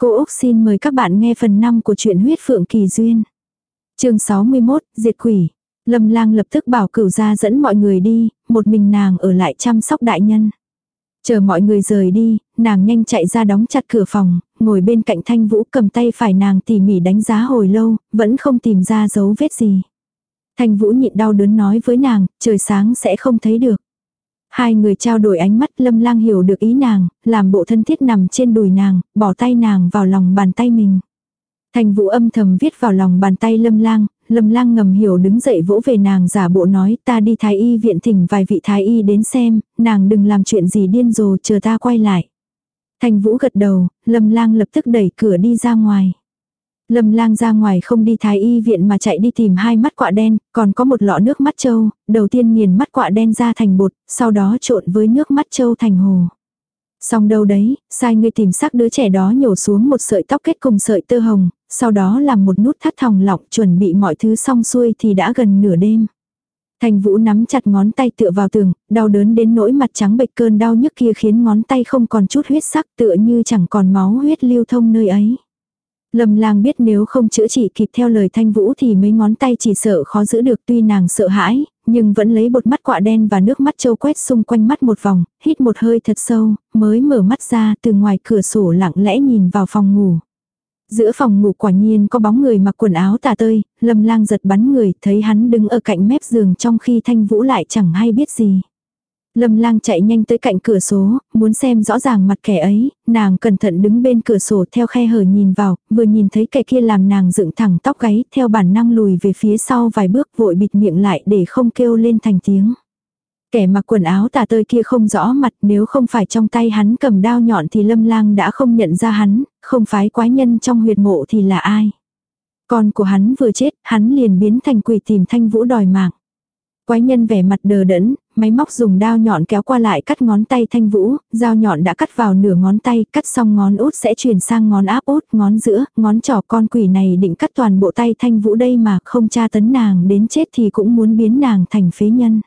Cô Úc xin mời các bạn nghe phần 5 của truyện huyết phượng kỳ duyên. chương 61, Diệt quỷ. Lâm lang lập tức bảo cửu ra dẫn mọi người đi, một mình nàng ở lại chăm sóc đại nhân. Chờ mọi người rời đi, nàng nhanh chạy ra đóng chặt cửa phòng, ngồi bên cạnh thanh vũ cầm tay phải nàng tỉ mỉ đánh giá hồi lâu, vẫn không tìm ra dấu vết gì. Thanh vũ nhịn đau đớn nói với nàng, trời sáng sẽ không thấy được. Hai người trao đổi ánh mắt lâm lang hiểu được ý nàng, làm bộ thân thiết nằm trên đùi nàng, bỏ tay nàng vào lòng bàn tay mình. Thành vũ âm thầm viết vào lòng bàn tay lâm lang, lâm lang ngầm hiểu đứng dậy vỗ về nàng giả bộ nói ta đi thái y viện thỉnh vài vị thái y đến xem, nàng đừng làm chuyện gì điên rồ chờ ta quay lại. Thành vũ gật đầu, lâm lang lập tức đẩy cửa đi ra ngoài. Lâm lang ra ngoài không đi thái y viện mà chạy đi tìm hai mắt quạ đen, còn có một lọ nước mắt trâu, đầu tiên nghiền mắt quạ đen ra thành bột, sau đó trộn với nước mắt trâu thành hồ. Xong đâu đấy, sai người tìm xác đứa trẻ đó nhổ xuống một sợi tóc kết cùng sợi tơ hồng, sau đó làm một nút thắt thòng lọng chuẩn bị mọi thứ xong xuôi thì đã gần nửa đêm. Thành Vũ nắm chặt ngón tay tựa vào tường, đau đớn đến nỗi mặt trắng bệch cơn đau nhức kia khiến ngón tay không còn chút huyết sắc tựa như chẳng còn máu huyết lưu thông nơi ấy. Lâm lang biết nếu không chữa trị kịp theo lời thanh vũ thì mấy ngón tay chỉ sợ khó giữ được tuy nàng sợ hãi, nhưng vẫn lấy bột mắt quạ đen và nước mắt châu quét xung quanh mắt một vòng, hít một hơi thật sâu, mới mở mắt ra từ ngoài cửa sổ lặng lẽ nhìn vào phòng ngủ. Giữa phòng ngủ quả nhiên có bóng người mặc quần áo tà tơi, lâm lang giật bắn người, thấy hắn đứng ở cạnh mép giường trong khi thanh vũ lại chẳng hay biết gì. Lâm lang chạy nhanh tới cạnh cửa sổ, muốn xem rõ ràng mặt kẻ ấy, nàng cẩn thận đứng bên cửa sổ theo khe hở nhìn vào, vừa nhìn thấy kẻ kia làm nàng dựng thẳng tóc gáy, theo bản năng lùi về phía sau vài bước vội bịt miệng lại để không kêu lên thành tiếng. Kẻ mặc quần áo tà tơi kia không rõ mặt nếu không phải trong tay hắn cầm đao nhọn thì lâm lang đã không nhận ra hắn, không phái quái nhân trong huyệt mộ thì là ai. Con của hắn vừa chết, hắn liền biến thành quỷ tìm thanh vũ đòi mạng. Quái nhân vẻ mặt đờ đẫn, máy móc dùng đao nhọn kéo qua lại cắt ngón tay thanh vũ, dao nhọn đã cắt vào nửa ngón tay, cắt xong ngón út sẽ chuyển sang ngón áp út, ngón giữa, ngón trỏ con quỷ này định cắt toàn bộ tay thanh vũ đây mà không tra tấn nàng đến chết thì cũng muốn biến nàng thành phế nhân.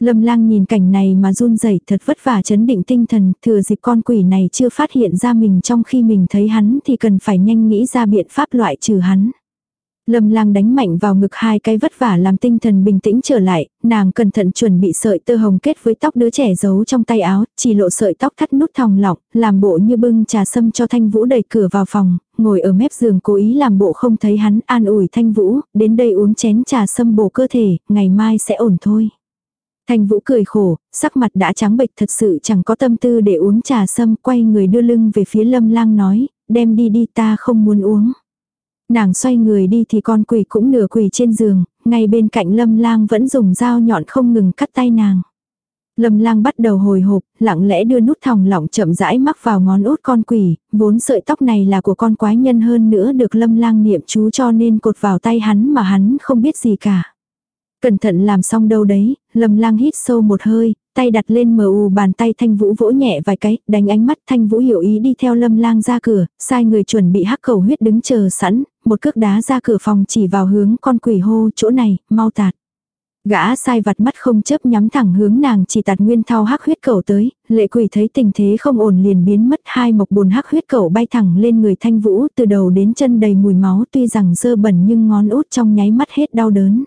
Lâm lang nhìn cảnh này mà run rẩy thật vất vả chấn định tinh thần, thừa dịp con quỷ này chưa phát hiện ra mình trong khi mình thấy hắn thì cần phải nhanh nghĩ ra biện pháp loại trừ hắn. Lâm lang đánh mạnh vào ngực hai cái vất vả làm tinh thần bình tĩnh trở lại, nàng cẩn thận chuẩn bị sợi tơ hồng kết với tóc đứa trẻ giấu trong tay áo, chỉ lộ sợi tóc thắt nút thòng lọng, làm bộ như bưng trà sâm cho thanh vũ đẩy cửa vào phòng, ngồi ở mép giường cố ý làm bộ không thấy hắn an ủi thanh vũ, đến đây uống chén trà sâm bổ cơ thể, ngày mai sẽ ổn thôi. Thanh Vũ cười khổ, sắc mặt đã trắng bệch thật sự chẳng có tâm tư để uống trà sâm, quay người đưa lưng về phía Lâm Lang nói, đem đi đi ta không muốn uống. Nàng xoay người đi thì con quỷ cũng nửa quỷ trên giường, ngay bên cạnh lâm lang vẫn dùng dao nhọn không ngừng cắt tay nàng. Lâm lang bắt đầu hồi hộp, lặng lẽ đưa nút thòng lọng chậm rãi mắc vào ngón út con quỷ, vốn sợi tóc này là của con quái nhân hơn nữa được lâm lang niệm chú cho nên cột vào tay hắn mà hắn không biết gì cả. Cẩn thận làm xong đâu đấy, lâm lang hít sâu một hơi, tay đặt lên mờ u bàn tay thanh vũ vỗ nhẹ vài cái, đánh ánh mắt thanh vũ hiểu ý đi theo lâm lang ra cửa, sai người chuẩn bị hắc khẩu huyết đứng chờ sẵn, một cước đá ra cửa phòng chỉ vào hướng con quỷ hô chỗ này, mau tạt. Gã sai vặt mắt không chấp nhắm thẳng hướng nàng chỉ tạt nguyên thao hắc huyết cầu tới, lệ quỷ thấy tình thế không ổn liền biến mất hai mộc bùn hắc huyết cầu bay thẳng lên người thanh vũ từ đầu đến chân đầy mùi máu tuy rằng dơ bẩn nhưng ngón út trong nháy mắt hết đau đớn.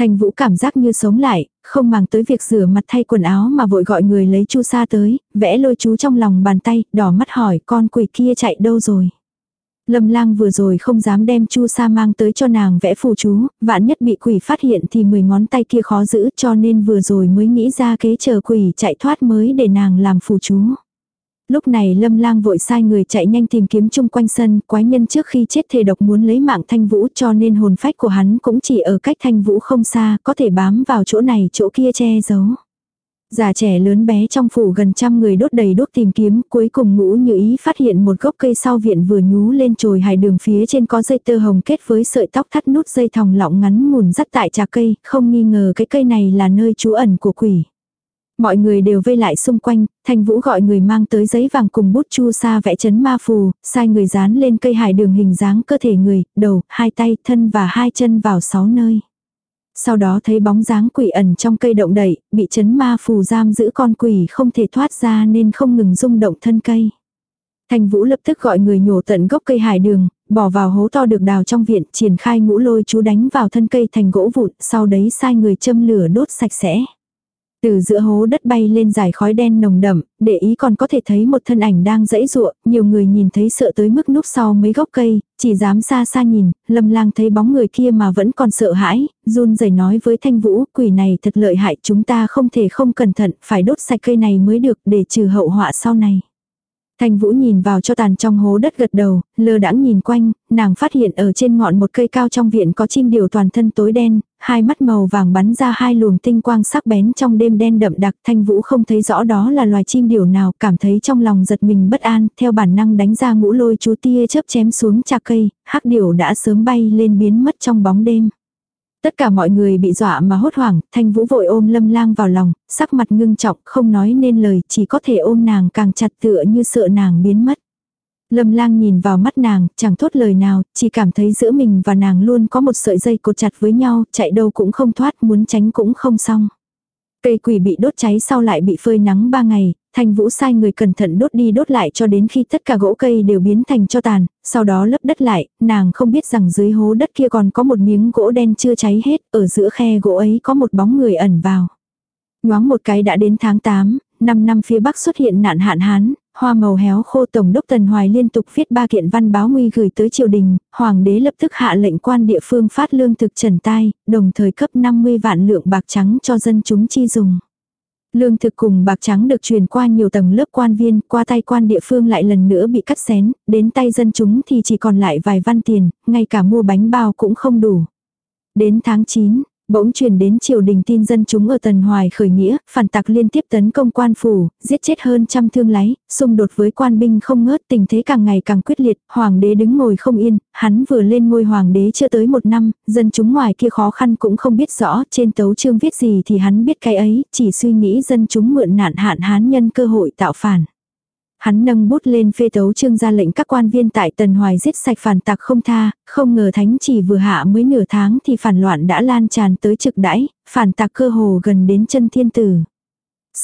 Thanh Vũ cảm giác như sống lại, không màng tới việc rửa mặt thay quần áo mà vội gọi người lấy chu sa tới, vẽ lôi chú trong lòng bàn tay, đỏ mắt hỏi con quỷ kia chạy đâu rồi. Lâm lang vừa rồi không dám đem chu sa mang tới cho nàng vẽ phù chú, vạn nhất bị quỷ phát hiện thì mười ngón tay kia khó giữ cho nên vừa rồi mới nghĩ ra kế chờ quỷ chạy thoát mới để nàng làm phù chú. Lúc này lâm lang vội sai người chạy nhanh tìm kiếm chung quanh sân, quái nhân trước khi chết thề độc muốn lấy mạng thanh vũ cho nên hồn phách của hắn cũng chỉ ở cách thanh vũ không xa, có thể bám vào chỗ này chỗ kia che giấu. Già trẻ lớn bé trong phủ gần trăm người đốt đầy đốt tìm kiếm, cuối cùng ngũ như ý phát hiện một gốc cây sau viện vừa nhú lên trồi hải đường phía trên có dây tơ hồng kết với sợi tóc thắt nút dây thòng lọng ngắn mùn dắt tại trà cây, không nghi ngờ cái cây này là nơi trú ẩn của quỷ. Mọi người đều vây lại xung quanh, Thanh Vũ gọi người mang tới giấy vàng cùng bút chu sa vẽ chấn ma phù, sai người dán lên cây hải đường hình dáng cơ thể người, đầu, hai tay, thân và hai chân vào sáu nơi. Sau đó thấy bóng dáng quỷ ẩn trong cây động đậy, bị chấn ma phù giam giữ con quỷ không thể thoát ra nên không ngừng rung động thân cây. Thanh Vũ lập tức gọi người nhổ tận gốc cây hải đường, bỏ vào hố to được đào trong viện, triển khai ngũ lôi chú đánh vào thân cây thành gỗ vụn, sau đấy sai người châm lửa đốt sạch sẽ. Từ giữa hố đất bay lên dài khói đen nồng đậm, để ý còn có thể thấy một thân ảnh đang dãy ruộng, nhiều người nhìn thấy sợ tới mức núp sau mấy gốc cây, chỉ dám xa xa nhìn, lâm lang thấy bóng người kia mà vẫn còn sợ hãi, run rẩy nói với thanh vũ, quỷ này thật lợi hại chúng ta không thể không cẩn thận, phải đốt sạch cây này mới được để trừ hậu họa sau này. Thanh Vũ nhìn vào cho tàn trong hố đất gật đầu, lơ đãng nhìn quanh, nàng phát hiện ở trên ngọn một cây cao trong viện có chim điều toàn thân tối đen, hai mắt màu vàng bắn ra hai luồng tinh quang sắc bén trong đêm đen đậm đặc. Thanh Vũ không thấy rõ đó là loài chim điều nào, cảm thấy trong lòng giật mình bất an, theo bản năng đánh ra ngũ lôi chú tia chớp chém xuống chạc cây, hắc điểu đã sớm bay lên biến mất trong bóng đêm. Tất cả mọi người bị dọa mà hốt hoảng, thanh vũ vội ôm lâm lang vào lòng, sắc mặt ngưng trọng, không nói nên lời, chỉ có thể ôm nàng càng chặt tựa như sợ nàng biến mất. Lâm lang nhìn vào mắt nàng, chẳng thốt lời nào, chỉ cảm thấy giữa mình và nàng luôn có một sợi dây cột chặt với nhau, chạy đâu cũng không thoát, muốn tránh cũng không xong. Cây quỷ bị đốt cháy sau lại bị phơi nắng ba ngày, Thanh Vũ sai người cẩn thận đốt đi đốt lại cho đến khi tất cả gỗ cây đều biến thành cho tàn, sau đó lấp đất lại, nàng không biết rằng dưới hố đất kia còn có một miếng gỗ đen chưa cháy hết, ở giữa khe gỗ ấy có một bóng người ẩn vào. Nhoáng một cái đã đến tháng 8, năm năm phía bắc xuất hiện nạn hạn hán, hoa màu héo khô tổng đốc Tần Hoài liên tục viết ba kiện văn báo nguy gửi tới triều đình, hoàng đế lập tức hạ lệnh quan địa phương phát lương thực trần tai, đồng thời cấp 50 vạn lượng bạc trắng cho dân chúng chi dùng. Lương thực cùng bạc trắng được truyền qua nhiều tầng lớp quan viên, qua tay quan địa phương lại lần nữa bị cắt xén, đến tay dân chúng thì chỉ còn lại vài văn tiền, ngay cả mua bánh bao cũng không đủ. Đến tháng 9, Bỗng truyền đến triều đình tin dân chúng ở Tần Hoài khởi nghĩa, phản tặc liên tiếp tấn công quan phủ, giết chết hơn trăm thương lái, xung đột với quan binh không ngớt tình thế càng ngày càng quyết liệt, hoàng đế đứng ngồi không yên, hắn vừa lên ngôi hoàng đế chưa tới một năm, dân chúng ngoài kia khó khăn cũng không biết rõ, trên tấu chương viết gì thì hắn biết cái ấy, chỉ suy nghĩ dân chúng mượn nạn hạn hán nhân cơ hội tạo phản. Hắn nâng bút lên phê tấu trương ra lệnh các quan viên tại Tần Hoài giết sạch phản tặc không tha, không ngờ thánh chỉ vừa hạ mới nửa tháng thì phản loạn đã lan tràn tới trực đãi, phản tặc cơ hồ gần đến chân thiên tử.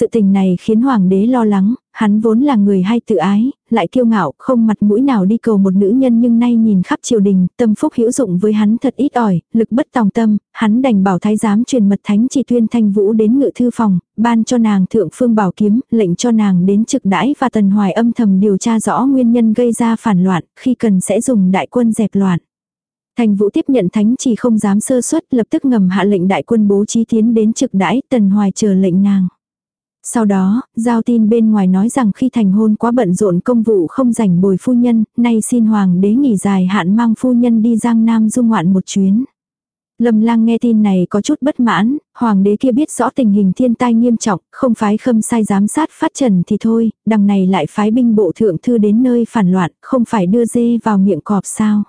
Sự tình này khiến hoàng đế lo lắng, hắn vốn là người hay tự ái, lại kiêu ngạo, không mặt mũi nào đi cầu một nữ nhân nhưng nay nhìn khắp triều đình, tâm phúc hữu dụng với hắn thật ít ỏi, lực bất tòng tâm, hắn đành bảo thái giám truyền mật thánh chỉ tuyên thanh vũ đến ngự thư phòng, ban cho nàng thượng phương bảo kiếm, lệnh cho nàng đến trực đãi và tần hoài âm thầm điều tra rõ nguyên nhân gây ra phản loạn, khi cần sẽ dùng đại quân dẹp loạn. Thành vũ tiếp nhận thánh chỉ không dám sơ suất lập tức ngầm hạ lệnh đại quân bố trí tiến đến trực đãi tần hoài chờ lệnh nàng. Sau đó, giao tin bên ngoài nói rằng khi thành hôn quá bận rộn công vụ không rảnh bồi phu nhân, nay xin hoàng đế nghỉ dài hạn mang phu nhân đi Giang Nam du ngoạn một chuyến. Lâm lang nghe tin này có chút bất mãn, hoàng đế kia biết rõ tình hình thiên tai nghiêm trọng, không phái khâm sai giám sát phát trần thì thôi, đằng này lại phái binh bộ thượng thư đến nơi phản loạn, không phải đưa dê vào miệng cọp sao.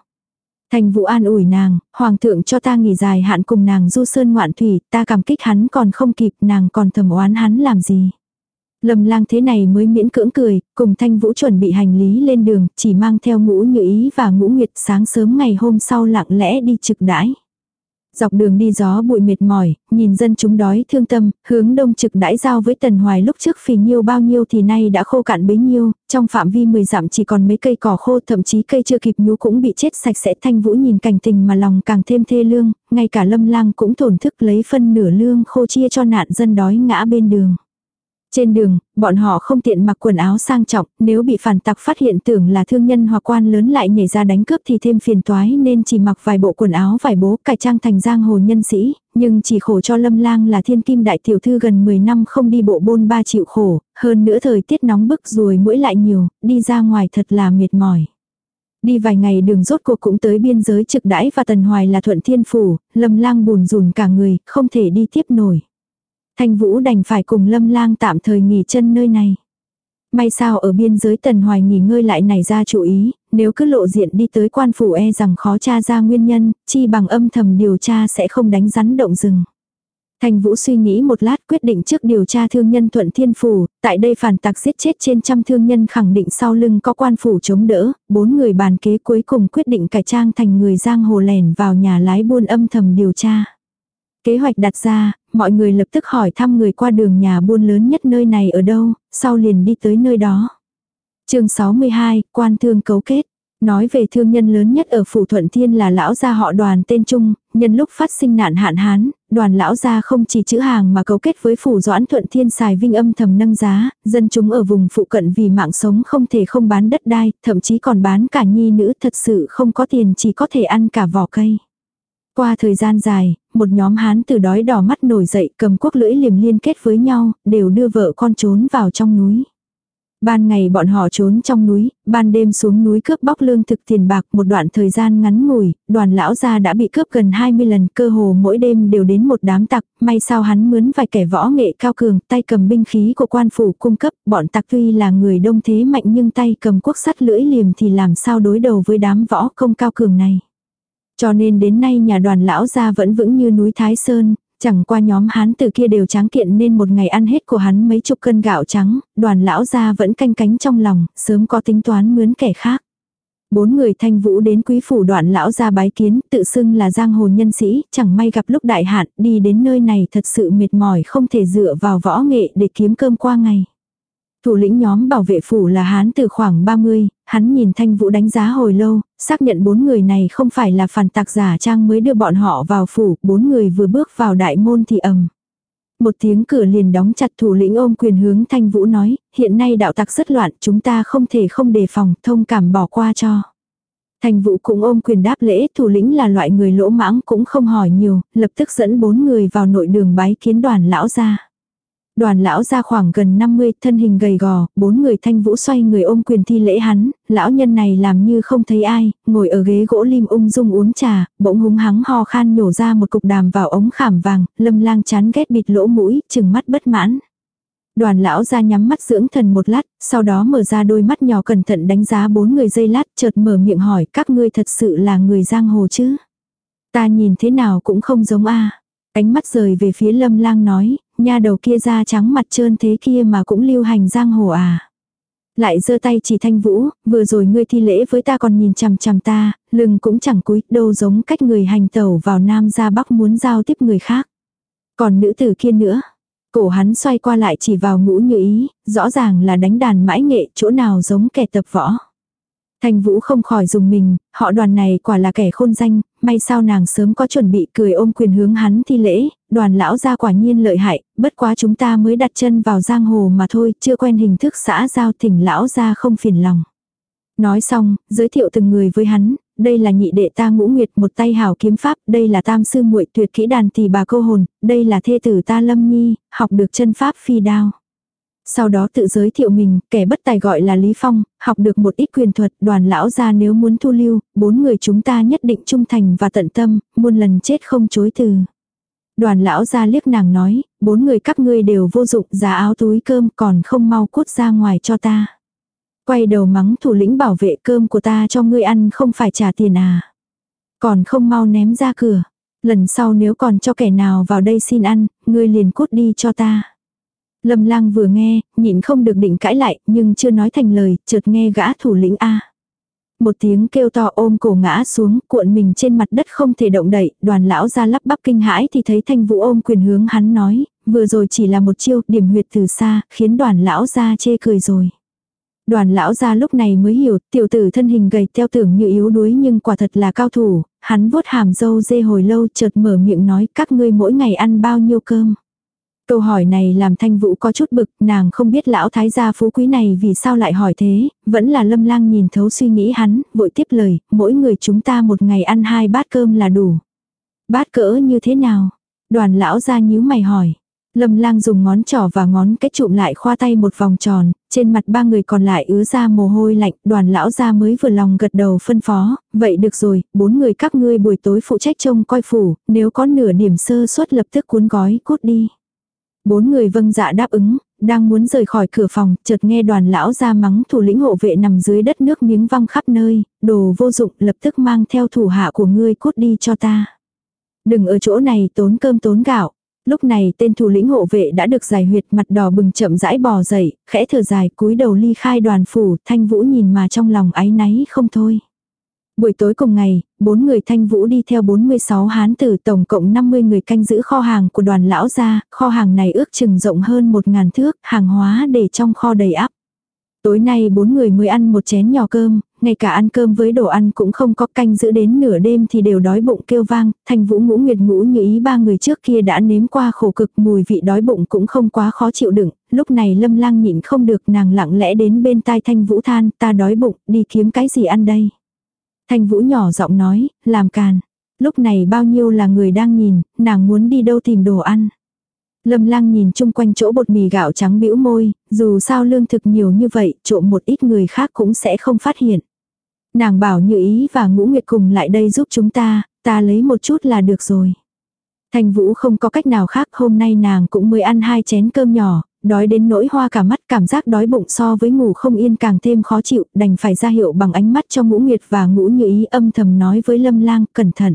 Thành vũ an ủi nàng, hoàng thượng cho ta nghỉ dài hạn cùng nàng du sơn ngoạn thủy, ta cảm kích hắn còn không kịp, nàng còn thầm oán hắn làm gì. Lâm lang thế này mới miễn cưỡng cười, cùng thanh vũ chuẩn bị hành lý lên đường, chỉ mang theo ngũ như ý và ngũ nguyệt sáng sớm ngày hôm sau lặng lẽ đi trực đãi. Dọc đường đi gió bụi mệt mỏi, nhìn dân chúng đói thương tâm, hướng đông trực đãi giao với Tần Hoài lúc trước phì nhiêu bao nhiêu thì nay đã khô cạn bấy nhiêu, trong phạm vi 10 dặm chỉ còn mấy cây cỏ khô thậm chí cây chưa kịp nhú cũng bị chết sạch sẽ thanh vũ nhìn cảnh tình mà lòng càng thêm thê lương, ngay cả lâm lang cũng thổn thức lấy phân nửa lương khô chia cho nạn dân đói ngã bên đường. Trên đường, bọn họ không tiện mặc quần áo sang trọng, nếu bị phản tặc phát hiện tưởng là thương nhân hoặc quan lớn lại nhảy ra đánh cướp thì thêm phiền toái nên chỉ mặc vài bộ quần áo vải bố cải trang thành giang hồ nhân sĩ, nhưng chỉ khổ cho lâm lang là thiên kim đại tiểu thư gần 10 năm không đi bộ bôn ba chịu khổ, hơn nữa thời tiết nóng bức rồi mũi lại nhiều, đi ra ngoài thật là mệt mỏi. Đi vài ngày đường rốt cuộc cũng tới biên giới trực đãi và tần hoài là thuận thiên phủ, lâm lang bùn rùn cả người, không thể đi tiếp nổi. Thanh Vũ đành phải cùng Lâm Lang tạm thời nghỉ chân nơi này. May sao ở biên giới Tần Hoài nghỉ ngơi lại nảy ra chủ ý, nếu cứ lộ diện đi tới quan phủ e rằng khó tra ra nguyên nhân, chi bằng âm thầm điều tra sẽ không đánh rắn động rừng. Thành Vũ suy nghĩ một lát quyết định trước điều tra thương nhân Thuận Thiên Phủ, tại đây phản tặc giết chết trên trăm thương nhân khẳng định sau lưng có quan phủ chống đỡ, bốn người bàn kế cuối cùng quyết định cải trang thành người giang hồ lẻn vào nhà lái buôn âm thầm điều tra. Kế hoạch đặt ra, mọi người lập tức hỏi thăm người qua đường nhà buôn lớn nhất nơi này ở đâu, sau liền đi tới nơi đó. chương 62, quan thương cấu kết. Nói về thương nhân lớn nhất ở Phủ Thuận Thiên là lão gia họ đoàn tên Trung, nhân lúc phát sinh nạn hạn hán, đoàn lão gia không chỉ chữ hàng mà cấu kết với Phủ Doãn Thuận Thiên xài vinh âm thầm nâng giá, dân chúng ở vùng phụ cận vì mạng sống không thể không bán đất đai, thậm chí còn bán cả nhi nữ thật sự không có tiền chỉ có thể ăn cả vỏ cây. Qua thời gian dài, một nhóm hán từ đói đỏ mắt nổi dậy cầm quốc lưỡi liềm liên kết với nhau, đều đưa vợ con trốn vào trong núi. Ban ngày bọn họ trốn trong núi, ban đêm xuống núi cướp bóc lương thực tiền bạc một đoạn thời gian ngắn ngủi, đoàn lão gia đã bị cướp gần 20 lần cơ hồ mỗi đêm đều đến một đám tặc, may sao hắn mướn vài kẻ võ nghệ cao cường, tay cầm binh khí của quan phủ cung cấp, bọn tặc tuy là người đông thế mạnh nhưng tay cầm quốc sắt lưỡi liềm thì làm sao đối đầu với đám võ công cao cường này. Cho nên đến nay nhà đoàn lão gia vẫn vững như núi Thái Sơn, Chẳng qua nhóm hán từ kia đều tráng kiện nên một ngày ăn hết của hắn mấy chục cân gạo trắng, đoàn lão gia vẫn canh cánh trong lòng, sớm có tính toán mướn kẻ khác. Bốn người thanh vũ đến quý phủ đoạn lão gia bái kiến, tự xưng là giang hồ nhân sĩ, chẳng may gặp lúc đại hạn, đi đến nơi này thật sự mệt mỏi không thể dựa vào võ nghệ để kiếm cơm qua ngày. Thủ lĩnh nhóm bảo vệ phủ là hán từ khoảng 30, hắn nhìn thanh vũ đánh giá hồi lâu, xác nhận bốn người này không phải là phản tạc giả trang mới đưa bọn họ vào phủ, bốn người vừa bước vào đại môn thì ầm. Một tiếng cửa liền đóng chặt thủ lĩnh ôm quyền hướng thanh vũ nói, hiện nay đạo tặc rất loạn, chúng ta không thể không đề phòng, thông cảm bỏ qua cho. Thanh vũ cũng ôm quyền đáp lễ, thủ lĩnh là loại người lỗ mãng cũng không hỏi nhiều, lập tức dẫn bốn người vào nội đường bái kiến đoàn lão ra. Đoàn lão ra khoảng gần 50, thân hình gầy gò, bốn người thanh vũ xoay người ôm quyền thi lễ hắn, lão nhân này làm như không thấy ai, ngồi ở ghế gỗ lim ung dung uống trà, bỗng húng hắng ho khan nhổ ra một cục đàm vào ống khảm vàng, lâm lang chán ghét bịt lỗ mũi, chừng mắt bất mãn. Đoàn lão ra nhắm mắt dưỡng thần một lát, sau đó mở ra đôi mắt nhỏ cẩn thận đánh giá bốn người dây lát, chợt mở miệng hỏi các ngươi thật sự là người giang hồ chứ. Ta nhìn thế nào cũng không giống a Ánh mắt rời về phía lâm lang nói, nha đầu kia da trắng mặt trơn thế kia mà cũng lưu hành giang hồ à. Lại giơ tay chỉ thanh vũ, vừa rồi ngươi thi lễ với ta còn nhìn chằm chằm ta, lưng cũng chẳng cúi, đâu giống cách người hành tẩu vào nam ra bắc muốn giao tiếp người khác. Còn nữ tử kia nữa, cổ hắn xoay qua lại chỉ vào ngũ như ý, rõ ràng là đánh đàn mãi nghệ, chỗ nào giống kẻ tập võ. Thanh Vũ không khỏi dùng mình, họ đoàn này quả là kẻ khôn danh, may sao nàng sớm có chuẩn bị cười ôm quyền hướng hắn thi lễ, đoàn lão gia quả nhiên lợi hại, bất quá chúng ta mới đặt chân vào giang hồ mà thôi, chưa quen hình thức xã giao thỉnh lão gia không phiền lòng. Nói xong, giới thiệu từng người với hắn, đây là nhị đệ ta ngũ nguyệt một tay hảo kiếm pháp, đây là tam sư muội tuyệt kỹ đàn tỷ bà câu hồn, đây là thê tử ta lâm nhi, học được chân pháp phi đao. Sau đó tự giới thiệu mình, kẻ bất tài gọi là Lý Phong, học được một ít quyền thuật, đoàn lão ra nếu muốn thu lưu, bốn người chúng ta nhất định trung thành và tận tâm, muôn lần chết không chối từ. Đoàn lão ra liếc nàng nói, bốn người các ngươi đều vô dụng, giá áo túi cơm còn không mau cút ra ngoài cho ta. Quay đầu mắng thủ lĩnh bảo vệ cơm của ta cho ngươi ăn không phải trả tiền à. Còn không mau ném ra cửa. Lần sau nếu còn cho kẻ nào vào đây xin ăn, ngươi liền cút đi cho ta. Lâm lang vừa nghe, nhịn không được định cãi lại, nhưng chưa nói thành lời, chợt nghe gã thủ lĩnh A. Một tiếng kêu to ôm cổ ngã xuống, cuộn mình trên mặt đất không thể động đậy, đoàn lão ra lắp bắp kinh hãi thì thấy thanh vũ ôm quyền hướng hắn nói, vừa rồi chỉ là một chiêu, điểm huyệt từ xa, khiến đoàn lão ra chê cười rồi. Đoàn lão ra lúc này mới hiểu, tiểu tử thân hình gầy theo tưởng như yếu đuối nhưng quả thật là cao thủ, hắn vuốt hàm dâu dê hồi lâu chợt mở miệng nói các ngươi mỗi ngày ăn bao nhiêu cơm. Câu hỏi này làm thanh vũ có chút bực, nàng không biết lão thái gia phú quý này vì sao lại hỏi thế, vẫn là lâm lang nhìn thấu suy nghĩ hắn, vội tiếp lời, mỗi người chúng ta một ngày ăn hai bát cơm là đủ. Bát cỡ như thế nào? Đoàn lão ra nhíu mày hỏi. Lâm lang dùng ngón trỏ và ngón cái trụm lại khoa tay một vòng tròn, trên mặt ba người còn lại ứa ra mồ hôi lạnh, đoàn lão ra mới vừa lòng gật đầu phân phó, vậy được rồi, bốn người các ngươi buổi tối phụ trách trông coi phủ, nếu có nửa điểm sơ suất lập tức cuốn gói cút đi. Bốn người vâng dạ đáp ứng, đang muốn rời khỏi cửa phòng, chợt nghe đoàn lão ra mắng thủ lĩnh hộ vệ nằm dưới đất nước miếng văng khắp nơi, đồ vô dụng lập tức mang theo thủ hạ của ngươi cút đi cho ta. Đừng ở chỗ này tốn cơm tốn gạo. Lúc này tên thủ lĩnh hộ vệ đã được giải huyệt mặt đỏ bừng chậm rãi bò dậy, khẽ thở dài cúi đầu ly khai đoàn phủ, thanh vũ nhìn mà trong lòng áy náy không thôi. Buổi tối cùng ngày, bốn người thanh vũ đi theo 46 hán tử tổng cộng 50 người canh giữ kho hàng của đoàn lão gia, kho hàng này ước chừng rộng hơn 1.000 thước, hàng hóa để trong kho đầy ắp. Tối nay bốn người mới ăn một chén nhỏ cơm, ngay cả ăn cơm với đồ ăn cũng không có canh giữ đến nửa đêm thì đều đói bụng kêu vang, thanh vũ ngũ nguyệt ngũ như ý ba người trước kia đã nếm qua khổ cực mùi vị đói bụng cũng không quá khó chịu đựng, lúc này lâm lang nhịn không được nàng lặng lẽ đến bên tai thanh vũ than ta đói bụng đi kiếm cái gì ăn đây. Thanh vũ nhỏ giọng nói, làm càn. Lúc này bao nhiêu là người đang nhìn, nàng muốn đi đâu tìm đồ ăn. Lâm lang nhìn chung quanh chỗ bột mì gạo trắng bĩu môi, dù sao lương thực nhiều như vậy, trộm một ít người khác cũng sẽ không phát hiện. Nàng bảo như ý và ngũ nguyệt cùng lại đây giúp chúng ta, ta lấy một chút là được rồi. Thành vũ không có cách nào khác hôm nay nàng cũng mới ăn hai chén cơm nhỏ, đói đến nỗi hoa cả mắt cảm giác đói bụng so với ngủ không yên càng thêm khó chịu, đành phải ra hiệu bằng ánh mắt cho ngũ nguyệt và ngũ như ý âm thầm nói với lâm lang cẩn thận.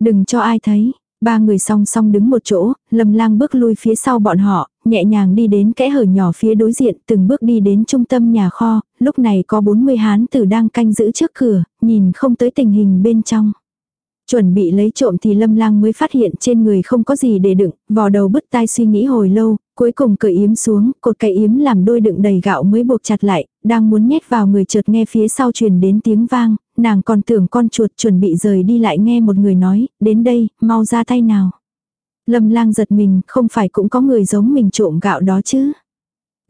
Đừng cho ai thấy, Ba người song song đứng một chỗ, lâm lang bước lui phía sau bọn họ, nhẹ nhàng đi đến kẽ hở nhỏ phía đối diện, từng bước đi đến trung tâm nhà kho, lúc này có 40 hán tử đang canh giữ trước cửa, nhìn không tới tình hình bên trong. Chuẩn bị lấy trộm thì lâm lang mới phát hiện trên người không có gì để đựng, vò đầu bứt tai suy nghĩ hồi lâu, cuối cùng cởi yếm xuống, cột cái yếm làm đôi đựng đầy gạo mới buộc chặt lại, đang muốn nhét vào người chợt nghe phía sau truyền đến tiếng vang, nàng còn tưởng con chuột chuẩn bị rời đi lại nghe một người nói, đến đây, mau ra tay nào. Lâm lang giật mình, không phải cũng có người giống mình trộm gạo đó chứ.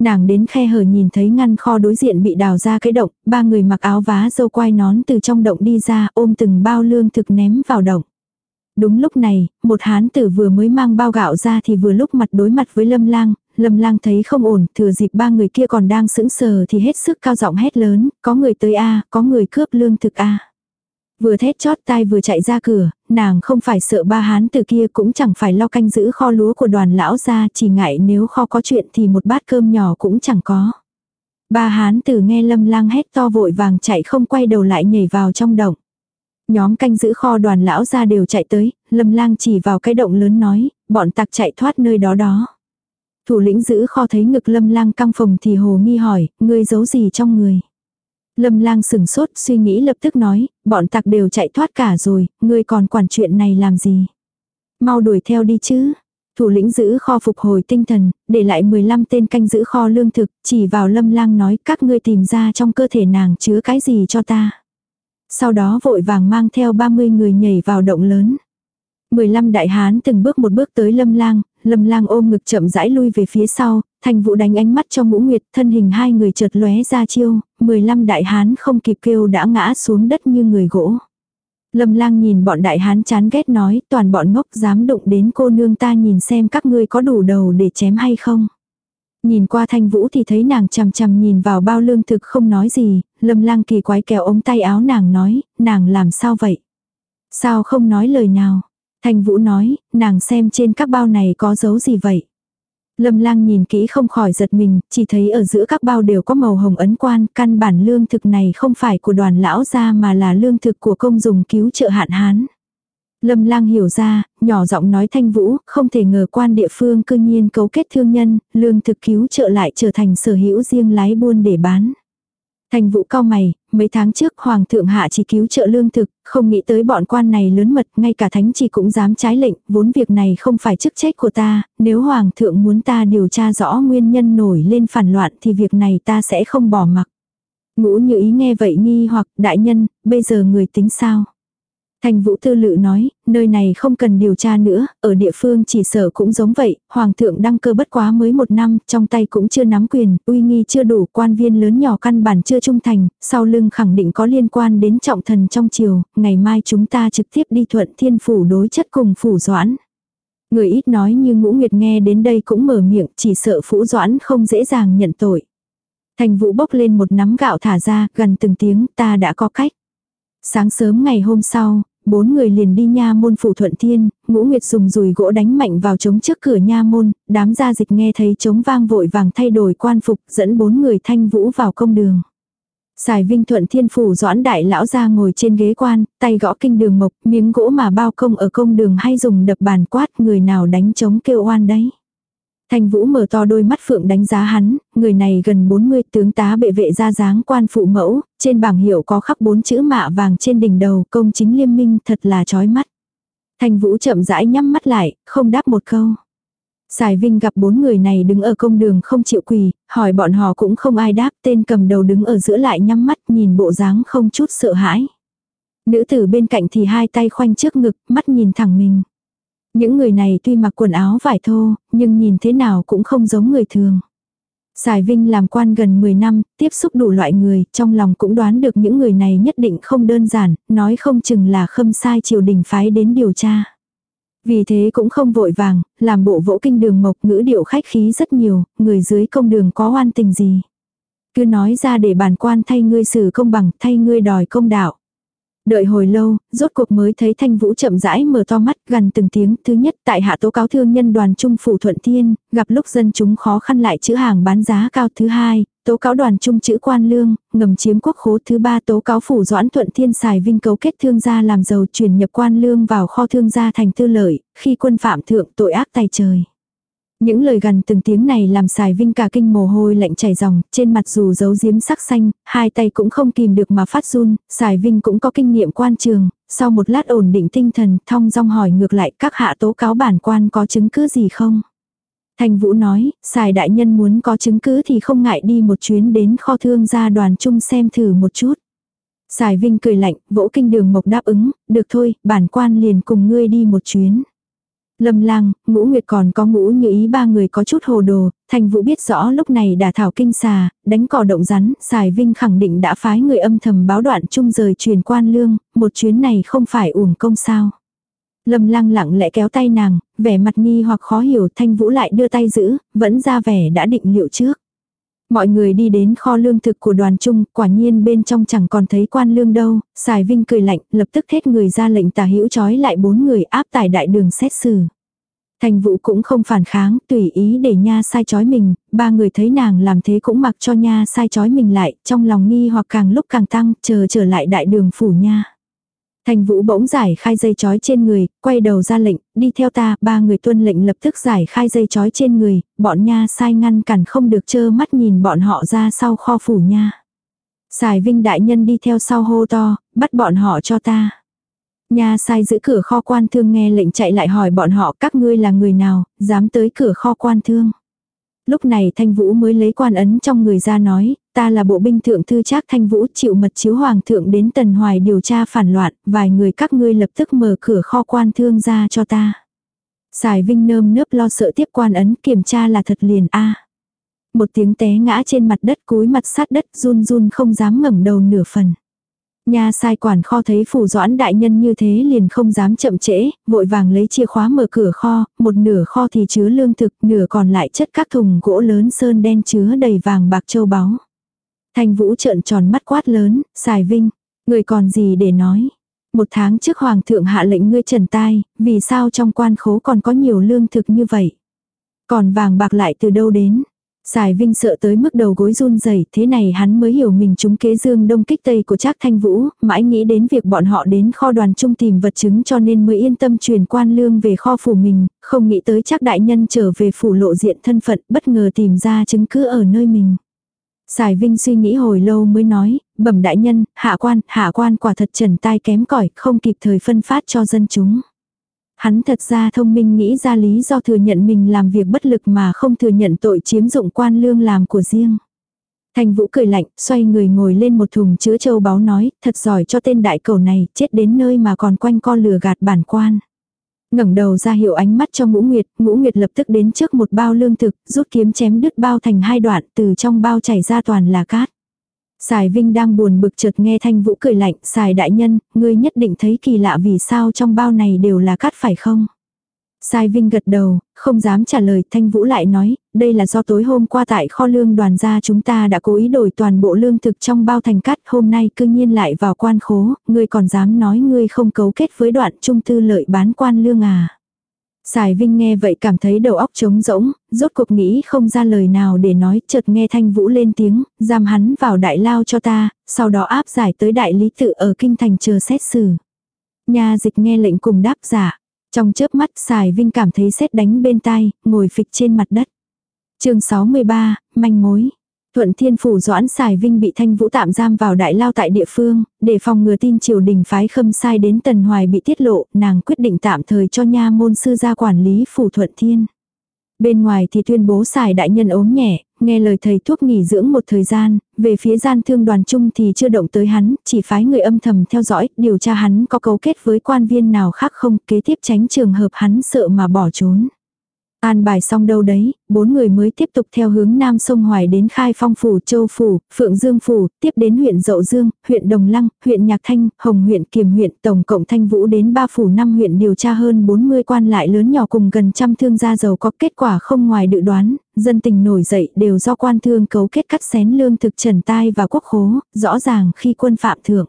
Nàng đến khe hở nhìn thấy ngăn kho đối diện bị đào ra cái động, ba người mặc áo vá dâu quai nón từ trong động đi ra ôm từng bao lương thực ném vào động. Đúng lúc này, một hán tử vừa mới mang bao gạo ra thì vừa lúc mặt đối mặt với lâm lang, lâm lang thấy không ổn, thừa dịp ba người kia còn đang sững sờ thì hết sức cao giọng hét lớn, có người tới a có người cướp lương thực a Vừa thét chót tai vừa chạy ra cửa, nàng không phải sợ ba hán từ kia cũng chẳng phải lo canh giữ kho lúa của đoàn lão ra, chỉ ngại nếu kho có chuyện thì một bát cơm nhỏ cũng chẳng có. Ba hán từ nghe lâm lang hét to vội vàng chạy không quay đầu lại nhảy vào trong động. Nhóm canh giữ kho đoàn lão ra đều chạy tới, lâm lang chỉ vào cái động lớn nói, bọn tặc chạy thoát nơi đó đó. Thủ lĩnh giữ kho thấy ngực lâm lang căng phồng thì hồ nghi hỏi, ngươi giấu gì trong người. Lâm lang sừng sốt suy nghĩ lập tức nói, bọn tặc đều chạy thoát cả rồi, ngươi còn quản chuyện này làm gì. Mau đuổi theo đi chứ. Thủ lĩnh giữ kho phục hồi tinh thần, để lại 15 tên canh giữ kho lương thực, chỉ vào lâm lang nói các ngươi tìm ra trong cơ thể nàng chứa cái gì cho ta. Sau đó vội vàng mang theo 30 người nhảy vào động lớn. 15 đại hán từng bước một bước tới lâm lang, lâm lang ôm ngực chậm rãi lui về phía sau, thành vũ đánh ánh mắt cho ngũ nguyệt, thân hình hai người chợt lóe ra chiêu, 15 đại hán không kịp kêu đã ngã xuống đất như người gỗ. Lâm lang nhìn bọn đại hán chán ghét nói, toàn bọn ngốc dám đụng đến cô nương ta nhìn xem các ngươi có đủ đầu để chém hay không. Nhìn qua thanh vũ thì thấy nàng chằm chằm nhìn vào bao lương thực không nói gì, lâm lang kỳ quái kéo ống tay áo nàng nói, nàng làm sao vậy? Sao không nói lời nào? Thanh vũ nói, nàng xem trên các bao này có dấu gì vậy? Lâm lang nhìn kỹ không khỏi giật mình, chỉ thấy ở giữa các bao đều có màu hồng ấn quan, căn bản lương thực này không phải của đoàn lão gia mà là lương thực của công dùng cứu trợ hạn hán. Lâm lang hiểu ra, nhỏ giọng nói thanh vũ, không thể ngờ quan địa phương cư nhiên cấu kết thương nhân, lương thực cứu trợ lại trở thành sở hữu riêng lái buôn để bán. Thành Vũ cao mày, mấy tháng trước Hoàng thượng hạ chỉ cứu trợ lương thực, không nghĩ tới bọn quan này lớn mật, ngay cả thánh chỉ cũng dám trái lệnh, vốn việc này không phải chức trách của ta, nếu Hoàng thượng muốn ta điều tra rõ nguyên nhân nổi lên phản loạn thì việc này ta sẽ không bỏ mặc. Ngũ như ý nghe vậy nghi hoặc đại nhân, bây giờ người tính sao? Thành vũ tư lự nói, nơi này không cần điều tra nữa, ở địa phương chỉ sở cũng giống vậy, hoàng thượng đăng cơ bất quá mới một năm, trong tay cũng chưa nắm quyền, uy nghi chưa đủ, quan viên lớn nhỏ căn bản chưa trung thành, sau lưng khẳng định có liên quan đến trọng thần trong triều, ngày mai chúng ta trực tiếp đi thuận thiên phủ đối chất cùng phủ doãn. Người ít nói như ngũ nguyệt nghe đến đây cũng mở miệng, chỉ sợ phủ doãn không dễ dàng nhận tội. Thành vũ bốc lên một nắm gạo thả ra, gần từng tiếng, ta đã có cách. Sáng sớm ngày hôm sau, bốn người liền đi nha môn phủ thuận thiên, ngũ nguyệt dùng dùi gỗ đánh mạnh vào trống trước cửa nha môn, đám gia dịch nghe thấy trống vang vội vàng thay đổi quan phục dẫn bốn người thanh vũ vào công đường. Xài vinh thuận thiên phủ doãn đại lão ra ngồi trên ghế quan, tay gõ kinh đường mộc, miếng gỗ mà bao công ở công đường hay dùng đập bàn quát người nào đánh trống kêu oan đấy. Thanh Vũ mở to đôi mắt phượng đánh giá hắn, người này gần 40 tướng tá bệ vệ ra dáng quan phụ mẫu, trên bảng hiệu có khắc bốn chữ mạ vàng trên đỉnh đầu công chính liêm minh thật là chói mắt. Thanh Vũ chậm rãi nhắm mắt lại, không đáp một câu. Sài Vinh gặp bốn người này đứng ở công đường không chịu quỳ, Hỏi bọn họ cũng không ai đáp, tên cầm đầu đứng ở giữa lại nhắm mắt nhìn bộ dáng không chút sợ hãi. Nữ tử bên cạnh thì hai tay khoanh trước ngực, mắt nhìn thẳng mình. Những người này tuy mặc quần áo vải thô, nhưng nhìn thế nào cũng không giống người thường. Sài Vinh làm quan gần 10 năm, tiếp xúc đủ loại người, trong lòng cũng đoán được những người này nhất định không đơn giản, nói không chừng là khâm sai triều đình phái đến điều tra. Vì thế cũng không vội vàng, làm bộ vỗ kinh đường mộc ngữ điệu khách khí rất nhiều, người dưới công đường có oan tình gì. Cứ nói ra để bản quan thay ngươi xử công bằng, thay ngươi đòi công đạo. Đợi hồi lâu, rốt cuộc mới thấy Thanh Vũ chậm rãi mở to mắt gần từng tiếng. Thứ nhất tại hạ tố cáo thương nhân đoàn trung phủ thuận thiên, gặp lúc dân chúng khó khăn lại chữ hàng bán giá cao. Thứ hai, tố cáo đoàn trung chữ quan lương, ngầm chiếm quốc khố. Thứ ba tố cáo phủ doãn thuận thiên xài vinh cấu kết thương gia làm giàu chuyển nhập quan lương vào kho thương gia thành tư lợi, khi quân phạm thượng tội ác tay trời. Những lời gần từng tiếng này làm xài vinh cả kinh mồ hôi lạnh chảy ròng, trên mặt dù giấu giếm sắc xanh, hai tay cũng không kìm được mà phát run, xài vinh cũng có kinh nghiệm quan trường, sau một lát ổn định tinh thần, thong dong hỏi ngược lại các hạ tố cáo bản quan có chứng cứ gì không? Thành Vũ nói, xài đại nhân muốn có chứng cứ thì không ngại đi một chuyến đến kho thương gia đoàn chung xem thử một chút. Xài Vinh cười lạnh, vỗ kinh đường mộc đáp ứng, được thôi, bản quan liền cùng ngươi đi một chuyến. Lâm lang, ngũ nguyệt còn có ngũ như ý ba người có chút hồ đồ, thành vũ biết rõ lúc này đã thảo kinh xà, đánh cỏ động rắn, xài vinh khẳng định đã phái người âm thầm báo đoạn chung rời truyền quan lương, một chuyến này không phải uổng công sao. Lâm lang lặng lẽ kéo tay nàng, vẻ mặt nghi hoặc khó hiểu thanh vũ lại đưa tay giữ, vẫn ra vẻ đã định liệu trước. Mọi người đi đến kho lương thực của đoàn trung, quả nhiên bên trong chẳng còn thấy quan lương đâu, xài vinh cười lạnh, lập tức thét người ra lệnh tà hữu trói lại bốn người áp tải đại đường xét xử. Thành vụ cũng không phản kháng, tùy ý để nha sai chói mình, ba người thấy nàng làm thế cũng mặc cho nha sai chói mình lại, trong lòng nghi hoặc càng lúc càng tăng, chờ trở lại đại đường phủ nha. Thành vũ bỗng giải khai dây chói trên người, quay đầu ra lệnh, đi theo ta, ba người tuân lệnh lập tức giải khai dây chói trên người, bọn nha sai ngăn cản không được chơ mắt nhìn bọn họ ra sau kho phủ nha. Xài vinh đại nhân đi theo sau hô to, bắt bọn họ cho ta. Nha sai giữ cửa kho quan thương nghe lệnh chạy lại hỏi bọn họ các ngươi là người nào, dám tới cửa kho quan thương. Lúc này Thanh Vũ mới lấy quan ấn trong người ra nói, ta là bộ binh thượng thư trác Thanh Vũ chịu mật chiếu hoàng thượng đến Tần Hoài điều tra phản loạn, vài người các ngươi lập tức mở cửa kho quan thương ra cho ta. Xài Vinh nơm nớp lo sợ tiếp quan ấn kiểm tra là thật liền a. Một tiếng té ngã trên mặt đất cúi mặt sát đất run run không dám ngẩng đầu nửa phần. Nha sai quản kho thấy phủ doãn đại nhân như thế liền không dám chậm trễ, vội vàng lấy chìa khóa mở cửa kho, một nửa kho thì chứa lương thực, nửa còn lại chất các thùng gỗ lớn sơn đen chứa đầy vàng bạc châu báu. Thanh vũ trợn tròn mắt quát lớn, xài vinh, người còn gì để nói. Một tháng trước hoàng thượng hạ lệnh ngươi trần tai, vì sao trong quan khố còn có nhiều lương thực như vậy. Còn vàng bạc lại từ đâu đến. Sài Vinh sợ tới mức đầu gối run rẩy, thế này hắn mới hiểu mình chúng kế dương đông kích tây của Trác Thanh Vũ, mãi nghĩ đến việc bọn họ đến kho đoàn trung tìm vật chứng cho nên mới yên tâm truyền quan lương về kho phủ mình, không nghĩ tới Trác đại nhân trở về phủ lộ diện thân phận, bất ngờ tìm ra chứng cứ ở nơi mình. Sài Vinh suy nghĩ hồi lâu mới nói, bẩm đại nhân, hạ quan, hạ quan quả thật trần tai kém cỏi không kịp thời phân phát cho dân chúng. Hắn thật ra thông minh nghĩ ra lý do thừa nhận mình làm việc bất lực mà không thừa nhận tội chiếm dụng quan lương làm của riêng. Thành vũ cười lạnh, xoay người ngồi lên một thùng chứa châu báu nói, thật giỏi cho tên đại cầu này, chết đến nơi mà còn quanh co lừa gạt bản quan. ngẩng đầu ra hiệu ánh mắt cho ngũ nguyệt, ngũ nguyệt lập tức đến trước một bao lương thực, rút kiếm chém đứt bao thành hai đoạn, từ trong bao chảy ra toàn là cát. Sài Vinh đang buồn bực chợt nghe Thanh Vũ cười lạnh, Sài đại nhân, ngươi nhất định thấy kỳ lạ vì sao trong bao này đều là cát phải không? Sai Vinh gật đầu, không dám trả lời, Thanh Vũ lại nói, đây là do tối hôm qua tại kho lương đoàn gia chúng ta đã cố ý đổi toàn bộ lương thực trong bao thành cát, hôm nay cư nhiên lại vào quan khố, ngươi còn dám nói ngươi không cấu kết với đoạn trung tư lợi bán quan lương à. Sài Vinh nghe vậy cảm thấy đầu óc trống rỗng, rốt cuộc nghĩ không ra lời nào để nói, chợt nghe Thanh Vũ lên tiếng, giam hắn vào đại lao cho ta, sau đó áp giải tới đại lý tự ở kinh thành chờ xét xử. Nhà dịch nghe lệnh cùng đáp giả. Trong chớp mắt Sài Vinh cảm thấy xét đánh bên tai, ngồi phịch trên mặt đất. chương 63, manh mối. Thuận Thiên Phủ Doãn Sài Vinh bị Thanh Vũ tạm giam vào đại lao tại địa phương, để phòng ngừa tin triều đình phái khâm sai đến Tần Hoài bị tiết lộ, nàng quyết định tạm thời cho nha môn sư ra quản lý Phủ Thuận Thiên. Bên ngoài thì tuyên bố xài đại nhân ốm nhẹ, nghe lời thầy thuốc nghỉ dưỡng một thời gian, về phía gian thương đoàn trung thì chưa động tới hắn, chỉ phái người âm thầm theo dõi, điều tra hắn có cấu kết với quan viên nào khác không, kế tiếp tránh trường hợp hắn sợ mà bỏ trốn. An bài xong đâu đấy, bốn người mới tiếp tục theo hướng Nam sông Hoài đến Khai Phong Phủ, Châu Phủ, Phượng Dương Phủ, tiếp đến huyện Dậu Dương, huyện Đồng Lăng, huyện Nhạc Thanh, Hồng huyện Kiềm huyện, tổng cộng Thanh Vũ đến ba phủ năm huyện điều tra hơn 40 quan lại lớn nhỏ cùng gần trăm thương gia giàu có kết quả không ngoài dự đoán, dân tình nổi dậy đều do quan thương cấu kết cắt xén lương thực trần tai và quốc khố, rõ ràng khi quân phạm thượng.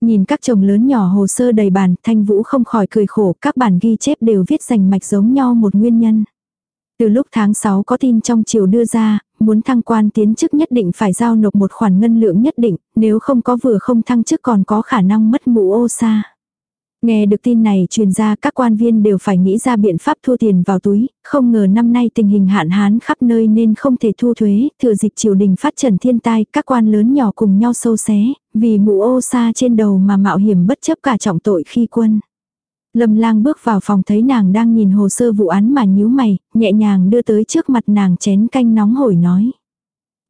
Nhìn các chồng lớn nhỏ hồ sơ đầy bàn, Thanh Vũ không khỏi cười khổ, các bản ghi chép đều viết rành mạch giống nhau một nguyên nhân. Từ lúc tháng 6 có tin trong triều đưa ra, muốn thăng quan tiến chức nhất định phải giao nộp một khoản ngân lượng nhất định, nếu không có vừa không thăng chức còn có khả năng mất mũ ô xa. Nghe được tin này truyền ra các quan viên đều phải nghĩ ra biện pháp thu tiền vào túi, không ngờ năm nay tình hình hạn hán khắp nơi nên không thể thu thuế, thừa dịp triều đình phát trần thiên tai, các quan lớn nhỏ cùng nhau sâu xé, vì mũ ô xa trên đầu mà mạo hiểm bất chấp cả trọng tội khi quân. Lâm lang bước vào phòng thấy nàng đang nhìn hồ sơ vụ án mà nhíu mày, nhẹ nhàng đưa tới trước mặt nàng chén canh nóng hổi nói.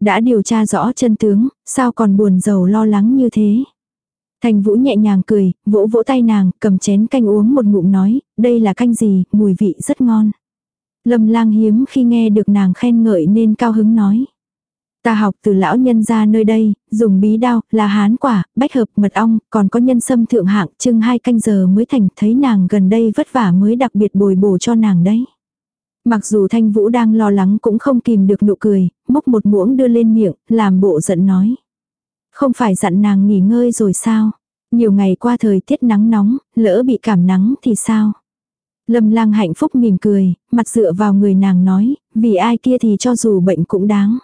Đã điều tra rõ chân tướng, sao còn buồn giàu lo lắng như thế? Thành Vũ nhẹ nhàng cười, vỗ vỗ tay nàng, cầm chén canh uống một ngụm nói, đây là canh gì, mùi vị rất ngon. Lâm lang hiếm khi nghe được nàng khen ngợi nên cao hứng nói. Ta học từ lão nhân ra nơi đây, dùng bí đao, là hán quả, bách hợp, mật ong, còn có nhân sâm thượng hạng, chưng hai canh giờ mới thành, thấy nàng gần đây vất vả mới đặc biệt bồi bổ cho nàng đấy. Mặc dù Thanh Vũ đang lo lắng cũng không kìm được nụ cười, múc một muỗng đưa lên miệng, làm bộ giận nói. Không phải dặn nàng nghỉ ngơi rồi sao? Nhiều ngày qua thời tiết nắng nóng, lỡ bị cảm nắng thì sao? Lâm lang hạnh phúc mỉm cười, mặt dựa vào người nàng nói, vì ai kia thì cho dù bệnh cũng đáng.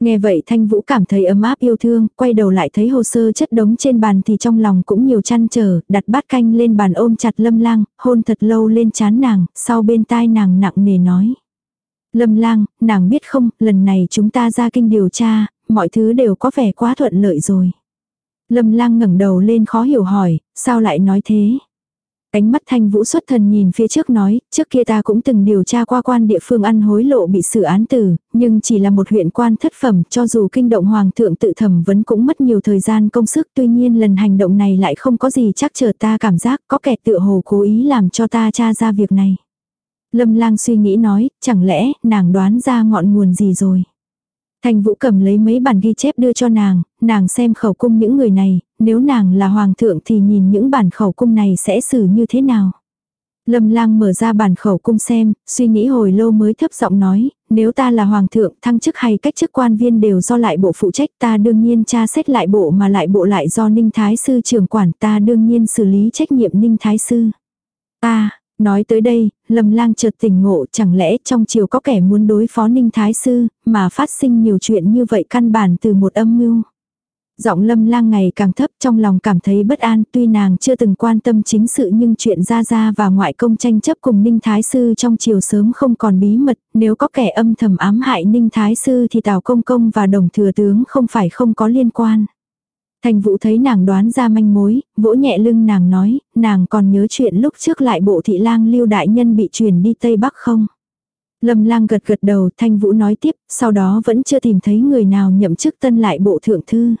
Nghe vậy Thanh Vũ cảm thấy ấm áp yêu thương, quay đầu lại thấy hồ sơ chất đống trên bàn thì trong lòng cũng nhiều chăn trở, đặt bát canh lên bàn ôm chặt Lâm Lang, hôn thật lâu lên chán nàng, sau bên tai nàng nặng nề nói. Lâm Lang, nàng biết không, lần này chúng ta ra kinh điều tra, mọi thứ đều có vẻ quá thuận lợi rồi. Lâm Lang ngẩng đầu lên khó hiểu hỏi, sao lại nói thế? Ánh mắt thanh vũ xuất thần nhìn phía trước nói, trước kia ta cũng từng điều tra qua quan địa phương ăn hối lộ bị xử án tử, nhưng chỉ là một huyện quan thất phẩm, cho dù kinh động hoàng thượng tự thẩm vấn cũng mất nhiều thời gian công sức, tuy nhiên lần hành động này lại không có gì chắc chờ ta cảm giác có kẻ tựa hồ cố ý làm cho ta tra ra việc này. Lâm lang suy nghĩ nói, chẳng lẽ nàng đoán ra ngọn nguồn gì rồi. Thành Vũ cầm lấy mấy bản ghi chép đưa cho nàng, nàng xem khẩu cung những người này, nếu nàng là hoàng thượng thì nhìn những bản khẩu cung này sẽ xử như thế nào. Lâm lang mở ra bản khẩu cung xem, suy nghĩ hồi lâu mới thấp giọng nói, nếu ta là hoàng thượng thăng chức hay cách chức quan viên đều do lại bộ phụ trách ta đương nhiên tra xét lại bộ mà lại bộ lại do ninh thái sư trưởng quản ta đương nhiên xử lý trách nhiệm ninh thái sư. Ta, Nói tới đây, Lâm Lang chợt tỉnh ngộ chẳng lẽ trong triều có kẻ muốn đối phó Ninh Thái Sư, mà phát sinh nhiều chuyện như vậy căn bản từ một âm mưu. Giọng Lâm Lang ngày càng thấp trong lòng cảm thấy bất an tuy nàng chưa từng quan tâm chính sự nhưng chuyện ra ra và ngoại công tranh chấp cùng Ninh Thái Sư trong triều sớm không còn bí mật, nếu có kẻ âm thầm ám hại Ninh Thái Sư thì Tào Công Công và Đồng Thừa Tướng không phải không có liên quan. Thành Vũ thấy nàng đoán ra manh mối, vỗ nhẹ lưng nàng nói, nàng còn nhớ chuyện lúc trước lại bộ thị lang lưu đại nhân bị truyền đi Tây Bắc không? Lâm lang gật gật đầu, Thanh Vũ nói tiếp, sau đó vẫn chưa tìm thấy người nào nhậm chức tân lại bộ thượng thư.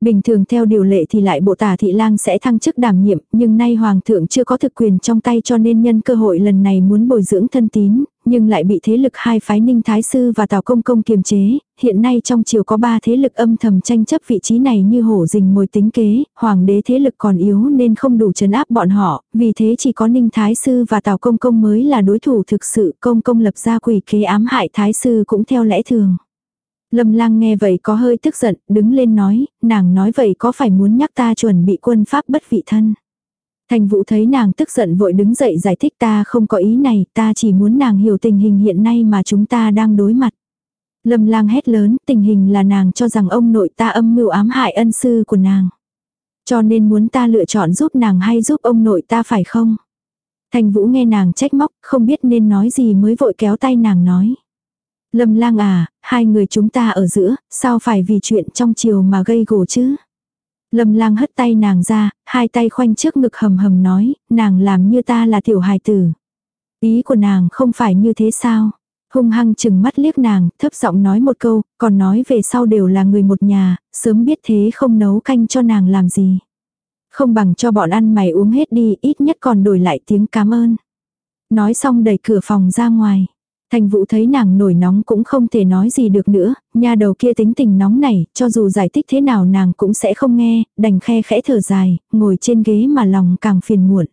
Bình thường theo điều lệ thì lại bộ tả thị lang sẽ thăng chức đảm nhiệm, nhưng nay hoàng thượng chưa có thực quyền trong tay cho nên nhân cơ hội lần này muốn bồi dưỡng thân tín, nhưng lại bị thế lực hai phái ninh thái sư và tào công công kiềm chế, hiện nay trong triều có ba thế lực âm thầm tranh chấp vị trí này như hổ rình mồi tính kế, hoàng đế thế lực còn yếu nên không đủ chấn áp bọn họ, vì thế chỉ có ninh thái sư và tào công công mới là đối thủ thực sự công công lập ra quỷ kế ám hại thái sư cũng theo lẽ thường. Lâm lang nghe vậy có hơi tức giận, đứng lên nói, nàng nói vậy có phải muốn nhắc ta chuẩn bị quân pháp bất vị thân. Thành vũ thấy nàng tức giận vội đứng dậy giải thích ta không có ý này, ta chỉ muốn nàng hiểu tình hình hiện nay mà chúng ta đang đối mặt. Lâm lang hét lớn, tình hình là nàng cho rằng ông nội ta âm mưu ám hại ân sư của nàng. Cho nên muốn ta lựa chọn giúp nàng hay giúp ông nội ta phải không? Thành vũ nghe nàng trách móc, không biết nên nói gì mới vội kéo tay nàng nói. Lâm lang à, hai người chúng ta ở giữa, sao phải vì chuyện trong chiều mà gây gổ chứ? Lâm lang hất tay nàng ra, hai tay khoanh trước ngực hầm hầm nói, nàng làm như ta là tiểu hài tử. Ý của nàng không phải như thế sao? Hung hăng chừng mắt liếc nàng, thấp giọng nói một câu, còn nói về sau đều là người một nhà, sớm biết thế không nấu canh cho nàng làm gì. Không bằng cho bọn ăn mày uống hết đi, ít nhất còn đổi lại tiếng cảm ơn. Nói xong đẩy cửa phòng ra ngoài. Thành vũ thấy nàng nổi nóng cũng không thể nói gì được nữa, Nha đầu kia tính tình nóng này, cho dù giải thích thế nào nàng cũng sẽ không nghe, đành khe khẽ thở dài, ngồi trên ghế mà lòng càng phiền muộn.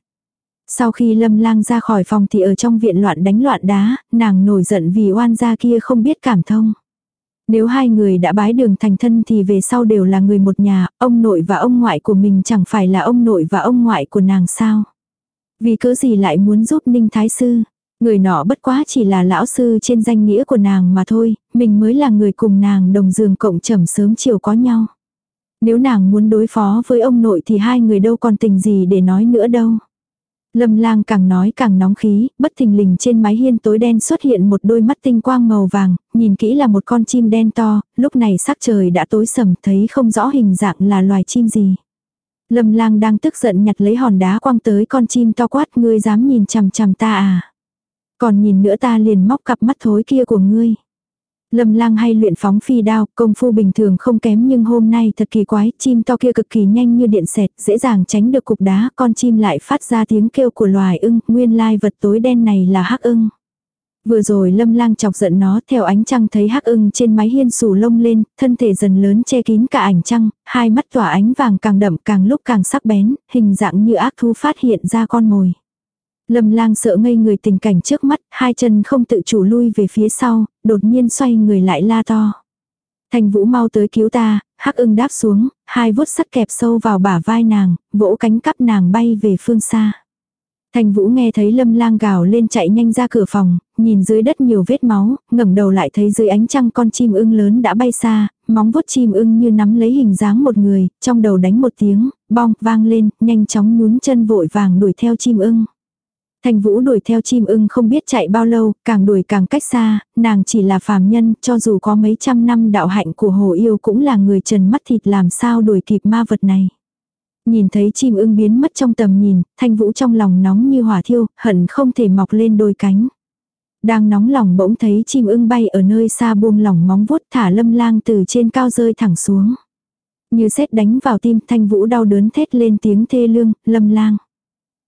Sau khi lâm lang ra khỏi phòng thì ở trong viện loạn đánh loạn đá, nàng nổi giận vì oan gia kia không biết cảm thông. Nếu hai người đã bái đường thành thân thì về sau đều là người một nhà, ông nội và ông ngoại của mình chẳng phải là ông nội và ông ngoại của nàng sao. Vì cớ gì lại muốn giúp Ninh Thái Sư. Người nọ bất quá chỉ là lão sư trên danh nghĩa của nàng mà thôi, mình mới là người cùng nàng đồng giường cộng trầm sớm chiều có nhau. Nếu nàng muốn đối phó với ông nội thì hai người đâu còn tình gì để nói nữa đâu. Lâm lang càng nói càng nóng khí, bất thình lình trên mái hiên tối đen xuất hiện một đôi mắt tinh quang màu vàng, nhìn kỹ là một con chim đen to, lúc này sắc trời đã tối sầm thấy không rõ hình dạng là loài chim gì. Lâm lang đang tức giận nhặt lấy hòn đá quăng tới con chim to quát ngươi dám nhìn chằm chằm ta à. Còn nhìn nữa ta liền móc cặp mắt thối kia của ngươi. Lâm lang hay luyện phóng phi đao, công phu bình thường không kém nhưng hôm nay thật kỳ quái, chim to kia cực kỳ nhanh như điện xẹt, dễ dàng tránh được cục đá, con chim lại phát ra tiếng kêu của loài ưng, nguyên lai vật tối đen này là hắc ưng. Vừa rồi lâm lang chọc giận nó theo ánh trăng thấy hắc ưng trên mái hiên sù lông lên, thân thể dần lớn che kín cả ảnh trăng, hai mắt tỏa ánh vàng càng đậm càng lúc càng sắc bén, hình dạng như ác thú phát hiện ra con mồi. Lâm lang sợ ngây người tình cảnh trước mắt, hai chân không tự chủ lui về phía sau, đột nhiên xoay người lại la to. Thành vũ mau tới cứu ta, hắc ưng đáp xuống, hai vuốt sắt kẹp sâu vào bả vai nàng, vỗ cánh cắp nàng bay về phương xa. Thành Vũ nghe thấy Lâm Lang gào lên chạy nhanh ra cửa phòng, nhìn dưới đất nhiều vết máu, ngẩng đầu lại thấy dưới ánh trăng con chim ưng lớn đã bay xa, móng vuốt chim ưng như nắm lấy hình dáng một người, trong đầu đánh một tiếng, bong vang lên, nhanh chóng nhún chân vội vàng đuổi theo chim ưng. Thành Vũ đuổi theo chim ưng không biết chạy bao lâu, càng đuổi càng cách xa, nàng chỉ là phàm nhân, cho dù có mấy trăm năm đạo hạnh của hồ yêu cũng là người trần mắt thịt làm sao đuổi kịp ma vật này. Nhìn thấy chim ưng biến mất trong tầm nhìn, Thanh Vũ trong lòng nóng như hỏa thiêu, hận không thể mọc lên đôi cánh. Đang nóng lòng bỗng thấy chim ưng bay ở nơi xa buông lỏng móng vuốt thả lâm lang từ trên cao rơi thẳng xuống. Như sét đánh vào tim Thanh Vũ đau đớn thét lên tiếng thê lương, lâm lang.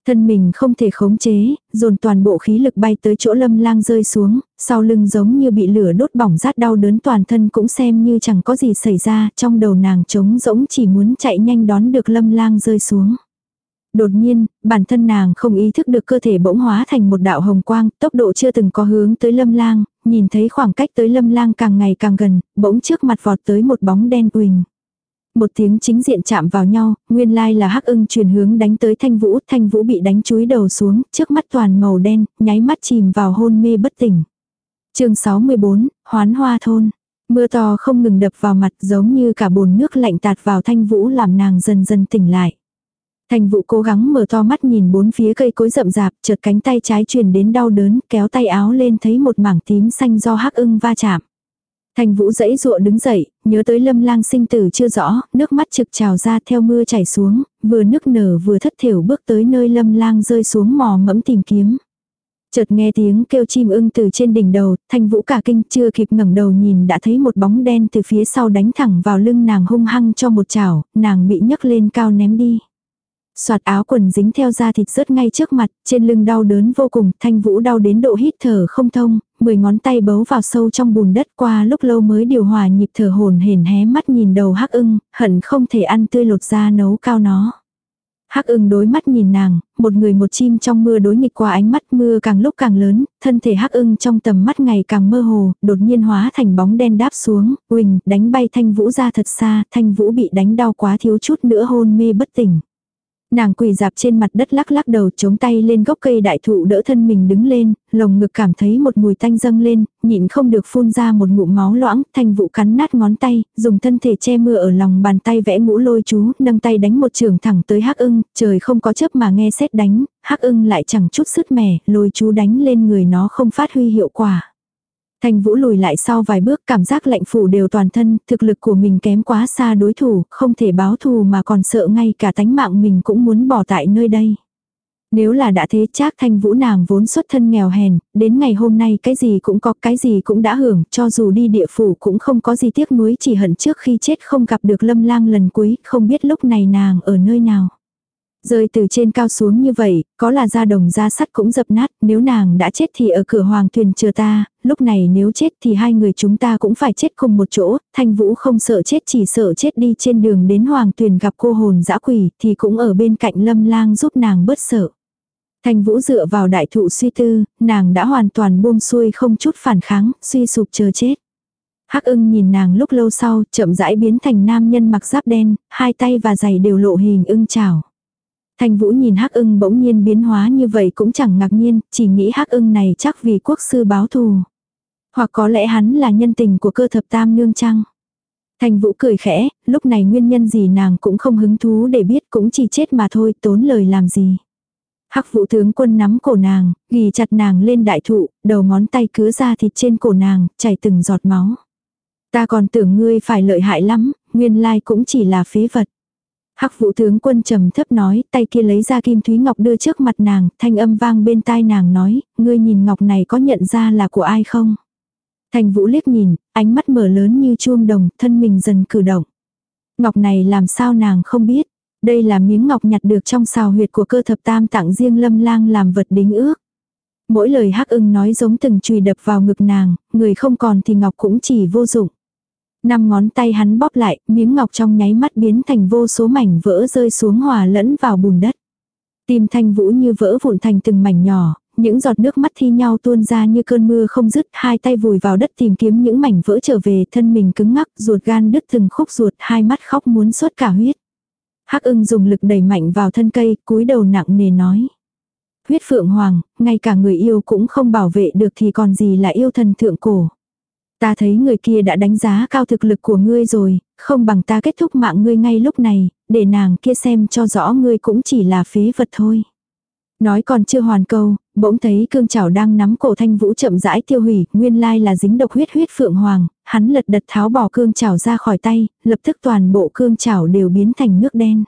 Thân mình không thể khống chế, dồn toàn bộ khí lực bay tới chỗ lâm lang rơi xuống, sau lưng giống như bị lửa đốt bỏng rát đau đớn toàn thân cũng xem như chẳng có gì xảy ra, trong đầu nàng trống rỗng chỉ muốn chạy nhanh đón được lâm lang rơi xuống. Đột nhiên, bản thân nàng không ý thức được cơ thể bỗng hóa thành một đạo hồng quang, tốc độ chưa từng có hướng tới lâm lang, nhìn thấy khoảng cách tới lâm lang càng ngày càng gần, bỗng trước mặt vọt tới một bóng đen uỳnh một tiếng chính diện chạm vào nhau, nguyên lai là hắc ưng truyền hướng đánh tới thanh vũ, thanh vũ bị đánh chúi đầu xuống, trước mắt toàn màu đen, nháy mắt chìm vào hôn mê bất tỉnh. chương 64, Hoán Hoa Thôn. Mưa to không ngừng đập vào mặt giống như cả bồn nước lạnh tạt vào thanh vũ làm nàng dần dần tỉnh lại. Thanh vũ cố gắng mở to mắt nhìn bốn phía cây cối rậm rạp, chợt cánh tay trái truyền đến đau đớn, kéo tay áo lên thấy một mảng tím xanh do hắc ưng va chạm. Thành vũ dãy dụa đứng dậy, nhớ tới lâm lang sinh tử chưa rõ, nước mắt trực trào ra theo mưa chảy xuống, vừa nức nở vừa thất thiểu bước tới nơi lâm lang rơi xuống mò mẫm tìm kiếm. Chợt nghe tiếng kêu chim ưng từ trên đỉnh đầu, thanh vũ cả kinh chưa kịp ngẩng đầu nhìn đã thấy một bóng đen từ phía sau đánh thẳng vào lưng nàng hung hăng cho một chảo, nàng bị nhấc lên cao ném đi. Soạt áo quần dính theo da thịt rớt ngay trước mặt, trên lưng đau đớn vô cùng, thanh vũ đau đến độ hít thở không thông, mười ngón tay bấu vào sâu trong bùn đất qua lúc lâu mới điều hòa nhịp thở hồn hển hé mắt nhìn đầu hắc ưng, hận không thể ăn tươi lột da nấu cao nó. Hắc ưng đối mắt nhìn nàng, một người một chim trong mưa đối nghịch qua ánh mắt mưa càng lúc càng lớn, thân thể hắc ưng trong tầm mắt ngày càng mơ hồ, đột nhiên hóa thành bóng đen đáp xuống, quỳnh, đánh bay thanh vũ ra thật xa, thanh vũ bị đánh đau quá thiếu chút nữa hôn mê bất tỉnh. Nàng quỳ dạp trên mặt đất lắc lắc đầu chống tay lên gốc cây đại thụ đỡ thân mình đứng lên, lồng ngực cảm thấy một mùi tanh dâng lên, nhịn không được phun ra một ngụm máu loãng, thanh vụ cắn nát ngón tay, dùng thân thể che mưa ở lòng bàn tay vẽ ngũ lôi chú, nâng tay đánh một trường thẳng tới hắc ưng, trời không có chớp mà nghe xét đánh, hắc ưng lại chẳng chút sứt mẻ, lôi chú đánh lên người nó không phát huy hiệu quả. Thanh Vũ lùi lại sau vài bước cảm giác lạnh phủ đều toàn thân, thực lực của mình kém quá xa đối thủ, không thể báo thù mà còn sợ ngay cả tánh mạng mình cũng muốn bỏ tại nơi đây. Nếu là đã thế chắc Thanh Vũ nàng vốn xuất thân nghèo hèn, đến ngày hôm nay cái gì cũng có, cái gì cũng đã hưởng, cho dù đi địa phủ cũng không có gì tiếc nuối chỉ hận trước khi chết không gặp được lâm lang lần cuối, không biết lúc này nàng ở nơi nào. Rơi từ trên cao xuống như vậy, có là da đồng da sắt cũng dập nát, nếu nàng đã chết thì ở cửa hoàng thuyền chờ ta, lúc này nếu chết thì hai người chúng ta cũng phải chết cùng một chỗ, thanh vũ không sợ chết chỉ sợ chết đi trên đường đến hoàng thuyền gặp cô hồn dã quỷ thì cũng ở bên cạnh lâm lang giúp nàng bớt sợ. Thanh vũ dựa vào đại thụ suy tư, nàng đã hoàn toàn buông xuôi không chút phản kháng, suy sụp chờ chết. Hắc ưng nhìn nàng lúc lâu sau, chậm rãi biến thành nam nhân mặc giáp đen, hai tay và giày đều lộ hình ưng chảo. Thanh Vũ nhìn Hắc Ưng bỗng nhiên biến hóa như vậy cũng chẳng ngạc nhiên, chỉ nghĩ Hắc Ưng này chắc vì quốc sư báo thù. Hoặc có lẽ hắn là nhân tình của cơ thập tam nương chăng. Thanh Vũ cười khẽ, lúc này nguyên nhân gì nàng cũng không hứng thú để biết cũng chỉ chết mà thôi, tốn lời làm gì. Hắc Vũ tướng quân nắm cổ nàng, ghì chặt nàng lên đại thụ, đầu ngón tay cứa ra thịt trên cổ nàng, chảy từng giọt máu. Ta còn tưởng ngươi phải lợi hại lắm, nguyên lai cũng chỉ là phế vật. Hắc vũ tướng quân trầm thấp nói, tay kia lấy ra kim thúy ngọc đưa trước mặt nàng, thanh âm vang bên tai nàng nói, ngươi nhìn ngọc này có nhận ra là của ai không? Thành vũ liếc nhìn, ánh mắt mở lớn như chuông đồng, thân mình dần cử động. Ngọc này làm sao nàng không biết, đây là miếng ngọc nhặt được trong xào huyệt của cơ thập tam tặng riêng lâm lang làm vật đính ước. Mỗi lời hắc ưng nói giống từng chùy đập vào ngực nàng, người không còn thì ngọc cũng chỉ vô dụng. Năm ngón tay hắn bóp lại, miếng ngọc trong nháy mắt biến thành vô số mảnh vỡ rơi xuống hòa lẫn vào bùn đất. Tim thanh vũ như vỡ vụn thành từng mảnh nhỏ, những giọt nước mắt thi nhau tuôn ra như cơn mưa không dứt, hai tay vùi vào đất tìm kiếm những mảnh vỡ trở về, thân mình cứng ngắc, ruột gan đứt từng khúc ruột, hai mắt khóc muốn suốt cả huyết. Hắc ưng dùng lực đẩy mạnh vào thân cây, cúi đầu nặng nề nói. Huyết phượng hoàng, ngay cả người yêu cũng không bảo vệ được thì còn gì là yêu thần thượng cổ. Ta thấy người kia đã đánh giá cao thực lực của ngươi rồi, không bằng ta kết thúc mạng ngươi ngay lúc này, để nàng kia xem cho rõ ngươi cũng chỉ là phế vật thôi. Nói còn chưa hoàn câu, bỗng thấy cương chảo đang nắm cổ thanh vũ chậm rãi tiêu hủy, nguyên lai là dính độc huyết huyết phượng hoàng, hắn lật đật tháo bỏ cương chảo ra khỏi tay, lập tức toàn bộ cương chảo đều biến thành nước đen.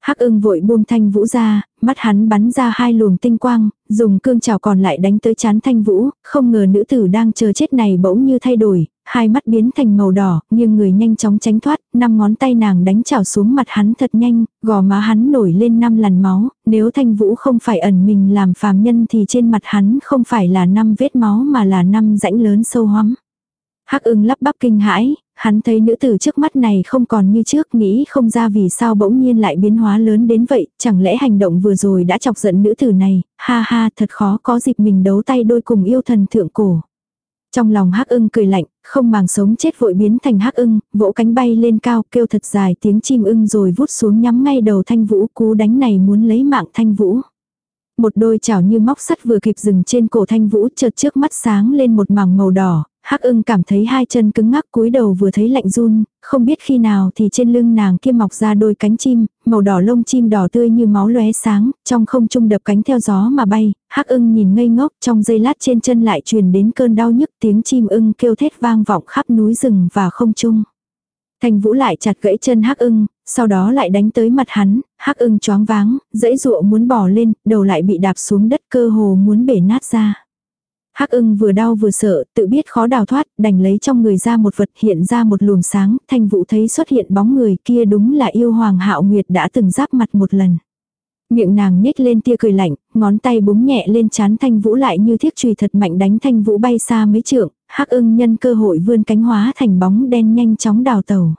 Hắc ưng vội buông thanh vũ ra, mắt hắn bắn ra hai luồng tinh quang, dùng cương chảo còn lại đánh tới chán thanh vũ, không ngờ nữ tử đang chờ chết này bỗng như thay đổi, hai mắt biến thành màu đỏ, nhưng người nhanh chóng tránh thoát, năm ngón tay nàng đánh chảo xuống mặt hắn thật nhanh, gò má hắn nổi lên năm làn máu, nếu thanh vũ không phải ẩn mình làm phàm nhân thì trên mặt hắn không phải là năm vết máu mà là năm rãnh lớn sâu hoắm. Hắc ưng lắp bắp kinh hãi, hắn thấy nữ tử trước mắt này không còn như trước nghĩ không ra vì sao bỗng nhiên lại biến hóa lớn đến vậy, chẳng lẽ hành động vừa rồi đã chọc giận nữ tử này, ha ha thật khó có dịp mình đấu tay đôi cùng yêu thần thượng cổ. Trong lòng hắc ưng cười lạnh, không màng sống chết vội biến thành hắc ưng, vỗ cánh bay lên cao kêu thật dài tiếng chim ưng rồi vút xuống nhắm ngay đầu thanh vũ cú đánh này muốn lấy mạng thanh vũ. Một đôi chảo như móc sắt vừa kịp dừng trên cổ thanh vũ chợt trước mắt sáng lên một mảng màu đỏ, Hắc ưng cảm thấy hai chân cứng ngắc cúi đầu vừa thấy lạnh run, không biết khi nào thì trên lưng nàng kia mọc ra đôi cánh chim, màu đỏ lông chim đỏ tươi như máu lóe sáng, trong không trung đập cánh theo gió mà bay, Hắc ưng nhìn ngây ngốc trong giây lát trên chân lại truyền đến cơn đau nhức tiếng chim ưng kêu thét vang vọng khắp núi rừng và không trung. Thành Vũ lại chặt gãy chân Hắc Ưng, sau đó lại đánh tới mặt hắn, Hắc Ưng choáng váng, dãy dụa muốn bỏ lên, đầu lại bị đạp xuống đất cơ hồ muốn bể nát ra. Hắc ưng vừa đau vừa sợ, tự biết khó đào thoát, đành lấy trong người ra một vật hiện ra một luồng sáng, thanh vũ thấy xuất hiện bóng người kia đúng là yêu hoàng hạo nguyệt đã từng giáp mặt một lần. Miệng nàng nhếch lên tia cười lạnh, ngón tay búng nhẹ lên chán thanh vũ lại như thiết chùy thật mạnh đánh thanh vũ bay xa mấy trượng, hắc ưng nhân cơ hội vươn cánh hóa thành bóng đen nhanh chóng đào tàu.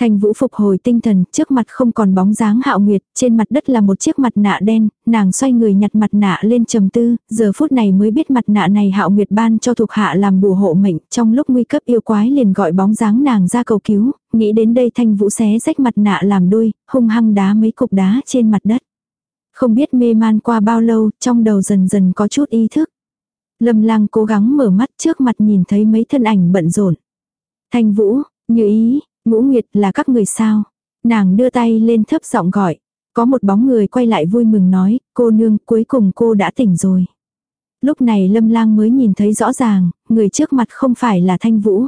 Thành Vũ phục hồi tinh thần, trước mặt không còn bóng dáng hạo nguyệt, trên mặt đất là một chiếc mặt nạ đen, nàng xoay người nhặt mặt nạ lên trầm tư, giờ phút này mới biết mặt nạ này hạo nguyệt ban cho thuộc hạ làm bùa hộ mệnh, trong lúc nguy cấp yêu quái liền gọi bóng dáng nàng ra cầu cứu, nghĩ đến đây Thanh Vũ xé rách mặt nạ làm đôi, hung hăng đá mấy cục đá trên mặt đất. Không biết mê man qua bao lâu, trong đầu dần dần có chút ý thức. Lâm lang cố gắng mở mắt trước mặt nhìn thấy mấy thân ảnh bận rộn. Thanh Vũ, như ý, Ngũ Nguyệt là các người sao? Nàng đưa tay lên thấp giọng gọi. Có một bóng người quay lại vui mừng nói, cô nương cuối cùng cô đã tỉnh rồi. Lúc này lâm lang mới nhìn thấy rõ ràng, người trước mặt không phải là thanh vũ.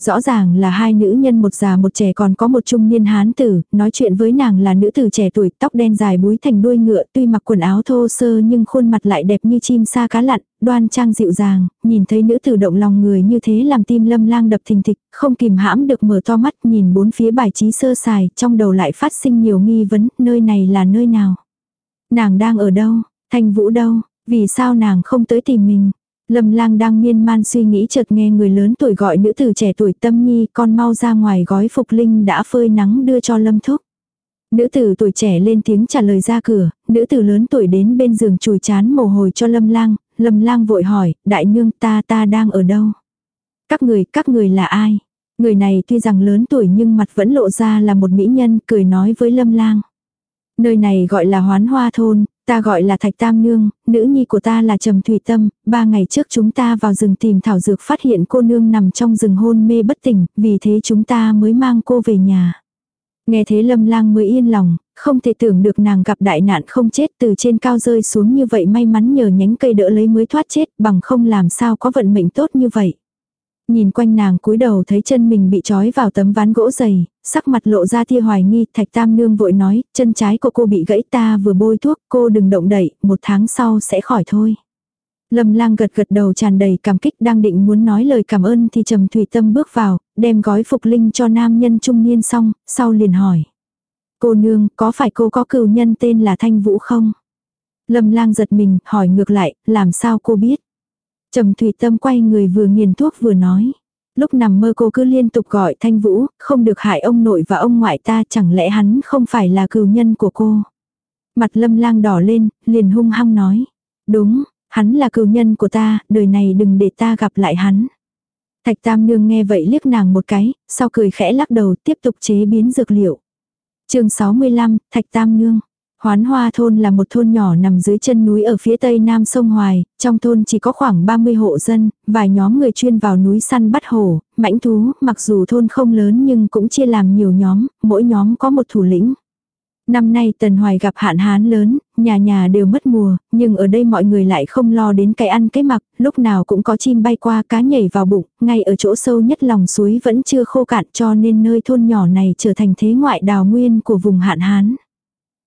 Rõ ràng là hai nữ nhân một già một trẻ còn có một trung niên hán tử, nói chuyện với nàng là nữ tử trẻ tuổi tóc đen dài búi thành đuôi ngựa tuy mặc quần áo thô sơ nhưng khuôn mặt lại đẹp như chim sa cá lặn, đoan trang dịu dàng, nhìn thấy nữ tử động lòng người như thế làm tim lâm lang đập thình thịch, không kìm hãm được mở to mắt nhìn bốn phía bài trí sơ sài, trong đầu lại phát sinh nhiều nghi vấn, nơi này là nơi nào. Nàng đang ở đâu, thanh vũ đâu, vì sao nàng không tới tìm mình. Lâm lang đang miên man suy nghĩ chợt nghe người lớn tuổi gọi nữ tử trẻ tuổi tâm nhi con mau ra ngoài gói phục linh đã phơi nắng đưa cho lâm thúc. Nữ tử tuổi trẻ lên tiếng trả lời ra cửa, nữ tử lớn tuổi đến bên giường chùi chán mồ hôi cho lâm lang, lâm lang vội hỏi, đại nương ta ta đang ở đâu? Các người, các người là ai? Người này tuy rằng lớn tuổi nhưng mặt vẫn lộ ra là một mỹ nhân, cười nói với lâm lang. Nơi này gọi là hoán hoa thôn, Ta gọi là Thạch Tam Nương, nữ nhi của ta là Trầm Thủy Tâm, ba ngày trước chúng ta vào rừng tìm thảo dược phát hiện cô nương nằm trong rừng hôn mê bất tỉnh, vì thế chúng ta mới mang cô về nhà. Nghe thế lâm lang mới yên lòng, không thể tưởng được nàng gặp đại nạn không chết từ trên cao rơi xuống như vậy may mắn nhờ nhánh cây đỡ lấy mới thoát chết bằng không làm sao có vận mệnh tốt như vậy. Nhìn quanh nàng cúi đầu thấy chân mình bị trói vào tấm ván gỗ dày, sắc mặt lộ ra tia hoài nghi, thạch tam nương vội nói, chân trái của cô bị gãy ta vừa bôi thuốc, cô đừng động đậy, một tháng sau sẽ khỏi thôi. Lâm lang gật gật đầu tràn đầy cảm kích đang định muốn nói lời cảm ơn thì trầm thủy tâm bước vào, đem gói phục linh cho nam nhân trung niên xong, sau liền hỏi. Cô nương, có phải cô có cừu nhân tên là Thanh Vũ không? Lâm lang giật mình, hỏi ngược lại, làm sao cô biết? Trầm thủy tâm quay người vừa nghiền thuốc vừa nói. Lúc nằm mơ cô cứ liên tục gọi thanh vũ, không được hại ông nội và ông ngoại ta chẳng lẽ hắn không phải là cừu nhân của cô. Mặt lâm lang đỏ lên, liền hung hăng nói. Đúng, hắn là cừu nhân của ta, đời này đừng để ta gặp lại hắn. Thạch Tam Nương nghe vậy liếc nàng một cái, sau cười khẽ lắc đầu tiếp tục chế biến dược liệu. chương 65, Thạch Tam Nương. Hoán Hoa thôn là một thôn nhỏ nằm dưới chân núi ở phía tây nam sông Hoài, trong thôn chỉ có khoảng 30 hộ dân, vài nhóm người chuyên vào núi săn bắt hổ, mãnh thú, mặc dù thôn không lớn nhưng cũng chia làm nhiều nhóm, mỗi nhóm có một thủ lĩnh. Năm nay Tần Hoài gặp hạn hán lớn, nhà nhà đều mất mùa, nhưng ở đây mọi người lại không lo đến cái ăn cái mặc, lúc nào cũng có chim bay qua cá nhảy vào bụng, ngay ở chỗ sâu nhất lòng suối vẫn chưa khô cạn cho nên nơi thôn nhỏ này trở thành thế ngoại đào nguyên của vùng hạn hán.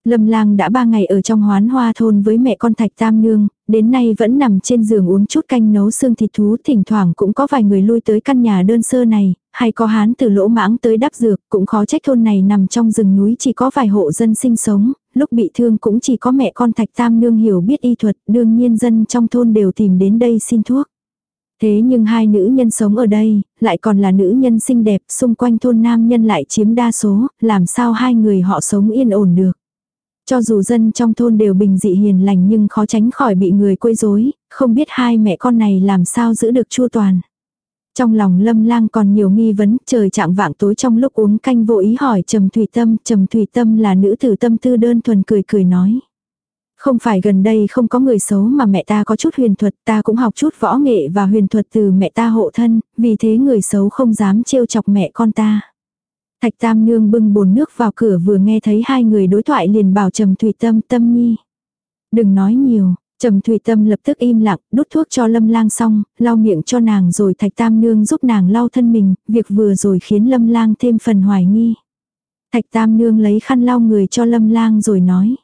Lâm lang đã ba ngày ở trong hoán hoa thôn với mẹ con thạch tam nương, đến nay vẫn nằm trên giường uống chút canh nấu xương thịt thú, thỉnh thoảng cũng có vài người lui tới căn nhà đơn sơ này, hay có hán từ lỗ mãng tới đắp dược, cũng khó trách thôn này nằm trong rừng núi chỉ có vài hộ dân sinh sống, lúc bị thương cũng chỉ có mẹ con thạch tam nương hiểu biết y thuật, đương nhiên dân trong thôn đều tìm đến đây xin thuốc. Thế nhưng hai nữ nhân sống ở đây, lại còn là nữ nhân xinh đẹp, xung quanh thôn nam nhân lại chiếm đa số, làm sao hai người họ sống yên ổn được. Cho dù dân trong thôn đều bình dị hiền lành nhưng khó tránh khỏi bị người quấy rối, không biết hai mẹ con này làm sao giữ được chu toàn. Trong lòng lâm lang còn nhiều nghi vấn, trời trạng vạng tối trong lúc uống canh vô ý hỏi Trầm Thủy Tâm, Trầm Thủy Tâm là nữ tử tâm tư đơn thuần cười cười nói. Không phải gần đây không có người xấu mà mẹ ta có chút huyền thuật, ta cũng học chút võ nghệ và huyền thuật từ mẹ ta hộ thân, vì thế người xấu không dám trêu chọc mẹ con ta. Thạch Tam Nương bưng bồn nước vào cửa vừa nghe thấy hai người đối thoại liền bảo Trầm Thủy Tâm Tâm Nhi. Đừng nói nhiều, Trầm Thủy Tâm lập tức im lặng, đút thuốc cho Lâm Lang xong, lau miệng cho nàng rồi Thạch Tam Nương giúp nàng lau thân mình, việc vừa rồi khiến Lâm Lang thêm phần hoài nghi. Thạch Tam Nương lấy khăn lau người cho Lâm Lang rồi nói.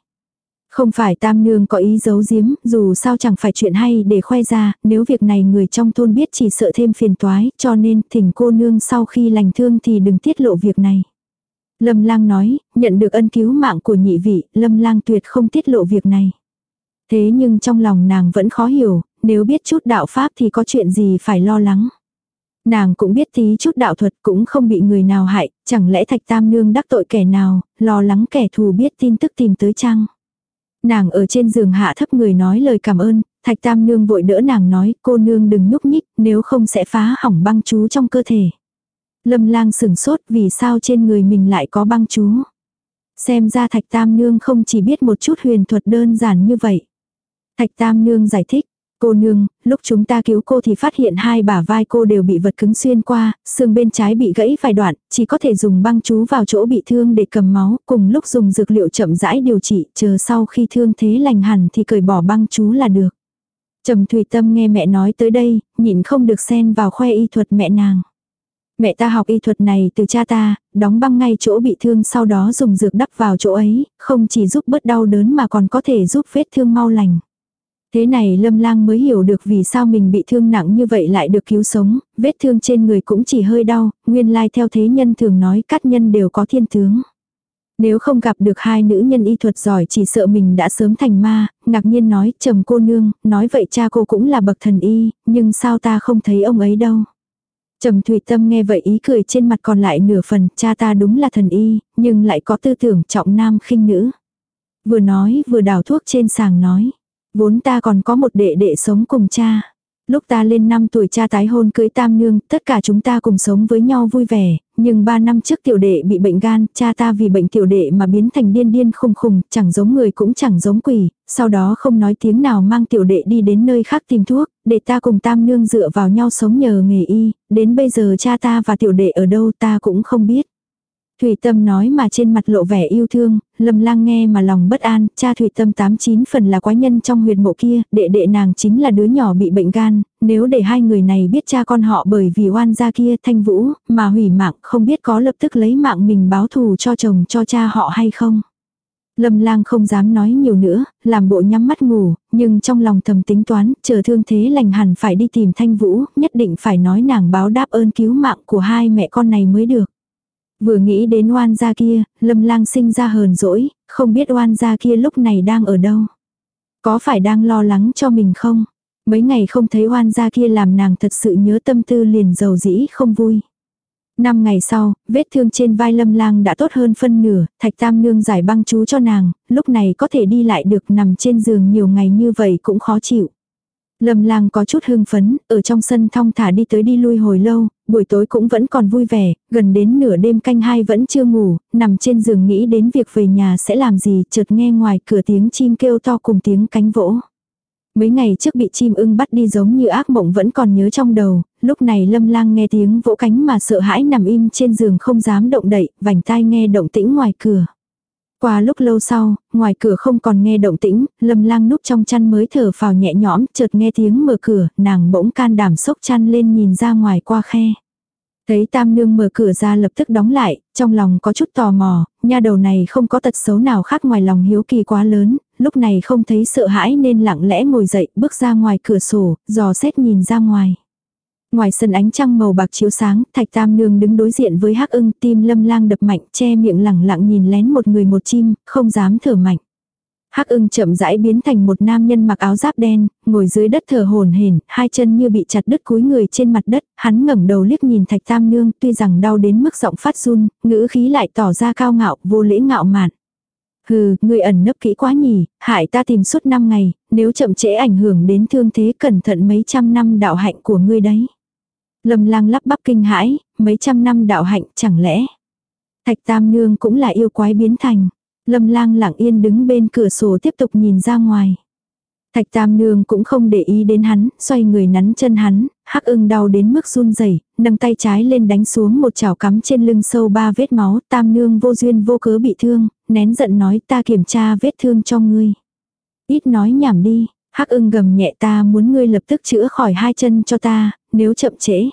Không phải tam nương có ý giấu giếm, dù sao chẳng phải chuyện hay để khoe ra, nếu việc này người trong thôn biết chỉ sợ thêm phiền toái, cho nên thỉnh cô nương sau khi lành thương thì đừng tiết lộ việc này. Lâm lang nói, nhận được ân cứu mạng của nhị vị, lâm lang tuyệt không tiết lộ việc này. Thế nhưng trong lòng nàng vẫn khó hiểu, nếu biết chút đạo pháp thì có chuyện gì phải lo lắng. Nàng cũng biết tí chút đạo thuật cũng không bị người nào hại, chẳng lẽ thạch tam nương đắc tội kẻ nào, lo lắng kẻ thù biết tin tức tìm tới chăng. Nàng ở trên giường hạ thấp người nói lời cảm ơn, thạch tam nương vội đỡ nàng nói cô nương đừng nhúc nhích nếu không sẽ phá hỏng băng chú trong cơ thể. Lâm lang sửng sốt vì sao trên người mình lại có băng chú. Xem ra thạch tam nương không chỉ biết một chút huyền thuật đơn giản như vậy. Thạch tam nương giải thích, Cô nương, lúc chúng ta cứu cô thì phát hiện hai bả vai cô đều bị vật cứng xuyên qua, xương bên trái bị gãy vài đoạn, chỉ có thể dùng băng chú vào chỗ bị thương để cầm máu, cùng lúc dùng dược liệu chậm rãi điều trị, chờ sau khi thương thế lành hẳn thì cởi bỏ băng chú là được. Trầm Thủy Tâm nghe mẹ nói tới đây, nhịn không được xen vào khoe y thuật mẹ nàng. Mẹ ta học y thuật này từ cha ta, đóng băng ngay chỗ bị thương sau đó dùng dược đắp vào chỗ ấy, không chỉ giúp bớt đau đớn mà còn có thể giúp vết thương mau lành. Thế này lâm lang mới hiểu được vì sao mình bị thương nặng như vậy lại được cứu sống, vết thương trên người cũng chỉ hơi đau, nguyên lai theo thế nhân thường nói các nhân đều có thiên tướng. Nếu không gặp được hai nữ nhân y thuật giỏi chỉ sợ mình đã sớm thành ma, ngạc nhiên nói trầm cô nương, nói vậy cha cô cũng là bậc thần y, nhưng sao ta không thấy ông ấy đâu. Trầm Thủy Tâm nghe vậy ý cười trên mặt còn lại nửa phần, cha ta đúng là thần y, nhưng lại có tư tưởng trọng nam khinh nữ. Vừa nói vừa đào thuốc trên sàng nói, vốn ta còn có một đệ đệ sống cùng cha. Lúc ta lên năm tuổi cha tái hôn cưới tam nương, tất cả chúng ta cùng sống với nhau vui vẻ, nhưng ba năm trước tiểu đệ bị bệnh gan, cha ta vì bệnh tiểu đệ mà biến thành điên điên khùng khùng, chẳng giống người cũng chẳng giống quỷ, sau đó không nói tiếng nào mang tiểu đệ đi đến nơi khác tìm thuốc, để ta cùng tam nương dựa vào nhau sống nhờ nghề y, đến bây giờ cha ta và tiểu đệ ở đâu ta cũng không biết. Thủy Tâm nói mà trên mặt lộ vẻ yêu thương, Lâm Lang nghe mà lòng bất an, cha Thủy Tâm tám chín phần là quái nhân trong huyệt mộ kia, đệ đệ nàng chính là đứa nhỏ bị bệnh gan, nếu để hai người này biết cha con họ bởi vì oan gia kia thanh vũ, mà hủy mạng không biết có lập tức lấy mạng mình báo thù cho chồng cho cha họ hay không. Lâm lang không dám nói nhiều nữa, làm bộ nhắm mắt ngủ, nhưng trong lòng thầm tính toán, chờ thương thế lành hẳn phải đi tìm thanh vũ, nhất định phải nói nàng báo đáp ơn cứu mạng của hai mẹ con này mới được. Vừa nghĩ đến oan gia kia, lâm lang sinh ra hờn dỗi, không biết oan gia kia lúc này đang ở đâu. Có phải đang lo lắng cho mình không? Mấy ngày không thấy oan gia kia làm nàng thật sự nhớ tâm tư liền dầu dĩ không vui. Năm ngày sau, vết thương trên vai lâm lang đã tốt hơn phân nửa, thạch tam nương giải băng chú cho nàng, lúc này có thể đi lại được nằm trên giường nhiều ngày như vậy cũng khó chịu. Lâm lang có chút hưng phấn, ở trong sân thong thả đi tới đi lui hồi lâu, buổi tối cũng vẫn còn vui vẻ, gần đến nửa đêm canh hai vẫn chưa ngủ, nằm trên giường nghĩ đến việc về nhà sẽ làm gì, chợt nghe ngoài cửa tiếng chim kêu to cùng tiếng cánh vỗ. Mấy ngày trước bị chim ưng bắt đi giống như ác mộng vẫn còn nhớ trong đầu, lúc này lâm lang nghe tiếng vỗ cánh mà sợ hãi nằm im trên giường không dám động đậy, vành tai nghe động tĩnh ngoài cửa. Qua lúc lâu sau, ngoài cửa không còn nghe động tĩnh, lâm lang núp trong chăn mới thở phào nhẹ nhõm, chợt nghe tiếng mở cửa, nàng bỗng can đảm sốc chăn lên nhìn ra ngoài qua khe. Thấy tam nương mở cửa ra lập tức đóng lại, trong lòng có chút tò mò, nha đầu này không có tật xấu nào khác ngoài lòng hiếu kỳ quá lớn, lúc này không thấy sợ hãi nên lặng lẽ ngồi dậy, bước ra ngoài cửa sổ, dò xét nhìn ra ngoài. Ngoài sân ánh trăng màu bạc chiếu sáng, Thạch Tam Nương đứng đối diện với Hắc Ưng, tim Lâm Lang đập mạnh, che miệng lẳng lặng nhìn lén một người một chim, không dám thở mạnh. Hắc Ưng chậm rãi biến thành một nam nhân mặc áo giáp đen, ngồi dưới đất thở hổn hển, hai chân như bị chặt đứt cúi người trên mặt đất, hắn ngẩng đầu liếc nhìn Thạch Tam Nương, tuy rằng đau đến mức giọng phát run, ngữ khí lại tỏ ra cao ngạo, vô lễ ngạo mạn. Hừ, ngươi ẩn nấp kỹ quá nhỉ, hại ta tìm suốt năm ngày, nếu chậm trễ ảnh hưởng đến thương thế cẩn thận mấy trăm năm đạo hạnh của ngươi đấy. Lâm lang lắp bắp kinh hãi, mấy trăm năm đạo hạnh chẳng lẽ. Thạch tam nương cũng là yêu quái biến thành. Lâm lang lặng yên đứng bên cửa sổ tiếp tục nhìn ra ngoài. Thạch tam nương cũng không để ý đến hắn, xoay người nắn chân hắn, hắc ưng đau đến mức run rẩy nâng tay trái lên đánh xuống một chảo cắm trên lưng sâu ba vết máu, tam nương vô duyên vô cớ bị thương, nén giận nói ta kiểm tra vết thương cho ngươi. Ít nói nhảm đi, hắc ưng gầm nhẹ ta muốn ngươi lập tức chữa khỏi hai chân cho ta, nếu chậm trễ.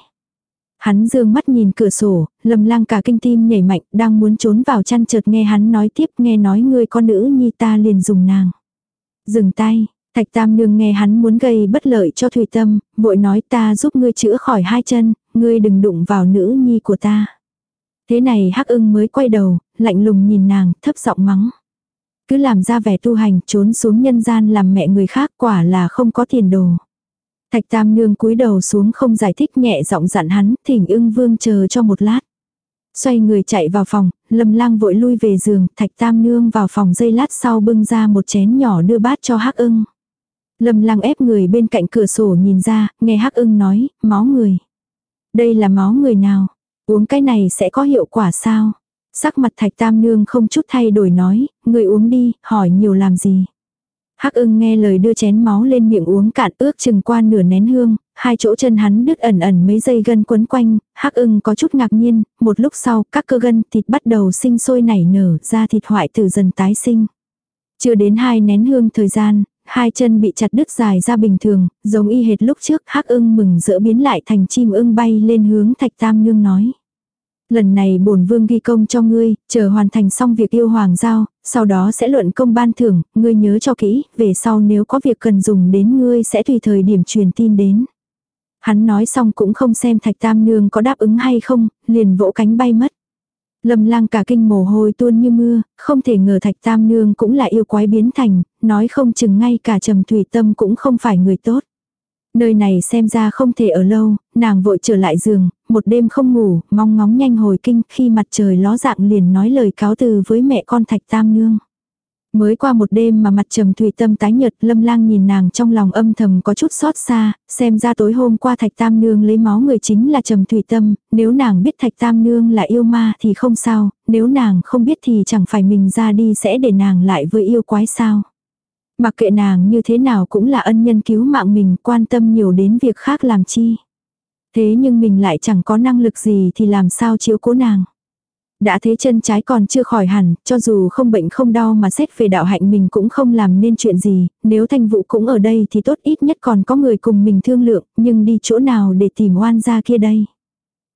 Hắn dương mắt nhìn cửa sổ, lầm lang cả kinh tim nhảy mạnh, đang muốn trốn vào chăn chợt nghe hắn nói tiếp nghe nói ngươi con nữ nhi ta liền dùng nàng. Dừng tay, thạch tam nương nghe hắn muốn gây bất lợi cho thủy tâm, vội nói ta giúp ngươi chữa khỏi hai chân, ngươi đừng đụng vào nữ nhi của ta. Thế này hắc ưng mới quay đầu, lạnh lùng nhìn nàng, thấp giọng mắng. Cứ làm ra vẻ tu hành, trốn xuống nhân gian làm mẹ người khác quả là không có tiền đồ. Thạch Tam Nương cúi đầu xuống không giải thích nhẹ giọng dặn hắn, thỉnh ưng vương chờ cho một lát. Xoay người chạy vào phòng, lâm lang vội lui về giường, thạch tam nương vào phòng dây lát sau bưng ra một chén nhỏ đưa bát cho hắc ưng. Lâm lang ép người bên cạnh cửa sổ nhìn ra, nghe hắc ưng nói, máu người. Đây là máu người nào? Uống cái này sẽ có hiệu quả sao? Sắc mặt thạch tam nương không chút thay đổi nói, người uống đi, hỏi nhiều làm gì. Hắc ưng nghe lời đưa chén máu lên miệng uống cạn ước chừng qua nửa nén hương, hai chỗ chân hắn đứt ẩn ẩn mấy dây gân quấn quanh, Hắc ưng có chút ngạc nhiên, một lúc sau các cơ gân thịt bắt đầu sinh sôi nảy nở ra thịt hoại từ dần tái sinh. Chưa đến hai nén hương thời gian, hai chân bị chặt đứt dài ra bình thường, giống y hệt lúc trước, hắc ưng mừng rỡ biến lại thành chim ưng bay lên hướng thạch tam nương nói. Lần này bổn vương ghi công cho ngươi, chờ hoàn thành xong việc yêu hoàng giao, sau đó sẽ luận công ban thưởng, ngươi nhớ cho kỹ, về sau nếu có việc cần dùng đến ngươi sẽ tùy thời điểm truyền tin đến. Hắn nói xong cũng không xem thạch tam nương có đáp ứng hay không, liền vỗ cánh bay mất. Lâm lang cả kinh mồ hôi tuôn như mưa, không thể ngờ thạch tam nương cũng là yêu quái biến thành, nói không chừng ngay cả trầm thủy tâm cũng không phải người tốt. Nơi này xem ra không thể ở lâu, nàng vội trở lại giường, một đêm không ngủ, mong ngóng nhanh hồi kinh khi mặt trời ló dạng liền nói lời cáo từ với mẹ con thạch tam nương. Mới qua một đêm mà mặt trầm thủy tâm tái nhợt lâm lang nhìn nàng trong lòng âm thầm có chút xót xa, xem ra tối hôm qua thạch tam nương lấy máu người chính là trầm thủy tâm, nếu nàng biết thạch tam nương là yêu ma thì không sao, nếu nàng không biết thì chẳng phải mình ra đi sẽ để nàng lại với yêu quái sao. Mặc kệ nàng như thế nào cũng là ân nhân cứu mạng mình quan tâm nhiều đến việc khác làm chi. Thế nhưng mình lại chẳng có năng lực gì thì làm sao chiếu cố nàng. Đã thế chân trái còn chưa khỏi hẳn, cho dù không bệnh không đau mà xét về đạo hạnh mình cũng không làm nên chuyện gì, nếu thanh vụ cũng ở đây thì tốt ít nhất còn có người cùng mình thương lượng, nhưng đi chỗ nào để tìm oan gia kia đây.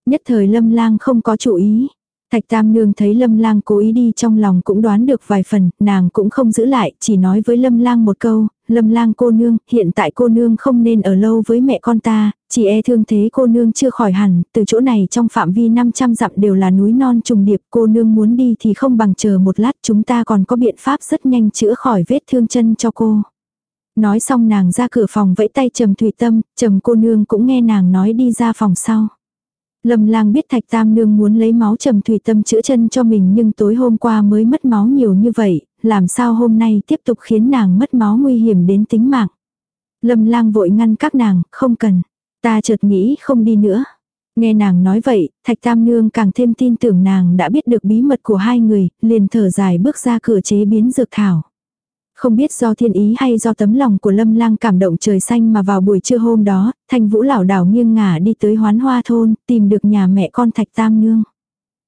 Nhất thời lâm lang không có chủ ý, Thạch Tam Nương thấy Lâm Lang cố ý đi trong lòng cũng đoán được vài phần, nàng cũng không giữ lại, chỉ nói với Lâm Lang một câu, Lâm Lang cô nương, hiện tại cô nương không nên ở lâu với mẹ con ta, chỉ e thương thế cô nương chưa khỏi hẳn, từ chỗ này trong phạm vi 500 dặm đều là núi non trùng điệp, cô nương muốn đi thì không bằng chờ một lát, chúng ta còn có biện pháp rất nhanh chữa khỏi vết thương chân cho cô. Nói xong nàng ra cửa phòng vẫy tay trầm thủy tâm, trầm cô nương cũng nghe nàng nói đi ra phòng sau. Lâm lang biết thạch tam nương muốn lấy máu trầm thủy tâm chữa chân cho mình nhưng tối hôm qua mới mất máu nhiều như vậy, làm sao hôm nay tiếp tục khiến nàng mất máu nguy hiểm đến tính mạng. Lâm lang vội ngăn các nàng, không cần. Ta chợt nghĩ không đi nữa. Nghe nàng nói vậy, thạch tam nương càng thêm tin tưởng nàng đã biết được bí mật của hai người, liền thở dài bước ra cửa chế biến dược thảo. Không biết do thiên ý hay do tấm lòng của lâm lang cảm động trời xanh mà vào buổi trưa hôm đó, thanh vũ lảo đảo nghiêng ngả đi tới hoán hoa thôn, tìm được nhà mẹ con thạch tam nương.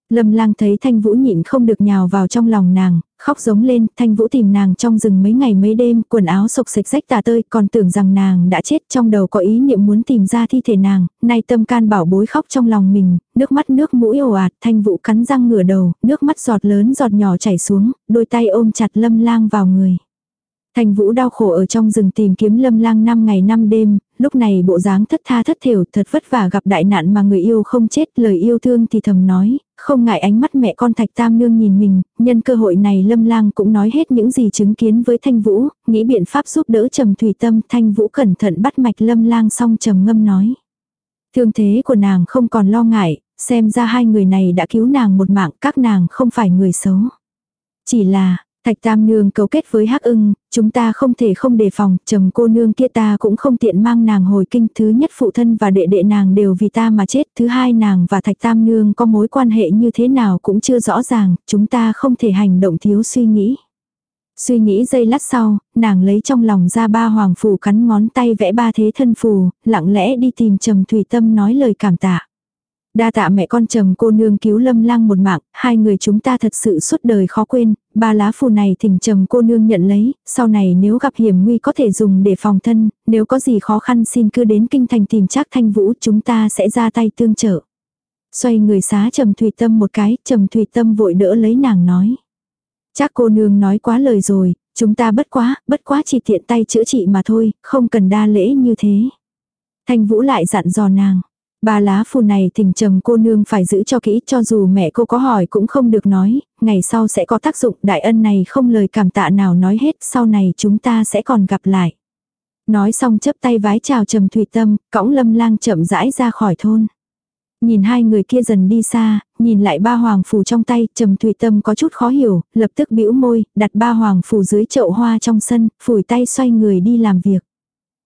Lâm lang thấy thanh vũ nhịn không được nhào vào trong lòng nàng, khóc giống lên, thanh vũ tìm nàng trong rừng mấy ngày mấy đêm, quần áo sộc sạch rách tà tơi, còn tưởng rằng nàng đã chết trong đầu có ý niệm muốn tìm ra thi thể nàng, nay tâm can bảo bối khóc trong lòng mình, nước mắt nước mũi ồ ạt, thanh vũ cắn răng ngửa đầu, nước mắt giọt lớn giọt nhỏ chảy xuống, đôi tay ôm chặt lâm lang vào người. Thành Vũ đau khổ ở trong rừng tìm kiếm Lâm Lang năm ngày năm đêm, lúc này bộ dáng thất tha thất thểu, thật vất vả gặp đại nạn mà người yêu không chết, lời yêu thương thì thầm nói, không ngại ánh mắt mẹ con Thạch Tam nương nhìn mình, nhân cơ hội này Lâm Lang cũng nói hết những gì chứng kiến với Thanh Vũ, nghĩ biện pháp giúp đỡ Trầm Thủy Tâm, Thanh Vũ cẩn thận bắt mạch Lâm Lang xong trầm ngâm nói: Thương thế của nàng không còn lo ngại, xem ra hai người này đã cứu nàng một mạng, các nàng không phải người xấu. Chỉ là, Thạch Tam Nương cấu kết với Hắc Ưng, chúng ta không thể không đề phòng, trầm cô nương kia ta cũng không tiện mang nàng hồi kinh. Thứ nhất phụ thân và đệ đệ nàng đều vì ta mà chết. Thứ hai nàng và Thạch Tam Nương có mối quan hệ như thế nào cũng chưa rõ ràng, chúng ta không thể hành động thiếu suy nghĩ. Suy nghĩ giây lát sau, nàng lấy trong lòng ra ba hoàng phù cắn ngón tay vẽ ba thế thân phù, lặng lẽ đi tìm trầm thủy tâm nói lời cảm tạ. Đa tạ mẹ con trầm cô nương cứu lâm lang một mạng, hai người chúng ta thật sự suốt đời khó quên, ba lá phù này thỉnh trầm cô nương nhận lấy, sau này nếu gặp hiểm nguy có thể dùng để phòng thân, nếu có gì khó khăn xin cứ đến kinh thành tìm chắc thanh vũ chúng ta sẽ ra tay tương trợ. Xoay người xá trầm thủy tâm một cái, trầm thủy tâm vội đỡ lấy nàng nói. Chắc cô nương nói quá lời rồi, chúng ta bất quá, bất quá chỉ tiện tay chữa trị mà thôi, không cần đa lễ như thế. Thanh vũ lại dặn dò nàng. Ba lá phù này tình trầm cô nương phải giữ cho kỹ cho dù mẹ cô có hỏi cũng không được nói, ngày sau sẽ có tác dụng đại ân này không lời cảm tạ nào nói hết sau này chúng ta sẽ còn gặp lại. Nói xong chấp tay vái chào trầm thủy tâm, cõng lâm lang chậm rãi ra khỏi thôn. Nhìn hai người kia dần đi xa, nhìn lại ba hoàng phù trong tay, trầm thủy tâm có chút khó hiểu, lập tức bĩu môi, đặt ba hoàng phù dưới chậu hoa trong sân, phủi tay xoay người đi làm việc.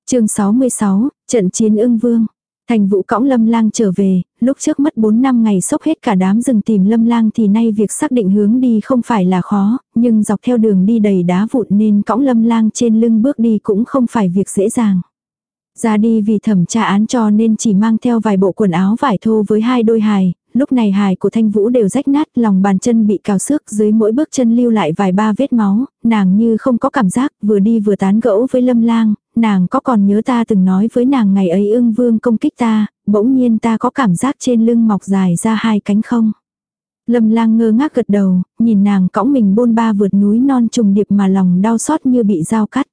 chương 66, trận chiến ưng vương. Thành vũ cõng lâm lang trở về, lúc trước mất 4 năm ngày sốc hết cả đám rừng tìm lâm lang thì nay việc xác định hướng đi không phải là khó, nhưng dọc theo đường đi đầy đá vụn nên cõng lâm lang trên lưng bước đi cũng không phải việc dễ dàng. Ra đi vì thẩm tra án cho nên chỉ mang theo vài bộ quần áo vải thô với hai đôi hài, lúc này hài của thanh vũ đều rách nát, lòng bàn chân bị cào xước, dưới mỗi bước chân lưu lại vài ba vết máu, nàng như không có cảm giác, vừa đi vừa tán gẫu với lâm lang, nàng có còn nhớ ta từng nói với nàng ngày ấy ưng vương công kích ta, bỗng nhiên ta có cảm giác trên lưng mọc dài ra hai cánh không. Lâm lang ngơ ngác gật đầu, nhìn nàng cõng mình bôn ba vượt núi non trùng điệp mà lòng đau xót như bị dao cắt.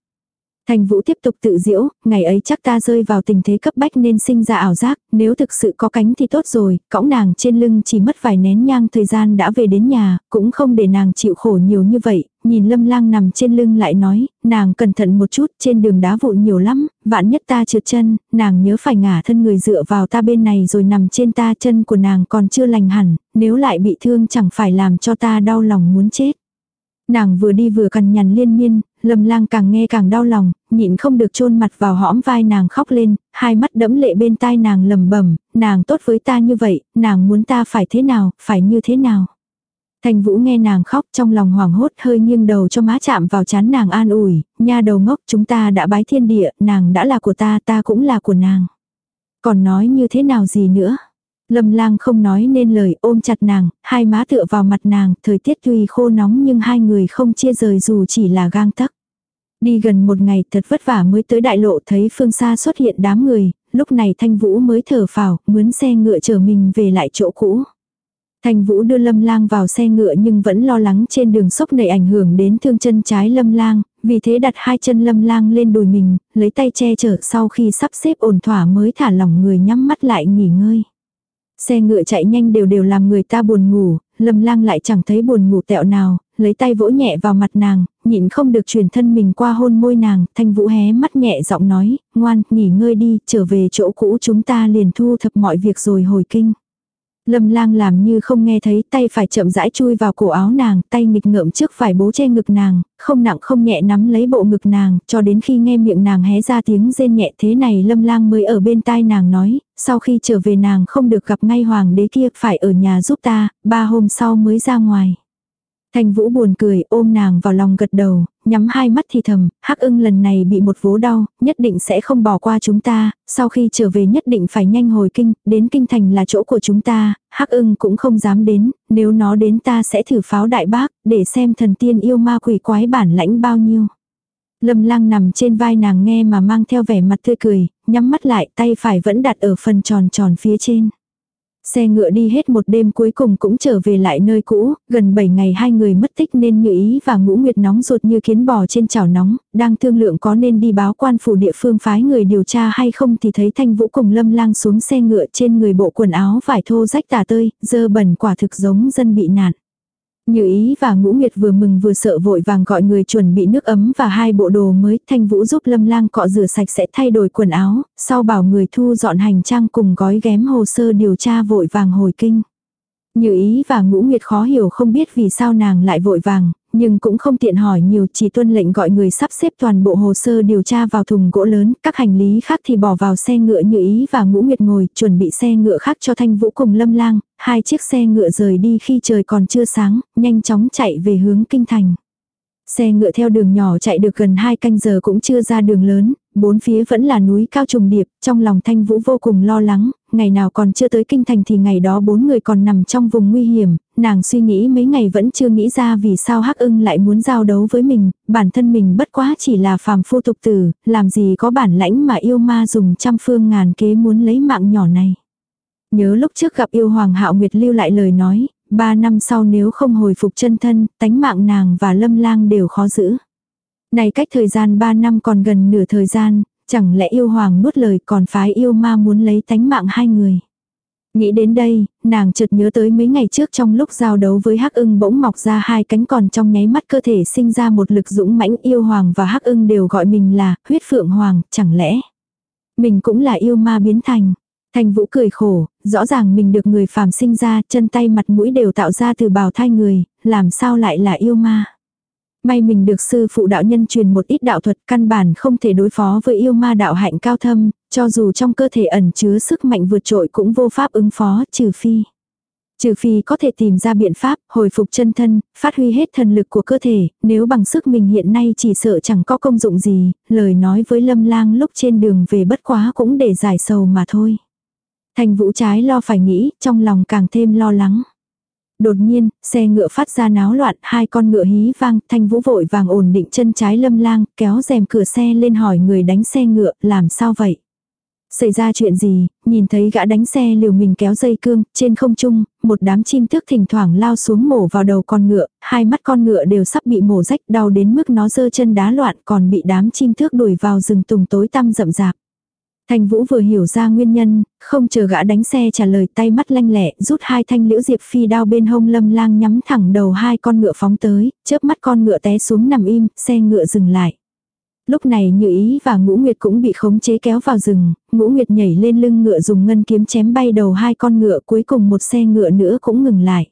Thành Vũ tiếp tục tự diễu, ngày ấy chắc ta rơi vào tình thế cấp bách nên sinh ra ảo giác, nếu thực sự có cánh thì tốt rồi, cõng nàng trên lưng chỉ mất vài nén nhang thời gian đã về đến nhà, cũng không để nàng chịu khổ nhiều như vậy, nhìn lâm lang nằm trên lưng lại nói, nàng cẩn thận một chút, trên đường đá vụn nhiều lắm, vạn nhất ta trượt chân, nàng nhớ phải ngả thân người dựa vào ta bên này rồi nằm trên ta chân của nàng còn chưa lành hẳn, nếu lại bị thương chẳng phải làm cho ta đau lòng muốn chết. Nàng vừa đi vừa cằn nhằn liên miên, lâm lang càng nghe càng đau lòng, nhịn không được chôn mặt vào hõm vai nàng khóc lên, hai mắt đẫm lệ bên tai nàng lầm bẩm nàng tốt với ta như vậy, nàng muốn ta phải thế nào, phải như thế nào. Thành Vũ nghe nàng khóc trong lòng hoảng hốt hơi nghiêng đầu cho má chạm vào chán nàng an ủi, nha đầu ngốc chúng ta đã bái thiên địa, nàng đã là của ta, ta cũng là của nàng. Còn nói như thế nào gì nữa. Lâm lang không nói nên lời ôm chặt nàng, hai má tựa vào mặt nàng, thời tiết tuy khô nóng nhưng hai người không chia rời dù chỉ là gang tấc. Đi gần một ngày thật vất vả mới tới đại lộ thấy phương xa xuất hiện đám người, lúc này thanh vũ mới thở phào, mướn xe ngựa chở mình về lại chỗ cũ. Thanh Vũ đưa Lâm Lang vào xe ngựa nhưng vẫn lo lắng trên đường sốc này ảnh hưởng đến thương chân trái Lâm Lang, vì thế đặt hai chân Lâm Lang lên đùi mình, lấy tay che chở sau khi sắp xếp ổn thỏa mới thả lỏng người nhắm mắt lại nghỉ ngơi. Xe ngựa chạy nhanh đều đều làm người ta buồn ngủ, Lâm Lang lại chẳng thấy buồn ngủ tẹo nào, lấy tay vỗ nhẹ vào mặt nàng, nhịn không được truyền thân mình qua hôn môi nàng, Thanh Vũ hé mắt nhẹ giọng nói, ngoan, nghỉ ngơi đi, trở về chỗ cũ chúng ta liền thu thập mọi việc rồi hồi kinh. Lâm lang làm như không nghe thấy tay phải chậm rãi chui vào cổ áo nàng, tay nghịch ngợm trước phải bố che ngực nàng, không nặng không nhẹ nắm lấy bộ ngực nàng, cho đến khi nghe miệng nàng hé ra tiếng rên nhẹ thế này lâm lang mới ở bên tai nàng nói, sau khi trở về nàng không được gặp ngay hoàng đế kia phải ở nhà giúp ta, ba hôm sau mới ra ngoài. Thành Vũ buồn cười ôm nàng vào lòng gật đầu, nhắm hai mắt thì thầm, Hắc ưng lần này bị một vố đau, nhất định sẽ không bỏ qua chúng ta, sau khi trở về nhất định phải nhanh hồi kinh, đến kinh thành là chỗ của chúng ta, Hắc ưng cũng không dám đến, nếu nó đến ta sẽ thử pháo đại bác, để xem thần tiên yêu ma quỷ quái bản lãnh bao nhiêu. Lâm lang nằm trên vai nàng nghe mà mang theo vẻ mặt tươi cười, nhắm mắt lại tay phải vẫn đặt ở phần tròn tròn phía trên. Xe ngựa đi hết một đêm cuối cùng cũng trở về lại nơi cũ, gần 7 ngày hai người mất tích nên như ý và ngũ nguyệt nóng ruột như kiến bò trên chảo nóng, đang thương lượng có nên đi báo quan phủ địa phương phái người điều tra hay không thì thấy thanh vũ cùng lâm lang xuống xe ngựa trên người bộ quần áo vải thô rách tả tơi, dơ bẩn quả thực giống dân bị nạn. Như ý và ngũ nguyệt vừa mừng vừa sợ vội vàng gọi người chuẩn bị nước ấm và hai bộ đồ mới. Thanh vũ giúp lâm lang cọ rửa sạch sẽ thay đổi quần áo, sau bảo người thu dọn hành trang cùng gói ghém hồ sơ điều tra vội vàng hồi kinh. Như ý và ngũ nguyệt khó hiểu không biết vì sao nàng lại vội vàng, nhưng cũng không tiện hỏi nhiều chỉ tuân lệnh gọi người sắp xếp toàn bộ hồ sơ điều tra vào thùng gỗ lớn, các hành lý khác thì bỏ vào xe ngựa như ý và ngũ nguyệt ngồi, chuẩn bị xe ngựa khác cho thanh vũ cùng lâm lang, hai chiếc xe ngựa rời đi khi trời còn chưa sáng, nhanh chóng chạy về hướng kinh thành. Xe ngựa theo đường nhỏ chạy được gần hai canh giờ cũng chưa ra đường lớn, bốn phía vẫn là núi cao trùng điệp, trong lòng thanh vũ vô cùng lo lắng, ngày nào còn chưa tới kinh thành thì ngày đó bốn người còn nằm trong vùng nguy hiểm, nàng suy nghĩ mấy ngày vẫn chưa nghĩ ra vì sao hắc ưng lại muốn giao đấu với mình, bản thân mình bất quá chỉ là phàm phu tục tử, làm gì có bản lãnh mà yêu ma dùng trăm phương ngàn kế muốn lấy mạng nhỏ này. Nhớ lúc trước gặp yêu hoàng hạo nguyệt lưu lại lời nói, ba năm sau nếu không hồi phục chân thân, tánh mạng nàng và lâm lang đều khó giữ. Này cách thời gian ba năm còn gần nửa thời gian, chẳng lẽ yêu hoàng nuốt lời còn phái yêu ma muốn lấy tánh mạng hai người. Nghĩ đến đây, nàng chợt nhớ tới mấy ngày trước trong lúc giao đấu với Hắc Ưng bỗng mọc ra hai cánh còn trong nháy mắt cơ thể sinh ra một lực dũng mãnh yêu hoàng và Hắc Ưng đều gọi mình là huyết phượng hoàng, chẳng lẽ mình cũng là yêu ma biến thành. Thành Vũ cười khổ, rõ ràng mình được người phàm sinh ra, chân tay mặt mũi đều tạo ra từ bào thai người, làm sao lại là yêu ma. May mình được sư phụ đạo nhân truyền một ít đạo thuật căn bản không thể đối phó với yêu ma đạo hạnh cao thâm, cho dù trong cơ thể ẩn chứa sức mạnh vượt trội cũng vô pháp ứng phó, trừ phi. Trừ phi có thể tìm ra biện pháp, hồi phục chân thân, phát huy hết thần lực của cơ thể, nếu bằng sức mình hiện nay chỉ sợ chẳng có công dụng gì, lời nói với lâm lang lúc trên đường về bất quá cũng để giải sầu mà thôi. Thành vũ trái lo phải nghĩ, trong lòng càng thêm lo lắng. Đột nhiên, xe ngựa phát ra náo loạn, hai con ngựa hí vang, thanh vũ vội vàng ổn định chân trái lâm lang, kéo rèm cửa xe lên hỏi người đánh xe ngựa, làm sao vậy? Xảy ra chuyện gì, nhìn thấy gã đánh xe liều mình kéo dây cương, trên không trung, một đám chim thước thỉnh thoảng lao xuống mổ vào đầu con ngựa, hai mắt con ngựa đều sắp bị mổ rách đau đến mức nó dơ chân đá loạn còn bị đám chim thước đuổi vào rừng tùng tối tăm rậm rạp. Thành Vũ vừa hiểu ra nguyên nhân, không chờ gã đánh xe trả lời tay mắt lanh lẹ, rút hai thanh liễu diệp phi đao bên hông lâm lang nhắm thẳng đầu hai con ngựa phóng tới, chớp mắt con ngựa té xuống nằm im, xe ngựa dừng lại. Lúc này Như Ý và Ngũ Nguyệt cũng bị khống chế kéo vào rừng, Ngũ Nguyệt nhảy lên lưng ngựa dùng ngân kiếm chém bay đầu hai con ngựa cuối cùng một xe ngựa nữa cũng ngừng lại.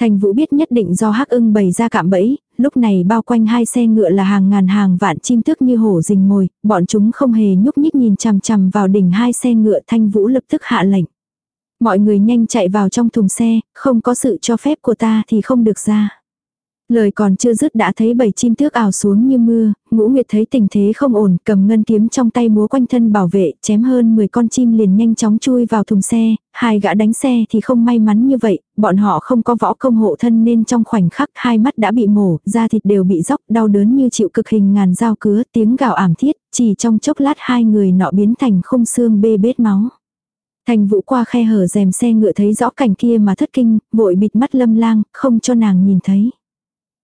Thành Vũ biết nhất định do Hắc Ưng bày ra cạm bẫy, lúc này bao quanh hai xe ngựa là hàng ngàn hàng vạn chim thức như hổ rình mồi, bọn chúng không hề nhúc nhích nhìn chằm chằm vào đỉnh hai xe ngựa Thanh Vũ lập tức hạ lệnh. Mọi người nhanh chạy vào trong thùng xe, không có sự cho phép của ta thì không được ra. Lời còn chưa dứt đã thấy bảy chim tước ảo xuống như mưa, ngũ nguyệt thấy tình thế không ổn, cầm ngân kiếm trong tay múa quanh thân bảo vệ, chém hơn 10 con chim liền nhanh chóng chui vào thùng xe, hai gã đánh xe thì không may mắn như vậy, bọn họ không có võ công hộ thân nên trong khoảnh khắc hai mắt đã bị mổ, da thịt đều bị dốc, đau đớn như chịu cực hình ngàn dao cứa, tiếng gào ảm thiết, chỉ trong chốc lát hai người nọ biến thành không xương bê bết máu. Thành vũ qua khe hở rèm xe ngựa thấy rõ cảnh kia mà thất kinh, vội bịt mắt lâm lang, không cho nàng nhìn thấy.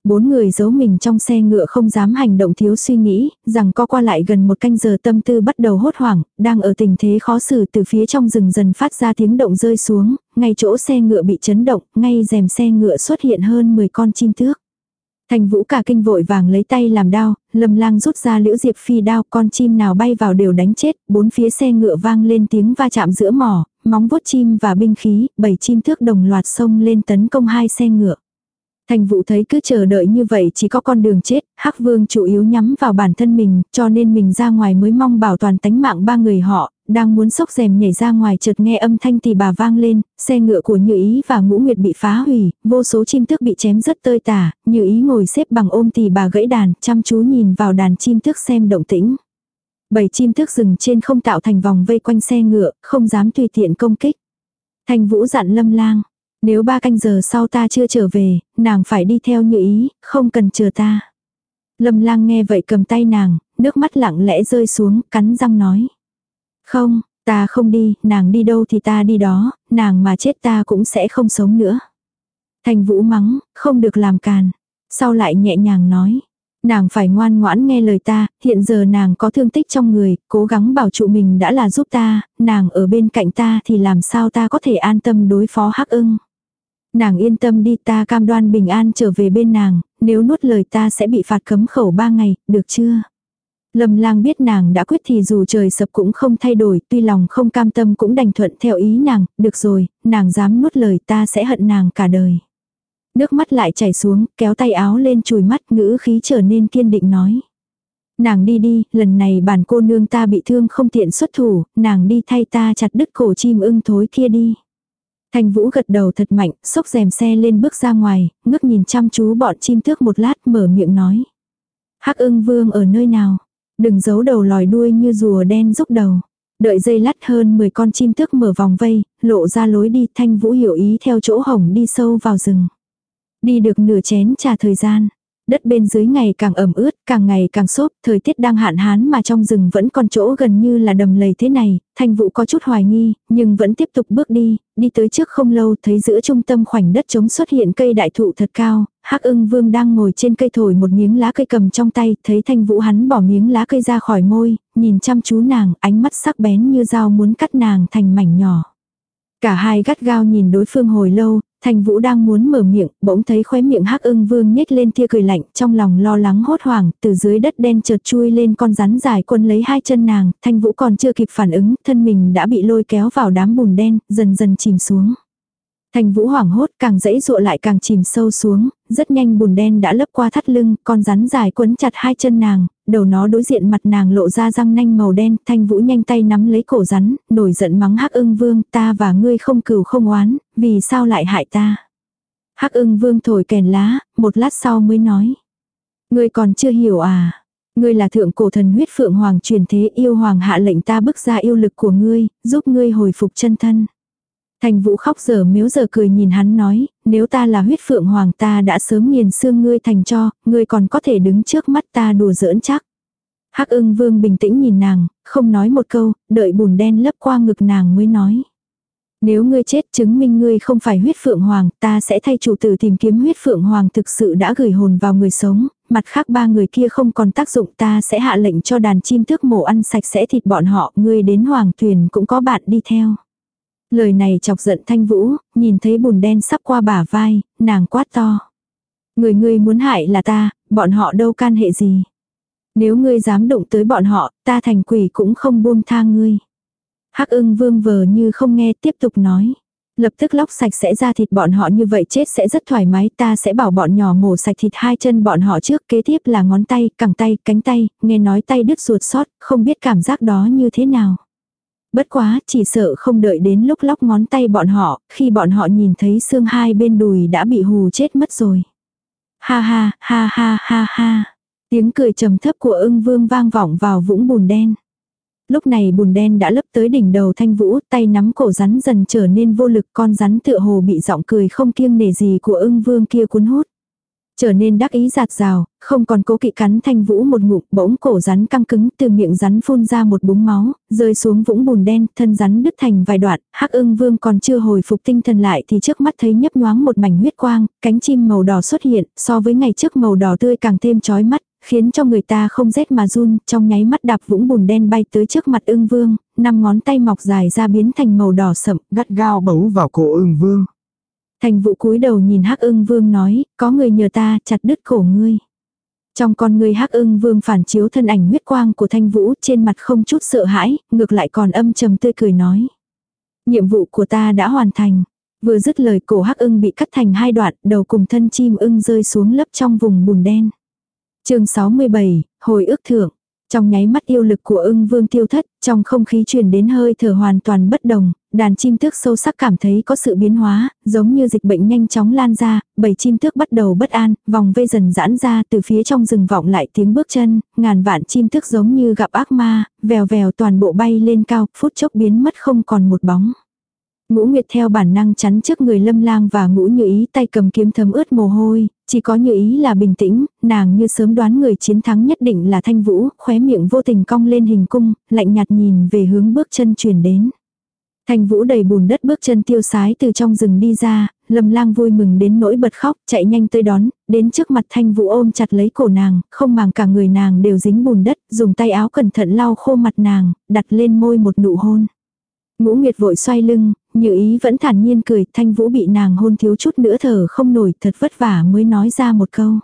Bốn người giấu mình trong xe ngựa không dám hành động thiếu suy nghĩ, rằng co qua lại gần một canh giờ tâm tư bắt đầu hốt hoảng, đang ở tình thế khó xử từ phía trong rừng dần phát ra tiếng động rơi xuống, ngay chỗ xe ngựa bị chấn động, ngay rèm xe ngựa xuất hiện hơn 10 con chim tước. Thành vũ cả kinh vội vàng lấy tay làm đao, lâm lang rút ra liễu diệp phi đao, con chim nào bay vào đều đánh chết, bốn phía xe ngựa vang lên tiếng va chạm giữa mỏ, móng vuốt chim và binh khí, bảy chim thước đồng loạt xông lên tấn công hai xe ngựa. Thành vụ thấy cứ chờ đợi như vậy chỉ có con đường chết, Hắc Vương chủ yếu nhắm vào bản thân mình, cho nên mình ra ngoài mới mong bảo toàn tánh mạng ba người họ, đang muốn sốc rèm nhảy ra ngoài chợt nghe âm thanh tỳ bà vang lên, xe ngựa của Như Ý và Ngũ Nguyệt bị phá hủy, vô số chim tước bị chém rất tơi tả, Như Ý ngồi xếp bằng ôm tỳ bà gãy đàn, chăm chú nhìn vào đàn chim tước xem động tĩnh. Bảy chim tước rừng trên không tạo thành vòng vây quanh xe ngựa, không dám tùy tiện công kích. Thành Vũ dặn Lâm Lang, nếu ba canh giờ sau ta chưa trở về, nàng phải đi theo như ý, không cần chờ ta. Lâm lang nghe vậy cầm tay nàng, nước mắt lặng lẽ rơi xuống, cắn răng nói. Không, ta không đi, nàng đi đâu thì ta đi đó, nàng mà chết ta cũng sẽ không sống nữa. Thành vũ mắng, không được làm càn. Sau lại nhẹ nhàng nói. Nàng phải ngoan ngoãn nghe lời ta, hiện giờ nàng có thương tích trong người, cố gắng bảo trụ mình đã là giúp ta, nàng ở bên cạnh ta thì làm sao ta có thể an tâm đối phó hắc ưng. Nàng yên tâm đi ta cam đoan bình an trở về bên nàng, nếu nuốt lời ta sẽ bị phạt cấm khẩu ba ngày, được chưa? Lâm lang biết nàng đã quyết thì dù trời sập cũng không thay đổi, tuy lòng không cam tâm cũng đành thuận theo ý nàng, được rồi, nàng dám nuốt lời ta sẽ hận nàng cả đời. Nước mắt lại chảy xuống, kéo tay áo lên chùi mắt ngữ khí trở nên kiên định nói. Nàng đi đi, lần này bản cô nương ta bị thương không tiện xuất thủ, nàng đi thay ta chặt đứt cổ chim ưng thối kia đi. Thanh Vũ gật đầu thật mạnh, xốc rèm xe lên bước ra ngoài, ngước nhìn chăm chú bọn chim tước một lát mở miệng nói. Hắc ưng vương ở nơi nào? Đừng giấu đầu lòi đuôi như rùa đen rúc đầu. Đợi dây lắt hơn 10 con chim tước mở vòng vây, lộ ra lối đi Thanh Vũ hiểu ý theo chỗ hổng đi sâu vào rừng. Đi được nửa chén trà thời gian, Đất bên dưới ngày càng ẩm ướt, càng ngày càng xốp, thời tiết đang hạn hán mà trong rừng vẫn còn chỗ gần như là đầm lầy thế này, thanh vụ có chút hoài nghi, nhưng vẫn tiếp tục bước đi, đi tới trước không lâu thấy giữa trung tâm khoảnh đất trống xuất hiện cây đại thụ thật cao, hắc ưng vương đang ngồi trên cây thổi một miếng lá cây cầm trong tay, thấy thanh vũ hắn bỏ miếng lá cây ra khỏi môi, nhìn chăm chú nàng, ánh mắt sắc bén như dao muốn cắt nàng thành mảnh nhỏ. Cả hai gắt gao nhìn đối phương hồi lâu, Thành Vũ đang muốn mở miệng, bỗng thấy khóe miệng Hắc Ưng Vương nhếch lên tia cười lạnh, trong lòng lo lắng hốt hoảng, từ dưới đất đen chợt chui lên con rắn dài quân lấy hai chân nàng, Thành Vũ còn chưa kịp phản ứng, thân mình đã bị lôi kéo vào đám bùn đen, dần dần chìm xuống. Thành Vũ hoảng hốt càng dãy dụa lại càng chìm sâu xuống, rất nhanh bùn đen đã lấp qua thắt lưng, con rắn dài quấn chặt hai chân nàng, đầu nó đối diện mặt nàng lộ ra răng nanh màu đen, Thanh Vũ nhanh tay nắm lấy cổ rắn, nổi giận mắng Hắc Ưng Vương, ta và ngươi không cừu không oán, vì sao lại hại ta? Hắc Ưng Vương thổi kèn lá, một lát sau mới nói, ngươi còn chưa hiểu à? Ngươi là thượng cổ thần huyết phượng hoàng truyền thế yêu hoàng hạ lệnh ta bức ra yêu lực của ngươi, giúp ngươi hồi phục chân thân. Thành vũ khóc giờ miếu giờ cười nhìn hắn nói, nếu ta là huyết phượng hoàng ta đã sớm nghiền xương ngươi thành cho, ngươi còn có thể đứng trước mắt ta đùa giỡn chắc. Hắc ưng vương bình tĩnh nhìn nàng, không nói một câu, đợi bùn đen lấp qua ngực nàng mới nói. Nếu ngươi chết chứng minh ngươi không phải huyết phượng hoàng, ta sẽ thay chủ tử tìm kiếm huyết phượng hoàng thực sự đã gửi hồn vào người sống, mặt khác ba người kia không còn tác dụng ta sẽ hạ lệnh cho đàn chim tước mổ ăn sạch sẽ thịt bọn họ, ngươi đến hoàng thuyền cũng có bạn đi theo. Lời này chọc giận thanh vũ, nhìn thấy bùn đen sắp qua bả vai, nàng quát to. Người ngươi muốn hại là ta, bọn họ đâu can hệ gì. Nếu ngươi dám đụng tới bọn họ, ta thành quỷ cũng không buông tha ngươi. Hắc ưng vương vờ như không nghe tiếp tục nói. Lập tức lóc sạch sẽ ra thịt bọn họ như vậy chết sẽ rất thoải mái ta sẽ bảo bọn nhỏ mổ sạch thịt hai chân bọn họ trước kế tiếp là ngón tay, cẳng tay, cánh tay, nghe nói tay đứt ruột sót, không biết cảm giác đó như thế nào. Bất quá, chỉ sợ không đợi đến lúc lóc ngón tay bọn họ, khi bọn họ nhìn thấy xương hai bên đùi đã bị hù chết mất rồi. Ha ha, ha ha ha ha. Tiếng cười trầm thấp của ưng vương vang vọng vào vũng bùn đen. Lúc này bùn đen đã lấp tới đỉnh đầu thanh vũ, tay nắm cổ rắn dần trở nên vô lực con rắn tựa hồ bị giọng cười không kiêng nể gì của ưng vương kia cuốn hút. Trở nên đắc ý giạt rào, không còn cố kỵ cắn thanh vũ một ngụm bỗng cổ rắn căng cứng từ miệng rắn phun ra một búng máu, rơi xuống vũng bùn đen, thân rắn đứt thành vài đoạn, hắc ưng vương còn chưa hồi phục tinh thần lại thì trước mắt thấy nhấp nhoáng một mảnh huyết quang, cánh chim màu đỏ xuất hiện, so với ngày trước màu đỏ tươi càng thêm chói mắt, khiến cho người ta không rét mà run, trong nháy mắt đạp vũng bùn đen bay tới trước mặt ưng vương, năm ngón tay mọc dài ra biến thành màu đỏ sậm, gắt gao bấu vào cổ ưng vương. Thành vụ cúi đầu nhìn hắc ưng vương nói, có người nhờ ta chặt đứt cổ ngươi. Trong con người hắc ưng vương phản chiếu thân ảnh huyết quang của thanh vũ trên mặt không chút sợ hãi, ngược lại còn âm trầm tươi cười nói. Nhiệm vụ của ta đã hoàn thành. Vừa dứt lời cổ hắc ưng bị cắt thành hai đoạn, đầu cùng thân chim ưng rơi xuống lấp trong vùng bùn đen chương 67, hồi ước thượng. Trong nháy mắt yêu lực của ưng vương tiêu thất, trong không khí truyền đến hơi thở hoàn toàn bất đồng, đàn chim tước sâu sắc cảm thấy có sự biến hóa, giống như dịch bệnh nhanh chóng lan ra, bầy chim tước bắt đầu bất an, vòng vây dần giãn ra từ phía trong rừng vọng lại tiếng bước chân, ngàn vạn chim tước giống như gặp ác ma, vèo vèo toàn bộ bay lên cao, phút chốc biến mất không còn một bóng. Ngũ Nguyệt theo bản năng chắn trước người lâm lang và ngũ như ý tay cầm kiếm thấm ướt mồ hôi, chỉ có như ý là bình tĩnh, nàng như sớm đoán người chiến thắng nhất định là thanh vũ, khóe miệng vô tình cong lên hình cung, lạnh nhạt nhìn về hướng bước chân truyền đến. Thanh vũ đầy bùn đất bước chân tiêu sái từ trong rừng đi ra, lâm lang vui mừng đến nỗi bật khóc, chạy nhanh tới đón, đến trước mặt thanh vũ ôm chặt lấy cổ nàng, không màng cả người nàng đều dính bùn đất, dùng tay áo cẩn thận lau khô mặt nàng, đặt lên môi một nụ hôn. Ngũ Nguyệt vội xoay lưng, như ý vẫn thản nhiên cười, thanh vũ bị nàng hôn thiếu chút nữa thở không nổi, thật vất vả mới nói ra một câu.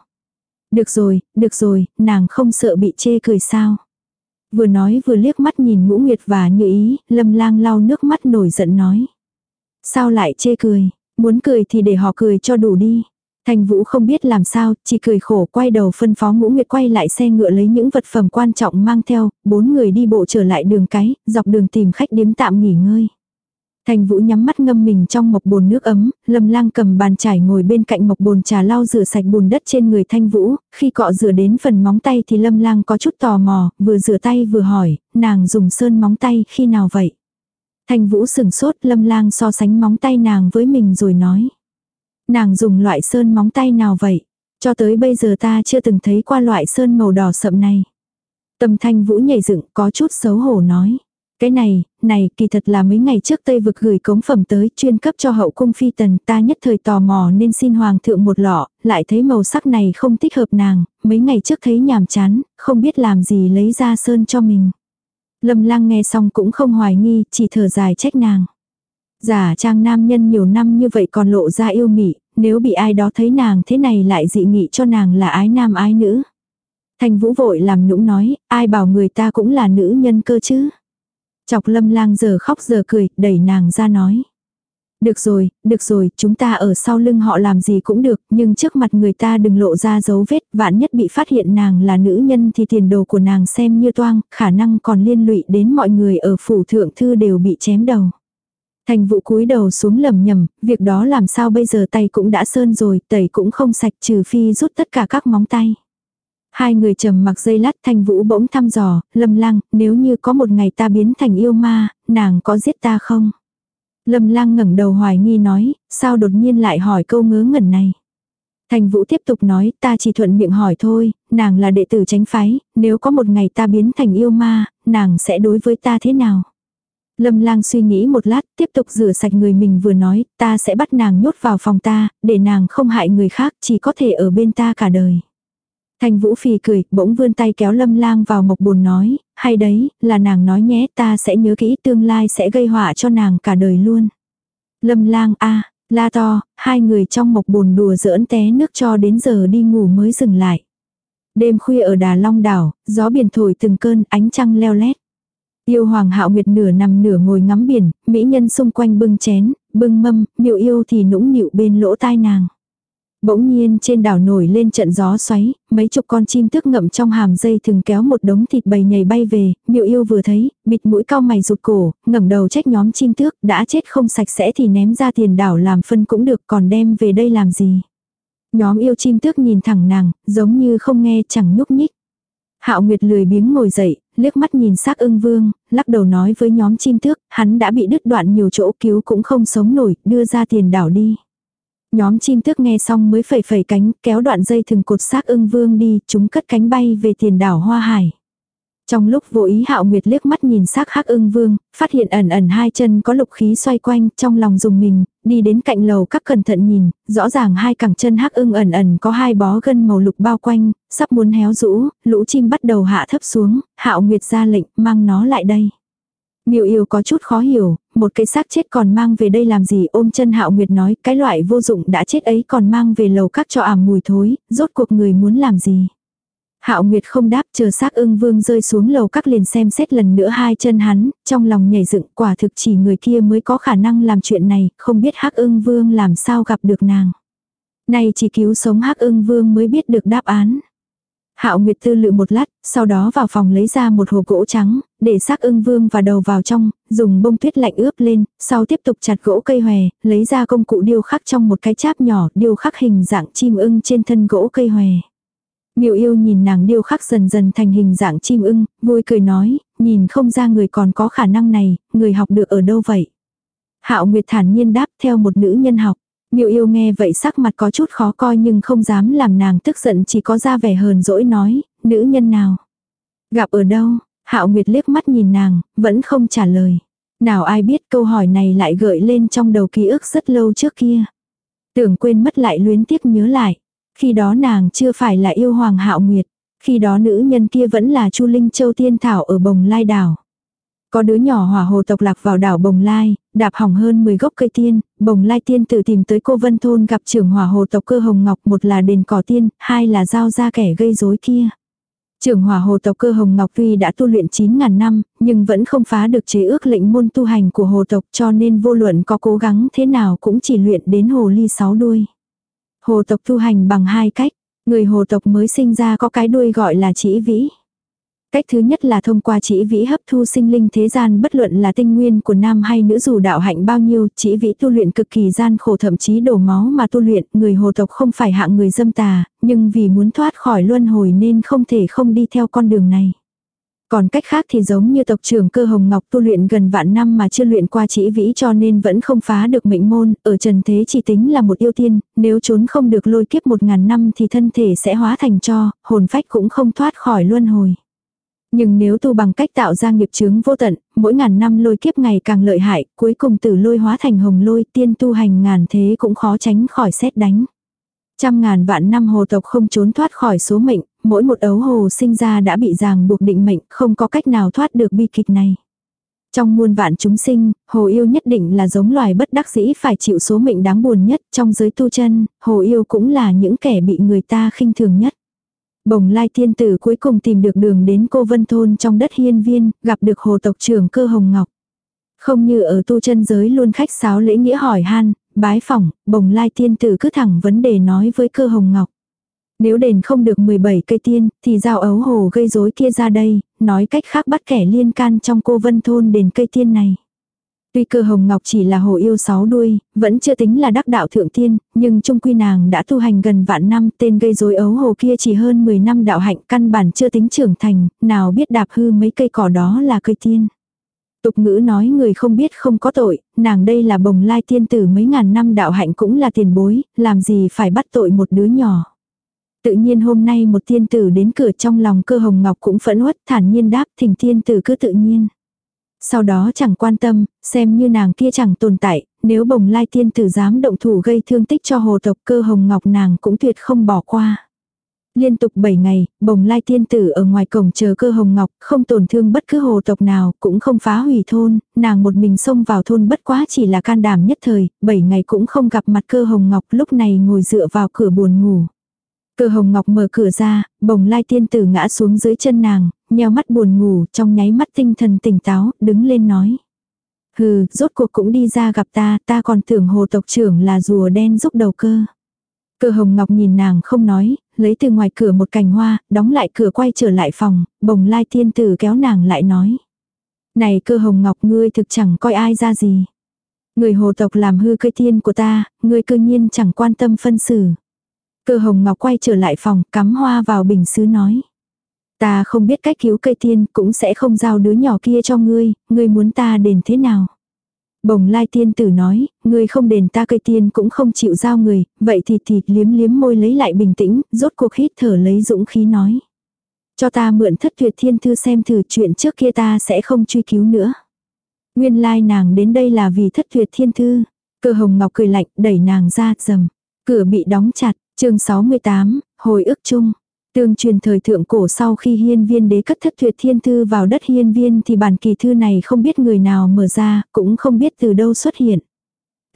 Được rồi, được rồi, nàng không sợ bị chê cười sao. Vừa nói vừa liếc mắt nhìn ngũ nguyệt và như ý, lâm lang lau nước mắt nổi giận nói. Sao lại chê cười, muốn cười thì để họ cười cho đủ đi. Thành Vũ không biết làm sao, chỉ cười khổ quay đầu phân phó Ngũ Nguyệt quay lại xe ngựa lấy những vật phẩm quan trọng mang theo, bốn người đi bộ trở lại đường cái, dọc đường tìm khách điếm tạm nghỉ ngơi. Thành Vũ nhắm mắt ngâm mình trong mộc bồn nước ấm, Lâm Lang cầm bàn chải ngồi bên cạnh mộc bồn trà lau rửa sạch bùn đất trên người Thanh Vũ, khi cọ rửa đến phần móng tay thì Lâm Lang có chút tò mò, vừa rửa tay vừa hỏi, nàng dùng sơn móng tay khi nào vậy? Thanh Vũ sừng sốt, Lâm Lang so sánh móng tay nàng với mình rồi nói. Nàng dùng loại sơn móng tay nào vậy? Cho tới bây giờ ta chưa từng thấy qua loại sơn màu đỏ sậm này. Tâm Thanh Vũ nhảy dựng có chút xấu hổ nói. Cái này, này kỳ thật là mấy ngày trước Tây vực gửi cống phẩm tới chuyên cấp cho hậu cung phi tần ta nhất thời tò mò nên xin hoàng thượng một lọ, lại thấy màu sắc này không thích hợp nàng, mấy ngày trước thấy nhàm chán, không biết làm gì lấy ra sơn cho mình. Lâm Lang nghe xong cũng không hoài nghi, chỉ thở dài trách nàng. Giả trang nam nhân nhiều năm như vậy còn lộ ra yêu mị, nếu bị ai đó thấy nàng thế này lại dị nghị cho nàng là ái nam ái nữ. Thành vũ vội làm nũng nói, ai bảo người ta cũng là nữ nhân cơ chứ. Chọc lâm lang giờ khóc giờ cười, đẩy nàng ra nói. Được rồi, được rồi, chúng ta ở sau lưng họ làm gì cũng được, nhưng trước mặt người ta đừng lộ ra dấu vết, vạn nhất bị phát hiện nàng là nữ nhân thì tiền đồ của nàng xem như toang, khả năng còn liên lụy đến mọi người ở phủ thượng thư đều bị chém đầu. Thành vụ cúi đầu xuống lầm nhầm, việc đó làm sao bây giờ tay cũng đã sơn rồi, tẩy cũng không sạch trừ phi rút tất cả các móng tay. Hai người trầm mặc dây lát thanh vũ bỗng thăm dò, lâm lang, nếu như có một ngày ta biến thành yêu ma, nàng có giết ta không? Lâm lang ngẩng đầu hoài nghi nói, sao đột nhiên lại hỏi câu ngớ ngẩn này? Thành Vũ tiếp tục nói, ta chỉ thuận miệng hỏi thôi, nàng là đệ tử tránh phái, nếu có một ngày ta biến thành yêu ma, nàng sẽ đối với ta thế nào? Lâm lang suy nghĩ một lát, tiếp tục rửa sạch người mình vừa nói, ta sẽ bắt nàng nhốt vào phòng ta, để nàng không hại người khác, chỉ có thể ở bên ta cả đời. Thành Vũ phì cười, bỗng vươn tay kéo Lâm Lang vào mộc bồn nói, hay đấy, là nàng nói nhé, ta sẽ nhớ kỹ tương lai sẽ gây họa cho nàng cả đời luôn. Lâm Lang a, la to, hai người trong mộc bồn đùa giỡn té nước cho đến giờ đi ngủ mới dừng lại. Đêm khuya ở Đà Long đảo, gió biển thổi từng cơn, ánh trăng leo lét. Yêu Hoàng Hạo Nguyệt nửa nằm nửa ngồi ngắm biển, mỹ nhân xung quanh bưng chén, bưng mâm, miệu yêu thì nũng nịu bên lỗ tai nàng. Bỗng nhiên trên đảo nổi lên trận gió xoáy, mấy chục con chim tước ngậm trong hàm dây thường kéo một đống thịt bầy nhảy bay về, miệu yêu vừa thấy, bịt mũi cao mày rụt cổ, ngẩng đầu trách nhóm chim tước, đã chết không sạch sẽ thì ném ra tiền đảo làm phân cũng được còn đem về đây làm gì. Nhóm yêu chim tước nhìn thẳng nàng, giống như không nghe chẳng nhúc nhích. Hạo Nguyệt lười biếng ngồi dậy, liếc mắt nhìn xác ưng vương, lắc đầu nói với nhóm chim tước, hắn đã bị đứt đoạn nhiều chỗ cứu cũng không sống nổi, đưa ra tiền đảo đi. Nhóm chim tước nghe xong mới phẩy phẩy cánh, kéo đoạn dây thừng cột xác ưng vương đi, chúng cất cánh bay về tiền đảo Hoa Hải. Trong lúc vô ý hạo nguyệt liếc mắt nhìn xác hắc ưng vương, phát hiện ẩn ẩn hai chân có lục khí xoay quanh, trong lòng dùng mình, đi đến cạnh lầu các cẩn thận nhìn, rõ ràng hai cẳng chân hắc ưng ẩn ẩn có hai bó gân màu lục bao quanh, sắp muốn héo rũ, lũ chim bắt đầu hạ thấp xuống, hạo nguyệt ra lệnh, mang nó lại đây. Miêu yêu có chút khó hiểu, một cái xác chết còn mang về đây làm gì ôm chân hạo nguyệt nói cái loại vô dụng đã chết ấy còn mang về lầu các cho ảm mùi thối, rốt cuộc người muốn làm gì. Hạo Nguyệt không đáp chờ xác ưng vương rơi xuống lầu các liền xem xét lần nữa hai chân hắn, trong lòng nhảy dựng quả thực chỉ người kia mới có khả năng làm chuyện này, không biết hắc ưng vương làm sao gặp được nàng. Này chỉ cứu sống hắc ưng vương mới biết được đáp án. Hạo Nguyệt tư lự một lát, sau đó vào phòng lấy ra một hộp gỗ trắng, để xác ưng vương và đầu vào trong, dùng bông tuyết lạnh ướp lên, sau tiếp tục chặt gỗ cây hòe, lấy ra công cụ điêu khắc trong một cái cháp nhỏ, điêu khắc hình dạng chim ưng trên thân gỗ cây hòe. Miêu yêu nhìn nàng điêu khắc dần dần thành hình dạng chim ưng, vui cười nói, nhìn không ra người còn có khả năng này, người học được ở đâu vậy? Hạo Nguyệt thản nhiên đáp theo một nữ nhân học. Miêu yêu nghe vậy sắc mặt có chút khó coi nhưng không dám làm nàng tức giận chỉ có ra vẻ hờn dỗi nói, nữ nhân nào? Gặp ở đâu? Hạo Nguyệt liếc mắt nhìn nàng, vẫn không trả lời. Nào ai biết câu hỏi này lại gợi lên trong đầu ký ức rất lâu trước kia. Tưởng quên mất lại luyến tiếc nhớ lại. Khi đó nàng chưa phải là yêu hoàng hạo nguyệt. Khi đó nữ nhân kia vẫn là Chu Linh Châu Tiên Thảo ở Bồng Lai Đảo. Có đứa nhỏ hỏa hồ tộc lạc vào đảo Bồng Lai, đạp hỏng hơn 10 gốc cây tiên, Bồng Lai tiên tự tìm tới cô Vân Thôn gặp trưởng hỏa hồ tộc cơ hồng ngọc một là đền cỏ tiên, hai là giao ra kẻ gây rối kia. Trưởng hỏa hồ tộc cơ hồng ngọc tuy đã tu luyện 9.000 năm, nhưng vẫn không phá được chế ước lệnh môn tu hành của hồ tộc cho nên vô luận có cố gắng thế nào cũng chỉ luyện đến hồ ly sáu đuôi. Hồ tộc tu hành bằng hai cách. Người hồ tộc mới sinh ra có cái đuôi gọi là chỉ vĩ. Cách thứ nhất là thông qua chỉ vĩ hấp thu sinh linh thế gian bất luận là tinh nguyên của nam hay nữ dù đạo hạnh bao nhiêu, chỉ vĩ tu luyện cực kỳ gian khổ thậm chí đổ máu mà tu luyện, người hồ tộc không phải hạng người dâm tà, nhưng vì muốn thoát khỏi luân hồi nên không thể không đi theo con đường này. Còn cách khác thì giống như tộc trưởng cơ hồng ngọc tu luyện gần vạn năm mà chưa luyện qua chỉ vĩ cho nên vẫn không phá được mệnh môn, ở trần thế chỉ tính là một yêu tiên, nếu trốn không được lôi kiếp một ngàn năm thì thân thể sẽ hóa thành cho, hồn phách cũng không thoát khỏi luân hồi. Nhưng nếu tu bằng cách tạo ra nghiệp chướng vô tận, mỗi ngàn năm lôi kiếp ngày càng lợi hại, cuối cùng tử lôi hóa thành hồng lôi tiên tu hành ngàn thế cũng khó tránh khỏi xét đánh. Trăm ngàn vạn năm hồ tộc không trốn thoát khỏi số mệnh, mỗi một ấu hồ sinh ra đã bị ràng buộc định mệnh, không có cách nào thoát được bi kịch này. Trong muôn vạn chúng sinh, hồ yêu nhất định là giống loài bất đắc dĩ phải chịu số mệnh đáng buồn nhất trong giới tu chân, hồ yêu cũng là những kẻ bị người ta khinh thường nhất. Bồng lai tiên tử cuối cùng tìm được đường đến cô vân thôn trong đất hiên viên, gặp được hồ tộc trưởng cơ hồng ngọc. Không như ở tu chân giới luôn khách sáo lễ nghĩa hỏi han, bái phỏng, bồng lai tiên tử cứ thẳng vấn đề nói với cơ hồng ngọc. Nếu đền không được 17 cây tiên, thì giao ấu hồ gây rối kia ra đây, nói cách khác bắt kẻ liên can trong cô vân thôn đền cây tiên này. Tuy cơ hồng ngọc chỉ là hồ yêu sáu đuôi, vẫn chưa tính là đắc đạo thượng tiên, nhưng trung quy nàng đã tu hành gần vạn năm, tên gây rối ấu hồ kia chỉ hơn 10 năm đạo hạnh căn bản chưa tính trưởng thành, nào biết đạp hư mấy cây cỏ đó là cây tiên. Tục ngữ nói người không biết không có tội, nàng đây là bồng lai tiên tử mấy ngàn năm đạo hạnh cũng là tiền bối, làm gì phải bắt tội một đứa nhỏ. Tự nhiên hôm nay một tiên tử đến cửa trong lòng cơ hồng ngọc cũng phẫn uất thản nhiên đáp thỉnh tiên tử cứ tự nhiên. Sau đó chẳng quan tâm, xem như nàng kia chẳng tồn tại, nếu bồng lai tiên tử dám động thủ gây thương tích cho hồ tộc cơ hồng ngọc nàng cũng tuyệt không bỏ qua. Liên tục 7 ngày, bồng lai tiên tử ở ngoài cổng chờ cơ hồng ngọc, không tổn thương bất cứ hồ tộc nào, cũng không phá hủy thôn, nàng một mình xông vào thôn bất quá chỉ là can đảm nhất thời, 7 ngày cũng không gặp mặt cơ hồng ngọc lúc này ngồi dựa vào cửa buồn ngủ. Cơ hồng ngọc mở cửa ra, bồng lai tiên tử ngã xuống dưới chân nàng, nheo mắt buồn ngủ, trong nháy mắt tinh thần tỉnh táo, đứng lên nói. Hừ, rốt cuộc cũng đi ra gặp ta, ta còn tưởng hồ tộc trưởng là rùa đen giúp đầu cơ. Cơ hồng ngọc nhìn nàng không nói, lấy từ ngoài cửa một cành hoa, đóng lại cửa quay trở lại phòng, bồng lai tiên tử kéo nàng lại nói. Này cơ hồng ngọc ngươi thực chẳng coi ai ra gì. Người hồ tộc làm hư cây tiên của ta, ngươi cơ nhiên chẳng quan tâm phân xử. Cơ hồng ngọc quay trở lại phòng, cắm hoa vào bình sứ nói. Ta không biết cách cứu cây tiên, cũng sẽ không giao đứa nhỏ kia cho ngươi, ngươi muốn ta đền thế nào. Bồng lai tiên tử nói, ngươi không đền ta cây tiên cũng không chịu giao người, vậy thì thịt liếm liếm môi lấy lại bình tĩnh, rốt cuộc hít thở lấy dũng khí nói. Cho ta mượn thất tuyệt thiên thư xem thử chuyện trước kia ta sẽ không truy cứu nữa. Nguyên lai nàng đến đây là vì thất tuyệt thiên thư. Cơ hồng ngọc cười lạnh đẩy nàng ra dầm. Cửa bị đóng chặt, chương 68, hồi ức chung. Tương truyền thời thượng cổ sau khi hiên viên đế cất thất tuyệt thiên thư vào đất hiên viên thì bản kỳ thư này không biết người nào mở ra, cũng không biết từ đâu xuất hiện.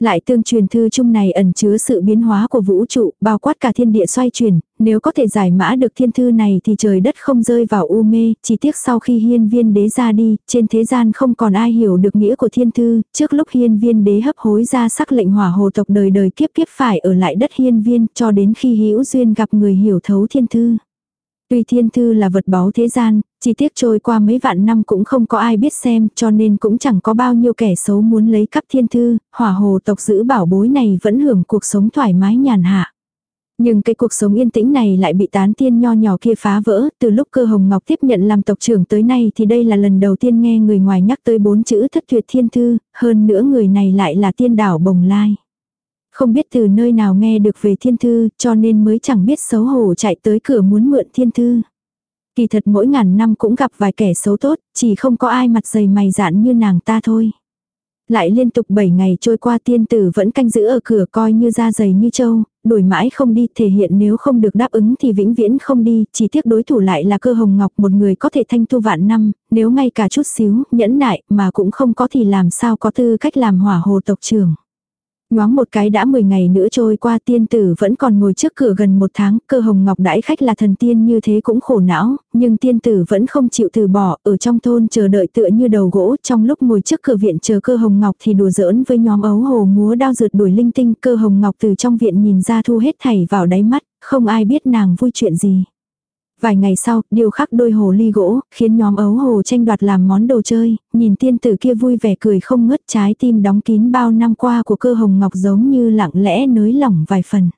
Lại tương truyền thư chung này ẩn chứa sự biến hóa của vũ trụ, bao quát cả thiên địa xoay chuyển, nếu có thể giải mã được thiên thư này thì trời đất không rơi vào u mê, chỉ tiếc sau khi hiên viên đế ra đi, trên thế gian không còn ai hiểu được nghĩa của thiên thư, trước lúc hiên viên đế hấp hối ra sắc lệnh hỏa hồ tộc đời đời kiếp kiếp phải ở lại đất hiên viên cho đến khi hữu duyên gặp người hiểu thấu thiên thư. Tuy thiên thư là vật báu thế gian, chỉ tiếc trôi qua mấy vạn năm cũng không có ai biết xem cho nên cũng chẳng có bao nhiêu kẻ xấu muốn lấy cắp thiên thư, hỏa hồ tộc giữ bảo bối này vẫn hưởng cuộc sống thoải mái nhàn hạ. Nhưng cái cuộc sống yên tĩnh này lại bị tán tiên nho nhỏ kia phá vỡ, từ lúc cơ hồng ngọc tiếp nhận làm tộc trưởng tới nay thì đây là lần đầu tiên nghe người ngoài nhắc tới bốn chữ thất tuyệt thiên thư, hơn nữa người này lại là tiên đảo bồng lai. Không biết từ nơi nào nghe được về thiên thư, cho nên mới chẳng biết xấu hổ chạy tới cửa muốn mượn thiên thư. Kỳ thật mỗi ngàn năm cũng gặp vài kẻ xấu tốt, chỉ không có ai mặt dày mày dạn như nàng ta thôi. Lại liên tục 7 ngày trôi qua tiên tử vẫn canh giữ ở cửa coi như da dày như trâu đuổi mãi không đi thể hiện nếu không được đáp ứng thì vĩnh viễn không đi, chỉ tiếc đối thủ lại là cơ hồng ngọc một người có thể thanh tu vạn năm, nếu ngay cả chút xíu, nhẫn nại mà cũng không có thì làm sao có tư cách làm hỏa hồ tộc trưởng. Nhoáng một cái đã 10 ngày nữa trôi qua tiên tử vẫn còn ngồi trước cửa gần một tháng, cơ hồng ngọc đãi khách là thần tiên như thế cũng khổ não, nhưng tiên tử vẫn không chịu từ bỏ, ở trong thôn chờ đợi tựa như đầu gỗ, trong lúc ngồi trước cửa viện chờ cơ hồng ngọc thì đùa giỡn với nhóm ấu hồ múa đao rượt đuổi linh tinh, cơ hồng ngọc từ trong viện nhìn ra thu hết thảy vào đáy mắt, không ai biết nàng vui chuyện gì. Vài ngày sau, điều khắc đôi hồ ly gỗ, khiến nhóm ấu hồ tranh đoạt làm món đồ chơi, nhìn tiên tử kia vui vẻ cười không ngớt trái tim đóng kín bao năm qua của cơ hồng ngọc giống như lặng lẽ nới lỏng vài phần.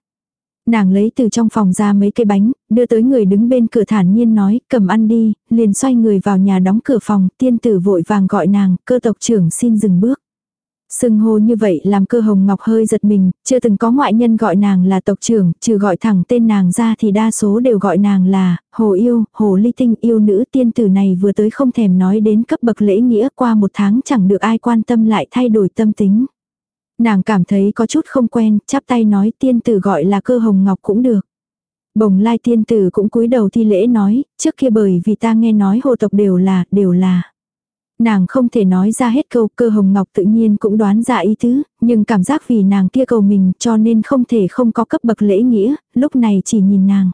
Nàng lấy từ trong phòng ra mấy cái bánh, đưa tới người đứng bên cửa thản nhiên nói, cầm ăn đi, liền xoay người vào nhà đóng cửa phòng, tiên tử vội vàng gọi nàng, cơ tộc trưởng xin dừng bước. Sưng hô như vậy làm cơ hồng ngọc hơi giật mình, chưa từng có ngoại nhân gọi nàng là tộc trưởng, trừ gọi thẳng tên nàng ra thì đa số đều gọi nàng là, hồ yêu, hồ ly tinh yêu nữ tiên tử này vừa tới không thèm nói đến cấp bậc lễ nghĩa qua một tháng chẳng được ai quan tâm lại thay đổi tâm tính. Nàng cảm thấy có chút không quen, chắp tay nói tiên tử gọi là cơ hồng ngọc cũng được. Bồng lai tiên tử cũng cúi đầu thi lễ nói, trước kia bởi vì ta nghe nói hồ tộc đều là, đều là. Nàng không thể nói ra hết câu cơ hồng ngọc tự nhiên cũng đoán ra ý tứ, nhưng cảm giác vì nàng kia cầu mình cho nên không thể không có cấp bậc lễ nghĩa, lúc này chỉ nhìn nàng.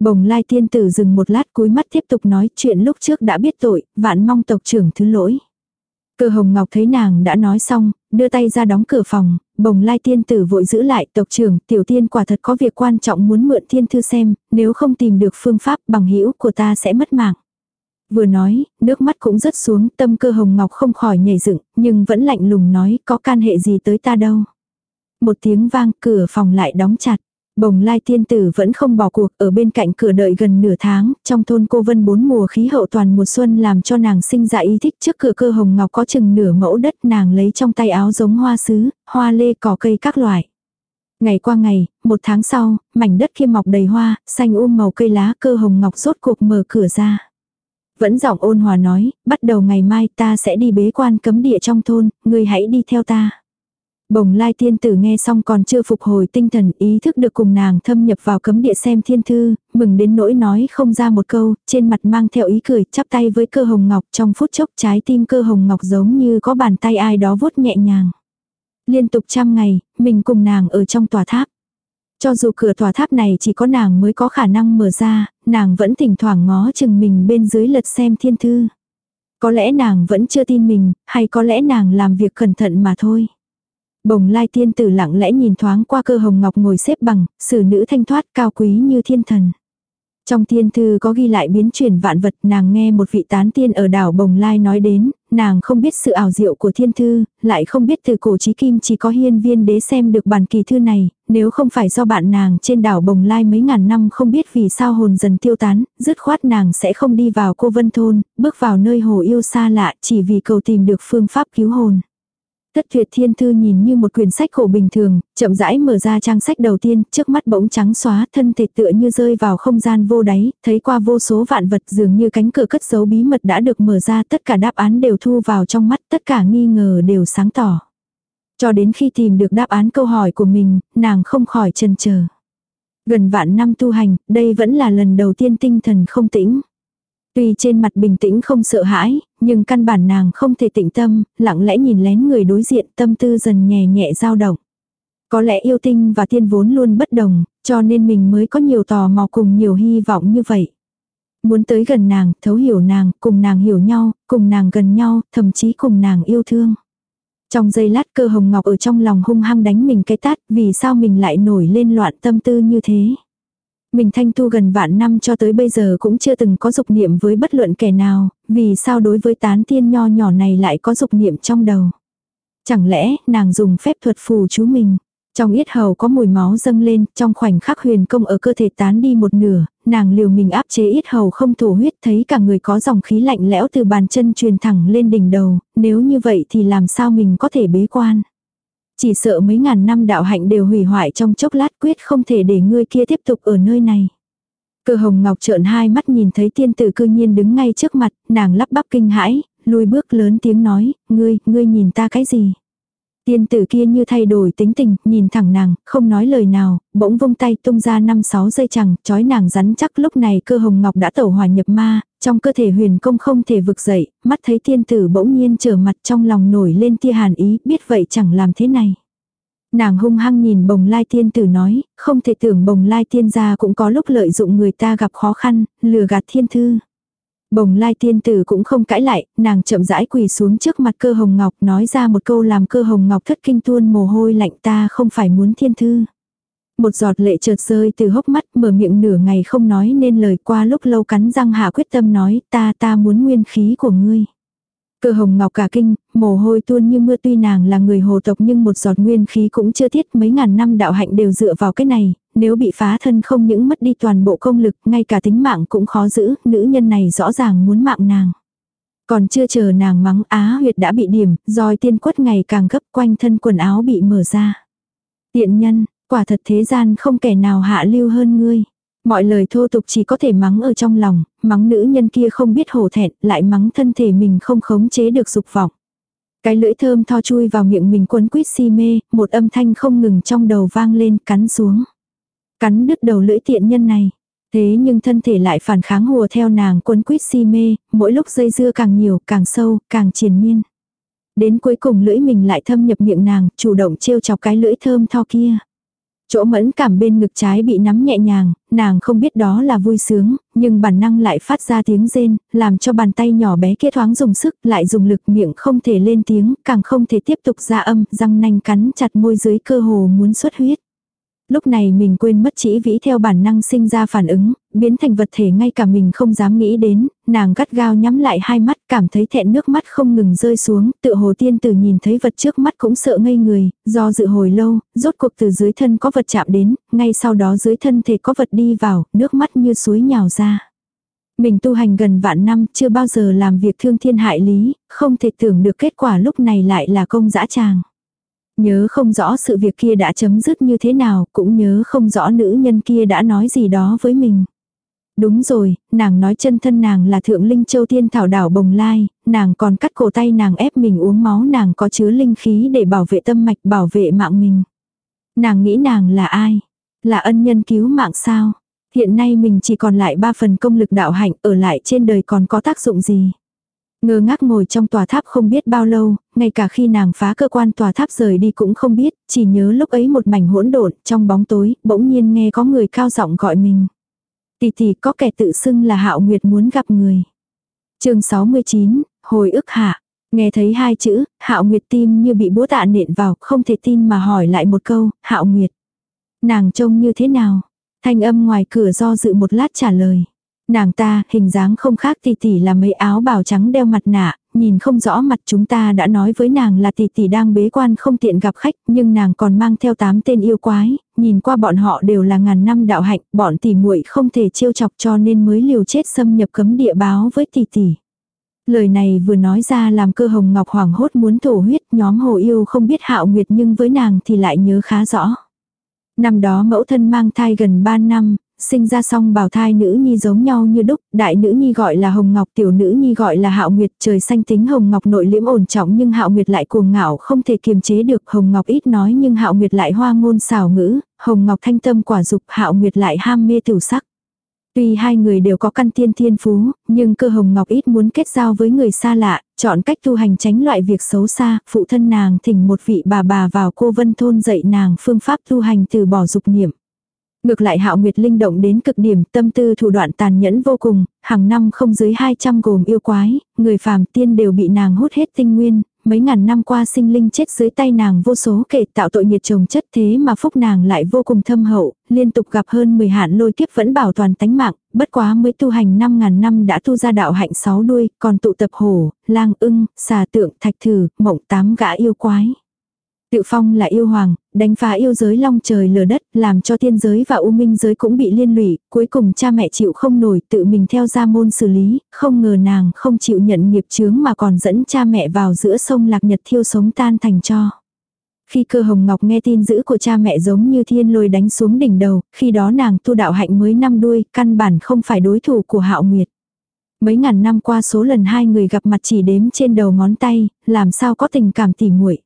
Bồng lai tiên tử dừng một lát cúi mắt tiếp tục nói chuyện lúc trước đã biết tội, vạn mong tộc trưởng thứ lỗi. Cơ hồng ngọc thấy nàng đã nói xong, đưa tay ra đóng cửa phòng, bồng lai tiên tử vội giữ lại tộc trưởng, tiểu tiên quả thật có việc quan trọng muốn mượn thiên thư xem, nếu không tìm được phương pháp bằng hữu của ta sẽ mất mạng. Vừa nói, nước mắt cũng rớt xuống, tâm cơ hồng ngọc không khỏi nhảy dựng, nhưng vẫn lạnh lùng nói có can hệ gì tới ta đâu. Một tiếng vang cửa phòng lại đóng chặt. Bồng lai tiên tử vẫn không bỏ cuộc ở bên cạnh cửa đợi gần nửa tháng, trong thôn cô vân bốn mùa khí hậu toàn mùa xuân làm cho nàng sinh ra ý thích trước cửa cơ hồng ngọc có chừng nửa mẫu đất nàng lấy trong tay áo giống hoa sứ, hoa lê cỏ cây các loại. Ngày qua ngày, một tháng sau, mảnh đất kia mọc đầy hoa, xanh um màu cây lá cơ hồng ngọc rốt cuộc mở cửa ra. Vẫn giọng ôn hòa nói, bắt đầu ngày mai ta sẽ đi bế quan cấm địa trong thôn, ngươi hãy đi theo ta. Bồng lai tiên tử nghe xong còn chưa phục hồi tinh thần ý thức được cùng nàng thâm nhập vào cấm địa xem thiên thư, mừng đến nỗi nói không ra một câu, trên mặt mang theo ý cười, chắp tay với cơ hồng ngọc trong phút chốc trái tim cơ hồng ngọc giống như có bàn tay ai đó vuốt nhẹ nhàng. Liên tục trăm ngày, mình cùng nàng ở trong tòa tháp. Cho dù cửa tòa tháp này chỉ có nàng mới có khả năng mở ra, nàng vẫn thỉnh thoảng ngó chừng mình bên dưới lật xem thiên thư. Có lẽ nàng vẫn chưa tin mình, hay có lẽ nàng làm việc cẩn thận mà thôi. Bồng lai tiên tử lặng lẽ nhìn thoáng qua cơ hồng ngọc ngồi xếp bằng, xử nữ thanh thoát cao quý như thiên thần. Trong thiên thư có ghi lại biến chuyển vạn vật nàng nghe một vị tán tiên ở đảo Bồng Lai nói đến, nàng không biết sự ảo diệu của thiên thư, lại không biết từ cổ chí kim chỉ có hiên viên đế xem được bản kỳ thư này, nếu không phải do bạn nàng trên đảo Bồng Lai mấy ngàn năm không biết vì sao hồn dần tiêu tán, dứt khoát nàng sẽ không đi vào cô vân thôn, bước vào nơi hồ yêu xa lạ chỉ vì cầu tìm được phương pháp cứu hồn. Thất tuyệt thiên thư nhìn như một quyển sách khổ bình thường, chậm rãi mở ra trang sách đầu tiên, trước mắt bỗng trắng xóa, thân thể tựa như rơi vào không gian vô đáy, thấy qua vô số vạn vật dường như cánh cửa cất giấu bí mật đã được mở ra, tất cả đáp án đều thu vào trong mắt, tất cả nghi ngờ đều sáng tỏ. Cho đến khi tìm được đáp án câu hỏi của mình, nàng không khỏi chần chờ. Gần vạn năm tu hành, đây vẫn là lần đầu tiên tinh thần không tĩnh. Tuy trên mặt bình tĩnh không sợ hãi, nhưng căn bản nàng không thể tĩnh tâm, lặng lẽ nhìn lén người đối diện tâm tư dần nhẹ nhẹ dao động. Có lẽ yêu tinh và tiên vốn luôn bất đồng, cho nên mình mới có nhiều tò mò cùng nhiều hy vọng như vậy. Muốn tới gần nàng, thấu hiểu nàng, cùng nàng hiểu nhau, cùng nàng gần nhau, thậm chí cùng nàng yêu thương. Trong giây lát cơ hồng ngọc ở trong lòng hung hăng đánh mình cái tát, vì sao mình lại nổi lên loạn tâm tư như thế. Mình thanh tu gần vạn năm cho tới bây giờ cũng chưa từng có dục niệm với bất luận kẻ nào, vì sao đối với tán tiên nho nhỏ này lại có dục niệm trong đầu. Chẳng lẽ nàng dùng phép thuật phù chú mình. Trong yết hầu có mùi máu dâng lên, trong khoảnh khắc huyền công ở cơ thể tán đi một nửa, nàng liều mình áp chế yết hầu không thổ huyết thấy cả người có dòng khí lạnh lẽo từ bàn chân truyền thẳng lên đỉnh đầu, nếu như vậy thì làm sao mình có thể bế quan. Chỉ sợ mấy ngàn năm đạo hạnh đều hủy hoại trong chốc lát quyết không thể để ngươi kia tiếp tục ở nơi này. Cơ hồng ngọc trợn hai mắt nhìn thấy tiên tử cư nhiên đứng ngay trước mặt, nàng lắp bắp kinh hãi, lùi bước lớn tiếng nói, ngươi, ngươi nhìn ta cái gì? Tiên tử kia như thay đổi tính tình, nhìn thẳng nàng, không nói lời nào, bỗng vung tay tung ra năm sáu dây chẳng, chói nàng rắn chắc lúc này cơ hồng ngọc đã tẩu hòa nhập ma, trong cơ thể huyền công không thể vực dậy, mắt thấy tiên tử bỗng nhiên trở mặt trong lòng nổi lên tia hàn ý, biết vậy chẳng làm thế này. Nàng hung hăng nhìn bồng lai tiên tử nói, không thể tưởng bồng lai tiên gia cũng có lúc lợi dụng người ta gặp khó khăn, lừa gạt thiên thư. Bồng lai tiên tử cũng không cãi lại, nàng chậm rãi quỳ xuống trước mặt cơ hồng ngọc nói ra một câu làm cơ hồng ngọc thất kinh tuôn mồ hôi lạnh ta không phải muốn thiên thư. Một giọt lệ chợt rơi từ hốc mắt mở miệng nửa ngày không nói nên lời qua lúc lâu cắn răng hạ quyết tâm nói ta ta muốn nguyên khí của ngươi. Cơ hồng ngọc cả kinh, mồ hôi tuôn như mưa tuy nàng là người hồ tộc nhưng một giọt nguyên khí cũng chưa thiết mấy ngàn năm đạo hạnh đều dựa vào cái này, nếu bị phá thân không những mất đi toàn bộ công lực, ngay cả tính mạng cũng khó giữ, nữ nhân này rõ ràng muốn mạng nàng. Còn chưa chờ nàng mắng á huyệt đã bị điểm, roi tiên quất ngày càng gấp quanh thân quần áo bị mở ra. Tiện nhân, quả thật thế gian không kẻ nào hạ lưu hơn ngươi. Mọi lời thô tục chỉ có thể mắng ở trong lòng, mắng nữ nhân kia không biết hổ thẹn, lại mắng thân thể mình không khống chế được dục vọng. Cái lưỡi thơm tho chui vào miệng mình quấn quýt si mê, một âm thanh không ngừng trong đầu vang lên cắn xuống. Cắn đứt đầu lưỡi tiện nhân này. Thế nhưng thân thể lại phản kháng hùa theo nàng quấn quýt si mê, mỗi lúc dây dưa càng nhiều, càng sâu, càng triền miên. Đến cuối cùng lưỡi mình lại thâm nhập miệng nàng, chủ động trêu chọc cái lưỡi thơm tho kia. Chỗ mẫn cảm bên ngực trái bị nắm nhẹ nhàng, nàng không biết đó là vui sướng, nhưng bản năng lại phát ra tiếng rên, làm cho bàn tay nhỏ bé kia thoáng dùng sức, lại dùng lực miệng không thể lên tiếng, càng không thể tiếp tục ra âm, răng nanh cắn chặt môi dưới cơ hồ muốn xuất huyết. Lúc này mình quên mất chỉ vĩ theo bản năng sinh ra phản ứng, biến thành vật thể ngay cả mình không dám nghĩ đến, nàng gắt gao nhắm lại hai mắt cảm thấy thẹn nước mắt không ngừng rơi xuống, tự hồ tiên tử nhìn thấy vật trước mắt cũng sợ ngây người, do dự hồi lâu, rốt cuộc từ dưới thân có vật chạm đến, ngay sau đó dưới thân thể có vật đi vào, nước mắt như suối nhào ra. Mình tu hành gần vạn năm chưa bao giờ làm việc thương thiên hại lý, không thể tưởng được kết quả lúc này lại là công dã tràng. Nhớ không rõ sự việc kia đã chấm dứt như thế nào, cũng nhớ không rõ nữ nhân kia đã nói gì đó với mình. Đúng rồi, nàng nói chân thân nàng là thượng linh châu tiên thảo đảo bồng lai, nàng còn cắt cổ tay nàng ép mình uống máu nàng có chứa linh khí để bảo vệ tâm mạch bảo vệ mạng mình. Nàng nghĩ nàng là ai? Là ân nhân cứu mạng sao? Hiện nay mình chỉ còn lại ba phần công lực đạo hạnh ở lại trên đời còn có tác dụng gì? Ngơ ngác ngồi trong tòa tháp không biết bao lâu, ngay cả khi nàng phá cơ quan tòa tháp rời đi cũng không biết, chỉ nhớ lúc ấy một mảnh hỗn độn, trong bóng tối, bỗng nhiên nghe có người cao giọng gọi mình. Tỷ tỷ có kẻ tự xưng là Hạo Nguyệt muốn gặp người. Chương 69, hồi ức hạ. Nghe thấy hai chữ, Hạo Nguyệt tim như bị búa tạ nện vào, không thể tin mà hỏi lại một câu, Hạo Nguyệt. Nàng trông như thế nào? Thanh âm ngoài cửa do dự một lát trả lời. Nàng ta, hình dáng không khác tỷ tỷ là mấy áo bào trắng đeo mặt nạ, nhìn không rõ mặt chúng ta đã nói với nàng là tỷ tỷ đang bế quan không tiện gặp khách, nhưng nàng còn mang theo tám tên yêu quái, nhìn qua bọn họ đều là ngàn năm đạo hạnh, bọn tỷ muội không thể chiêu chọc cho nên mới liều chết xâm nhập cấm địa báo với tỷ tỷ. Lời này vừa nói ra làm cơ hồng ngọc hoàng hốt muốn thổ huyết, nhóm hồ yêu không biết hạo nguyệt nhưng với nàng thì lại nhớ khá rõ. Năm đó mẫu thân mang thai gần 3 năm, sinh ra xong bào thai nữ nhi giống nhau như đúc, đại nữ nhi gọi là Hồng Ngọc, tiểu nữ nhi gọi là Hạo Nguyệt, trời xanh tính Hồng Ngọc nội liễm ổn trọng nhưng Hạo Nguyệt lại cuồng ngạo không thể kiềm chế được, Hồng Ngọc ít nói nhưng Hạo Nguyệt lại hoa ngôn xảo ngữ, Hồng Ngọc thanh tâm quả dục, Hạo Nguyệt lại ham mê tiểu sắc. Tuy hai người đều có căn tiên thiên phú, nhưng cơ hồng ngọc ít muốn kết giao với người xa lạ, chọn cách tu hành tránh loại việc xấu xa, phụ thân nàng thỉnh một vị bà bà vào cô vân thôn dạy nàng phương pháp tu hành từ bỏ dục niệm. Ngược lại hạo nguyệt linh động đến cực điểm tâm tư thủ đoạn tàn nhẫn vô cùng, hàng năm không dưới 200 gồm yêu quái, người phàm tiên đều bị nàng hút hết tinh nguyên, mấy ngàn năm qua sinh linh chết dưới tay nàng vô số kể tạo tội nhiệt trồng chất thế mà phúc nàng lại vô cùng thâm hậu, liên tục gặp hơn 10 hạn lôi kiếp vẫn bảo toàn tánh mạng, bất quá mới tu hành 5 ngàn năm đã tu ra đạo hạnh 6 đuôi, còn tụ tập hổ, lang ưng, xà tượng, thạch thử, mộng tám gã yêu quái. Tự phong là yêu hoàng, đánh phá yêu giới long trời lở đất, làm cho tiên giới và u minh giới cũng bị liên lụy, cuối cùng cha mẹ chịu không nổi tự mình theo ra môn xử lý, không ngờ nàng không chịu nhận nghiệp chướng mà còn dẫn cha mẹ vào giữa sông lạc nhật thiêu sống tan thành cho. Khi cơ hồng ngọc nghe tin dữ của cha mẹ giống như thiên lôi đánh xuống đỉnh đầu, khi đó nàng tu đạo hạnh mới năm đuôi, căn bản không phải đối thủ của hạo nguyệt. Mấy ngàn năm qua số lần hai người gặp mặt chỉ đếm trên đầu ngón tay, làm sao có tình cảm tỉ muội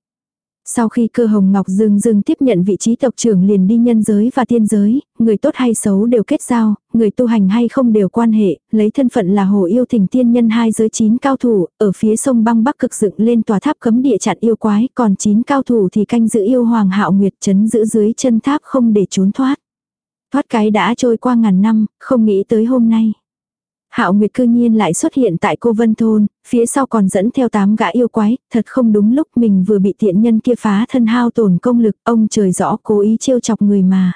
sau khi cơ hồng ngọc dương dương tiếp nhận vị trí tộc trưởng liền đi nhân giới và tiên giới, người tốt hay xấu đều kết giao, người tu hành hay không đều quan hệ, lấy thân phận là hồ yêu thỉnh tiên nhân hai giới chín cao thủ, ở phía sông băng bắc cực dựng lên tòa tháp cấm địa chặn yêu quái, còn chín cao thủ thì canh giữ yêu hoàng hạo nguyệt chấn giữ dưới chân tháp không để trốn thoát. Thoát cái đã trôi qua ngàn năm, không nghĩ tới hôm nay. Hạo Nguyệt cư nhiên lại xuất hiện tại cô Vân Thôn, phía sau còn dẫn theo tám gã yêu quái, thật không đúng lúc mình vừa bị tiện nhân kia phá thân hao tổn công lực, ông trời rõ cố ý trêu chọc người mà.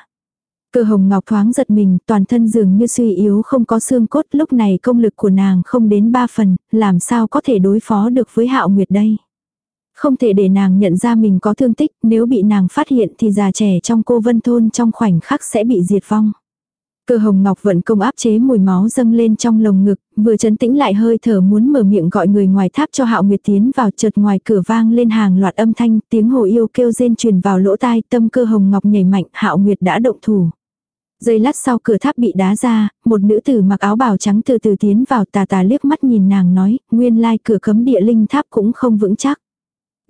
Cơ hồng ngọc thoáng giật mình, toàn thân dường như suy yếu không có xương cốt, lúc này công lực của nàng không đến ba phần, làm sao có thể đối phó được với Hạo Nguyệt đây. Không thể để nàng nhận ra mình có thương tích, nếu bị nàng phát hiện thì già trẻ trong cô Vân Thôn trong khoảnh khắc sẽ bị diệt vong. Cơ hồng ngọc vận công áp chế mùi máu dâng lên trong lồng ngực, vừa chấn tĩnh lại hơi thở muốn mở miệng gọi người ngoài tháp cho hạo nguyệt tiến vào chợt ngoài cửa vang lên hàng loạt âm thanh, tiếng hồ yêu kêu rên truyền vào lỗ tai tâm cơ hồng ngọc nhảy mạnh hạo nguyệt đã động thủ. Giây lát sau cửa tháp bị đá ra, một nữ tử mặc áo bào trắng từ từ tiến vào tà tà liếc mắt nhìn nàng nói, nguyên lai cửa cấm địa linh tháp cũng không vững chắc.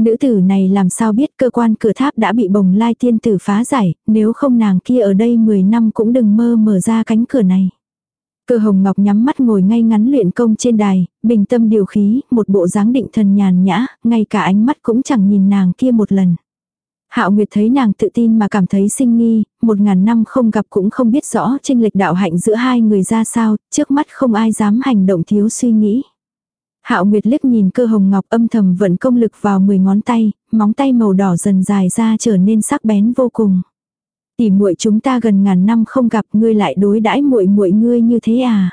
Nữ tử này làm sao biết cơ quan cửa tháp đã bị bồng lai tiên tử phá giải, nếu không nàng kia ở đây 10 năm cũng đừng mơ mở ra cánh cửa này. Cơ hồng ngọc nhắm mắt ngồi ngay ngắn luyện công trên đài, bình tâm điều khí, một bộ dáng định thần nhàn nhã, ngay cả ánh mắt cũng chẳng nhìn nàng kia một lần. Hạo Nguyệt thấy nàng tự tin mà cảm thấy sinh nghi, một ngàn năm không gặp cũng không biết rõ tranh lệch đạo hạnh giữa hai người ra sao, trước mắt không ai dám hành động thiếu suy nghĩ. Hạo Nguyệt liếc nhìn cơ hồng ngọc âm thầm vận công lực vào 10 ngón tay, móng tay màu đỏ dần dài ra trở nên sắc bén vô cùng. Tỷ muội chúng ta gần ngàn năm không gặp, ngươi lại đối đãi muội muội ngươi như thế à?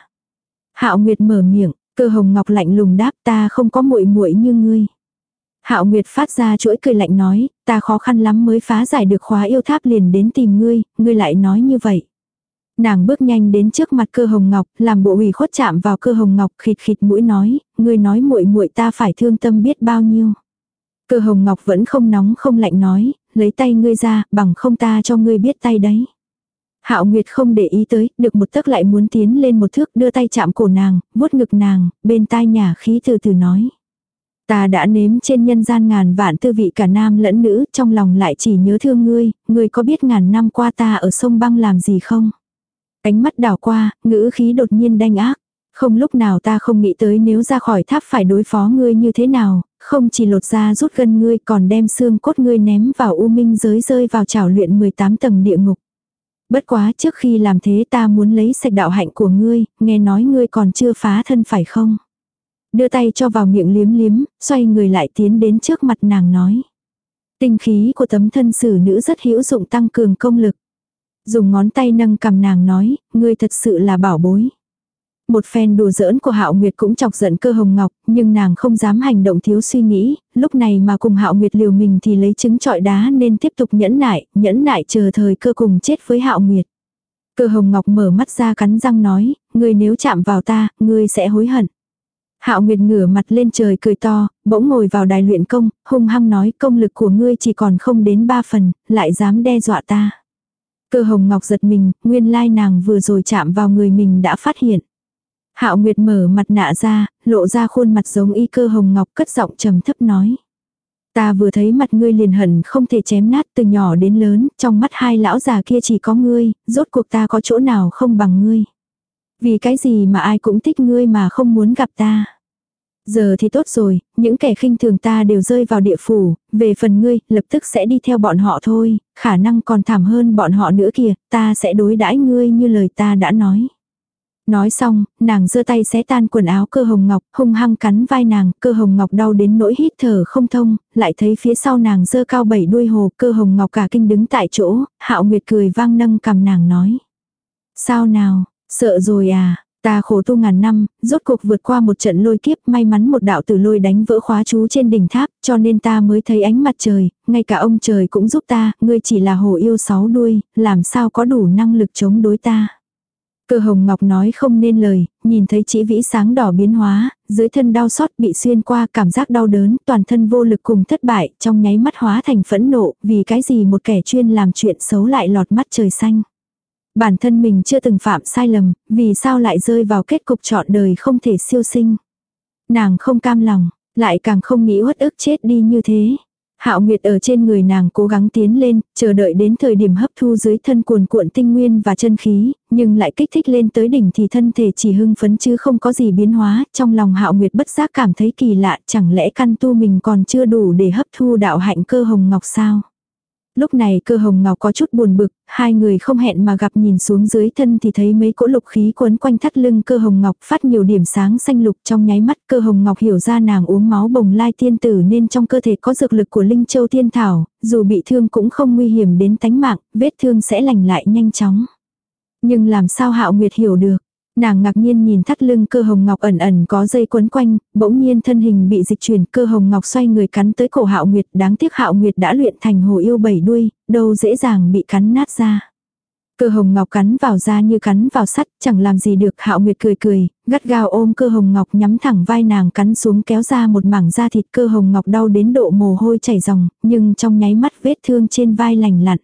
Hạo Nguyệt mở miệng, Cơ Hồng Ngọc lạnh lùng đáp, ta không có muội muội như ngươi. Hạo Nguyệt phát ra chuỗi cười lạnh nói, ta khó khăn lắm mới phá giải được khóa yêu tháp liền đến tìm ngươi, ngươi lại nói như vậy. Nàng bước nhanh đến trước mặt cơ hồng ngọc, làm bộ ủy khuất chạm vào cơ hồng ngọc khịt khịt mũi nói, ngươi nói muội muội ta phải thương tâm biết bao nhiêu. Cơ hồng ngọc vẫn không nóng không lạnh nói, lấy tay ngươi ra, bằng không ta cho ngươi biết tay đấy. Hạo Nguyệt không để ý tới, được một tấc lại muốn tiến lên một thước đưa tay chạm cổ nàng, vuốt ngực nàng, bên tai nhà khí từ từ nói. Ta đã nếm trên nhân gian ngàn vạn tư vị cả nam lẫn nữ, trong lòng lại chỉ nhớ thương ngươi, ngươi có biết ngàn năm qua ta ở sông băng làm gì không? Ánh mắt đảo qua, ngữ khí đột nhiên đanh ác. Không lúc nào ta không nghĩ tới nếu ra khỏi tháp phải đối phó ngươi như thế nào, không chỉ lột ra rút gân ngươi còn đem xương cốt ngươi ném vào u minh giới rơi vào trảo luyện 18 tầng địa ngục. Bất quá trước khi làm thế ta muốn lấy sạch đạo hạnh của ngươi, nghe nói ngươi còn chưa phá thân phải không? Đưa tay cho vào miệng liếm liếm, xoay người lại tiến đến trước mặt nàng nói. Tinh khí của tấm thân xử nữ rất hữu dụng tăng cường công lực. Dùng ngón tay nâng cầm nàng nói, ngươi thật sự là bảo bối. Một phen đùa giỡn của Hạo Nguyệt cũng chọc giận cơ hồng ngọc, nhưng nàng không dám hành động thiếu suy nghĩ, lúc này mà cùng Hạo Nguyệt liều mình thì lấy trứng trọi đá nên tiếp tục nhẫn nại, nhẫn nại chờ thời cơ cùng chết với Hạo Nguyệt. Cơ hồng ngọc mở mắt ra cắn răng nói, ngươi nếu chạm vào ta, ngươi sẽ hối hận. Hạo Nguyệt ngửa mặt lên trời cười to, bỗng ngồi vào đài luyện công, hung hăng nói công lực của ngươi chỉ còn không đến ba phần, lại dám đe dọa ta. Cơ hồng ngọc giật mình, nguyên lai nàng vừa rồi chạm vào người mình đã phát hiện. Hạo Nguyệt mở mặt nạ ra, lộ ra khuôn mặt giống y cơ hồng ngọc cất giọng trầm thấp nói. Ta vừa thấy mặt ngươi liền hận không thể chém nát từ nhỏ đến lớn, trong mắt hai lão già kia chỉ có ngươi, rốt cuộc ta có chỗ nào không bằng ngươi. Vì cái gì mà ai cũng thích ngươi mà không muốn gặp ta. Giờ thì tốt rồi, những kẻ khinh thường ta đều rơi vào địa phủ, về phần ngươi, lập tức sẽ đi theo bọn họ thôi, khả năng còn thảm hơn bọn họ nữa kìa, ta sẽ đối đãi ngươi như lời ta đã nói. Nói xong, nàng giơ tay xé tan quần áo cơ hồng ngọc, hung hăng cắn vai nàng, cơ hồng ngọc đau đến nỗi hít thở không thông, lại thấy phía sau nàng giơ cao bảy đuôi hồ, cơ hồng ngọc cả kinh đứng tại chỗ, hạo nguyệt cười vang nâng cầm nàng nói. Sao nào, sợ rồi à, Ta khổ tu ngàn năm, rốt cuộc vượt qua một trận lôi kiếp, may mắn một đạo tử lôi đánh vỡ khóa chú trên đỉnh tháp, cho nên ta mới thấy ánh mặt trời, ngay cả ông trời cũng giúp ta, ngươi chỉ là hồ yêu sáu đuôi, làm sao có đủ năng lực chống đối ta. Cơ hồng ngọc nói không nên lời, nhìn thấy chỉ vĩ sáng đỏ biến hóa, dưới thân đau xót bị xuyên qua cảm giác đau đớn, toàn thân vô lực cùng thất bại, trong nháy mắt hóa thành phẫn nộ, vì cái gì một kẻ chuyên làm chuyện xấu lại lọt mắt trời xanh. Bản thân mình chưa từng phạm sai lầm, vì sao lại rơi vào kết cục trọn đời không thể siêu sinh. Nàng không cam lòng, lại càng không nghĩ uất ức chết đi như thế. Hạo Nguyệt ở trên người nàng cố gắng tiến lên, chờ đợi đến thời điểm hấp thu dưới thân cuồn cuộn tinh nguyên và chân khí, nhưng lại kích thích lên tới đỉnh thì thân thể chỉ hưng phấn chứ không có gì biến hóa, trong lòng Hạo Nguyệt bất giác cảm thấy kỳ lạ, chẳng lẽ căn tu mình còn chưa đủ để hấp thu đạo hạnh cơ hồng ngọc sao? Lúc này cơ hồng ngọc có chút buồn bực, hai người không hẹn mà gặp nhìn xuống dưới thân thì thấy mấy cỗ lục khí quấn quanh thắt lưng cơ hồng ngọc phát nhiều điểm sáng xanh lục trong nháy mắt cơ hồng ngọc hiểu ra nàng uống máu bồng lai tiên tử nên trong cơ thể có dược lực của linh châu tiên thảo, dù bị thương cũng không nguy hiểm đến tánh mạng, vết thương sẽ lành lại nhanh chóng. Nhưng làm sao hạo nguyệt hiểu được, Nàng ngạc nhiên nhìn thắt lưng cơ hồng ngọc ẩn ẩn có dây quấn quanh, bỗng nhiên thân hình bị dịch chuyển, cơ hồng ngọc xoay người cắn tới cổ hạo nguyệt, đáng tiếc hạo nguyệt đã luyện thành hồ yêu bảy đuôi, đâu dễ dàng bị cắn nát ra. Cơ hồng ngọc cắn vào da như cắn vào sắt, chẳng làm gì được, hạo nguyệt cười cười, gắt gao ôm cơ hồng ngọc nhắm thẳng vai nàng cắn xuống kéo ra một mảng da thịt cơ hồng ngọc đau đến độ mồ hôi chảy ròng, nhưng trong nháy mắt vết thương trên vai lành lặn.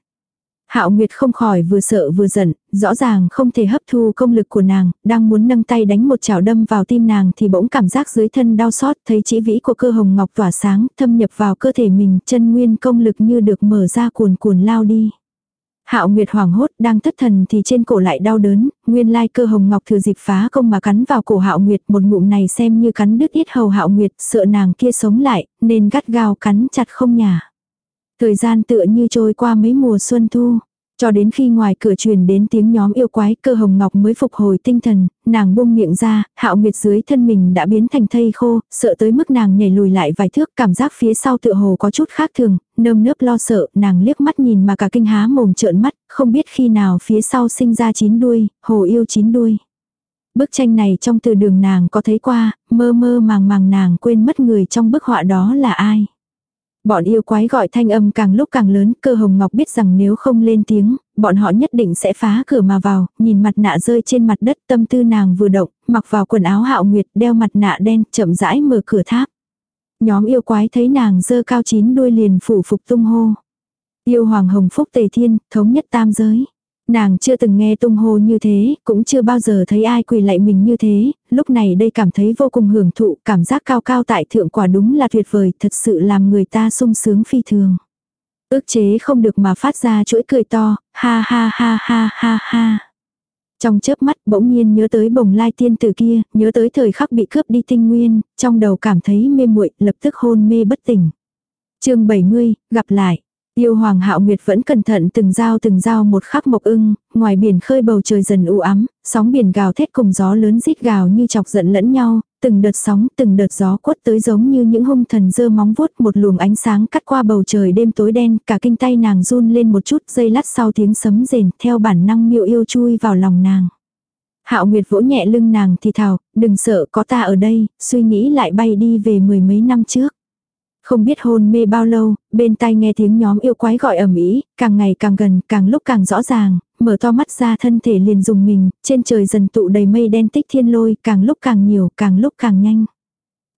Hạo Nguyệt không khỏi vừa sợ vừa giận, rõ ràng không thể hấp thu công lực của nàng, đang muốn nâng tay đánh một chảo đâm vào tim nàng thì bỗng cảm giác dưới thân đau xót, thấy chỉ vĩ của cơ hồng ngọc tỏa sáng, thâm nhập vào cơ thể mình, chân nguyên công lực như được mở ra cuồn cuồn lao đi. Hạo Nguyệt hoảng hốt, đang thất thần thì trên cổ lại đau đớn, nguyên lai cơ hồng ngọc thừa dịp phá công mà cắn vào cổ Hạo Nguyệt, một ngụm này xem như cắn đứt yết hầu Hạo Nguyệt, sợ nàng kia sống lại, nên gắt gao cắn chặt không nhả. Thời gian tựa như trôi qua mấy mùa xuân thu. Cho đến khi ngoài cửa truyền đến tiếng nhóm yêu quái cơ hồng ngọc mới phục hồi tinh thần, nàng buông miệng ra, hạo nguyệt dưới thân mình đã biến thành thây khô, sợ tới mức nàng nhảy lùi lại vài thước cảm giác phía sau tựa hồ có chút khác thường, nơm nớp lo sợ, nàng liếc mắt nhìn mà cả kinh há mồm trợn mắt, không biết khi nào phía sau sinh ra chín đuôi, hồ yêu chín đuôi. Bức tranh này trong từ đường nàng có thấy qua, mơ mơ màng màng nàng quên mất người trong bức họa đó là ai. Bọn yêu quái gọi thanh âm càng lúc càng lớn, cơ hồng ngọc biết rằng nếu không lên tiếng, bọn họ nhất định sẽ phá cửa mà vào, nhìn mặt nạ rơi trên mặt đất tâm tư nàng vừa động, mặc vào quần áo hạo nguyệt, đeo mặt nạ đen, chậm rãi mở cửa tháp. Nhóm yêu quái thấy nàng dơ cao chín đuôi liền phủ phục tung hô. Yêu hoàng hồng phúc tề thiên, thống nhất tam giới. Nàng chưa từng nghe tung hô như thế, cũng chưa bao giờ thấy ai quỳ lạy mình như thế, lúc này đây cảm thấy vô cùng hưởng thụ, cảm giác cao cao tại thượng quả đúng là tuyệt vời, thật sự làm người ta sung sướng phi thường. Ước chế không được mà phát ra chuỗi cười to, ha ha ha ha ha ha. Trong chớp mắt bỗng nhiên nhớ tới bồng lai tiên tử kia, nhớ tới thời khắc bị cướp đi tinh nguyên, trong đầu cảm thấy mê muội lập tức hôn mê bất tỉnh. chương 70, gặp lại. Yêu Hoàng Hạo Nguyệt vẫn cẩn thận từng dao từng dao một khắc mộc ưng, ngoài biển khơi bầu trời dần u ám, sóng biển gào thét cùng gió lớn rít gào như chọc giận lẫn nhau, từng đợt sóng, từng đợt gió quất tới giống như những hung thần dơ móng vuốt một luồng ánh sáng cắt qua bầu trời đêm tối đen, cả kinh tay nàng run lên một chút, dây lát sau tiếng sấm rền, theo bản năng miêu yêu chui vào lòng nàng. Hạo Nguyệt vỗ nhẹ lưng nàng thì thào, đừng sợ có ta ở đây, suy nghĩ lại bay đi về mười mấy năm trước. Không biết hôn mê bao lâu, bên tai nghe tiếng nhóm yêu quái gọi ầm ĩ, càng ngày càng gần, càng lúc càng rõ ràng, mở to mắt ra thân thể liền dùng mình, trên trời dần tụ đầy mây đen tích thiên lôi, càng lúc càng nhiều, càng lúc càng nhanh.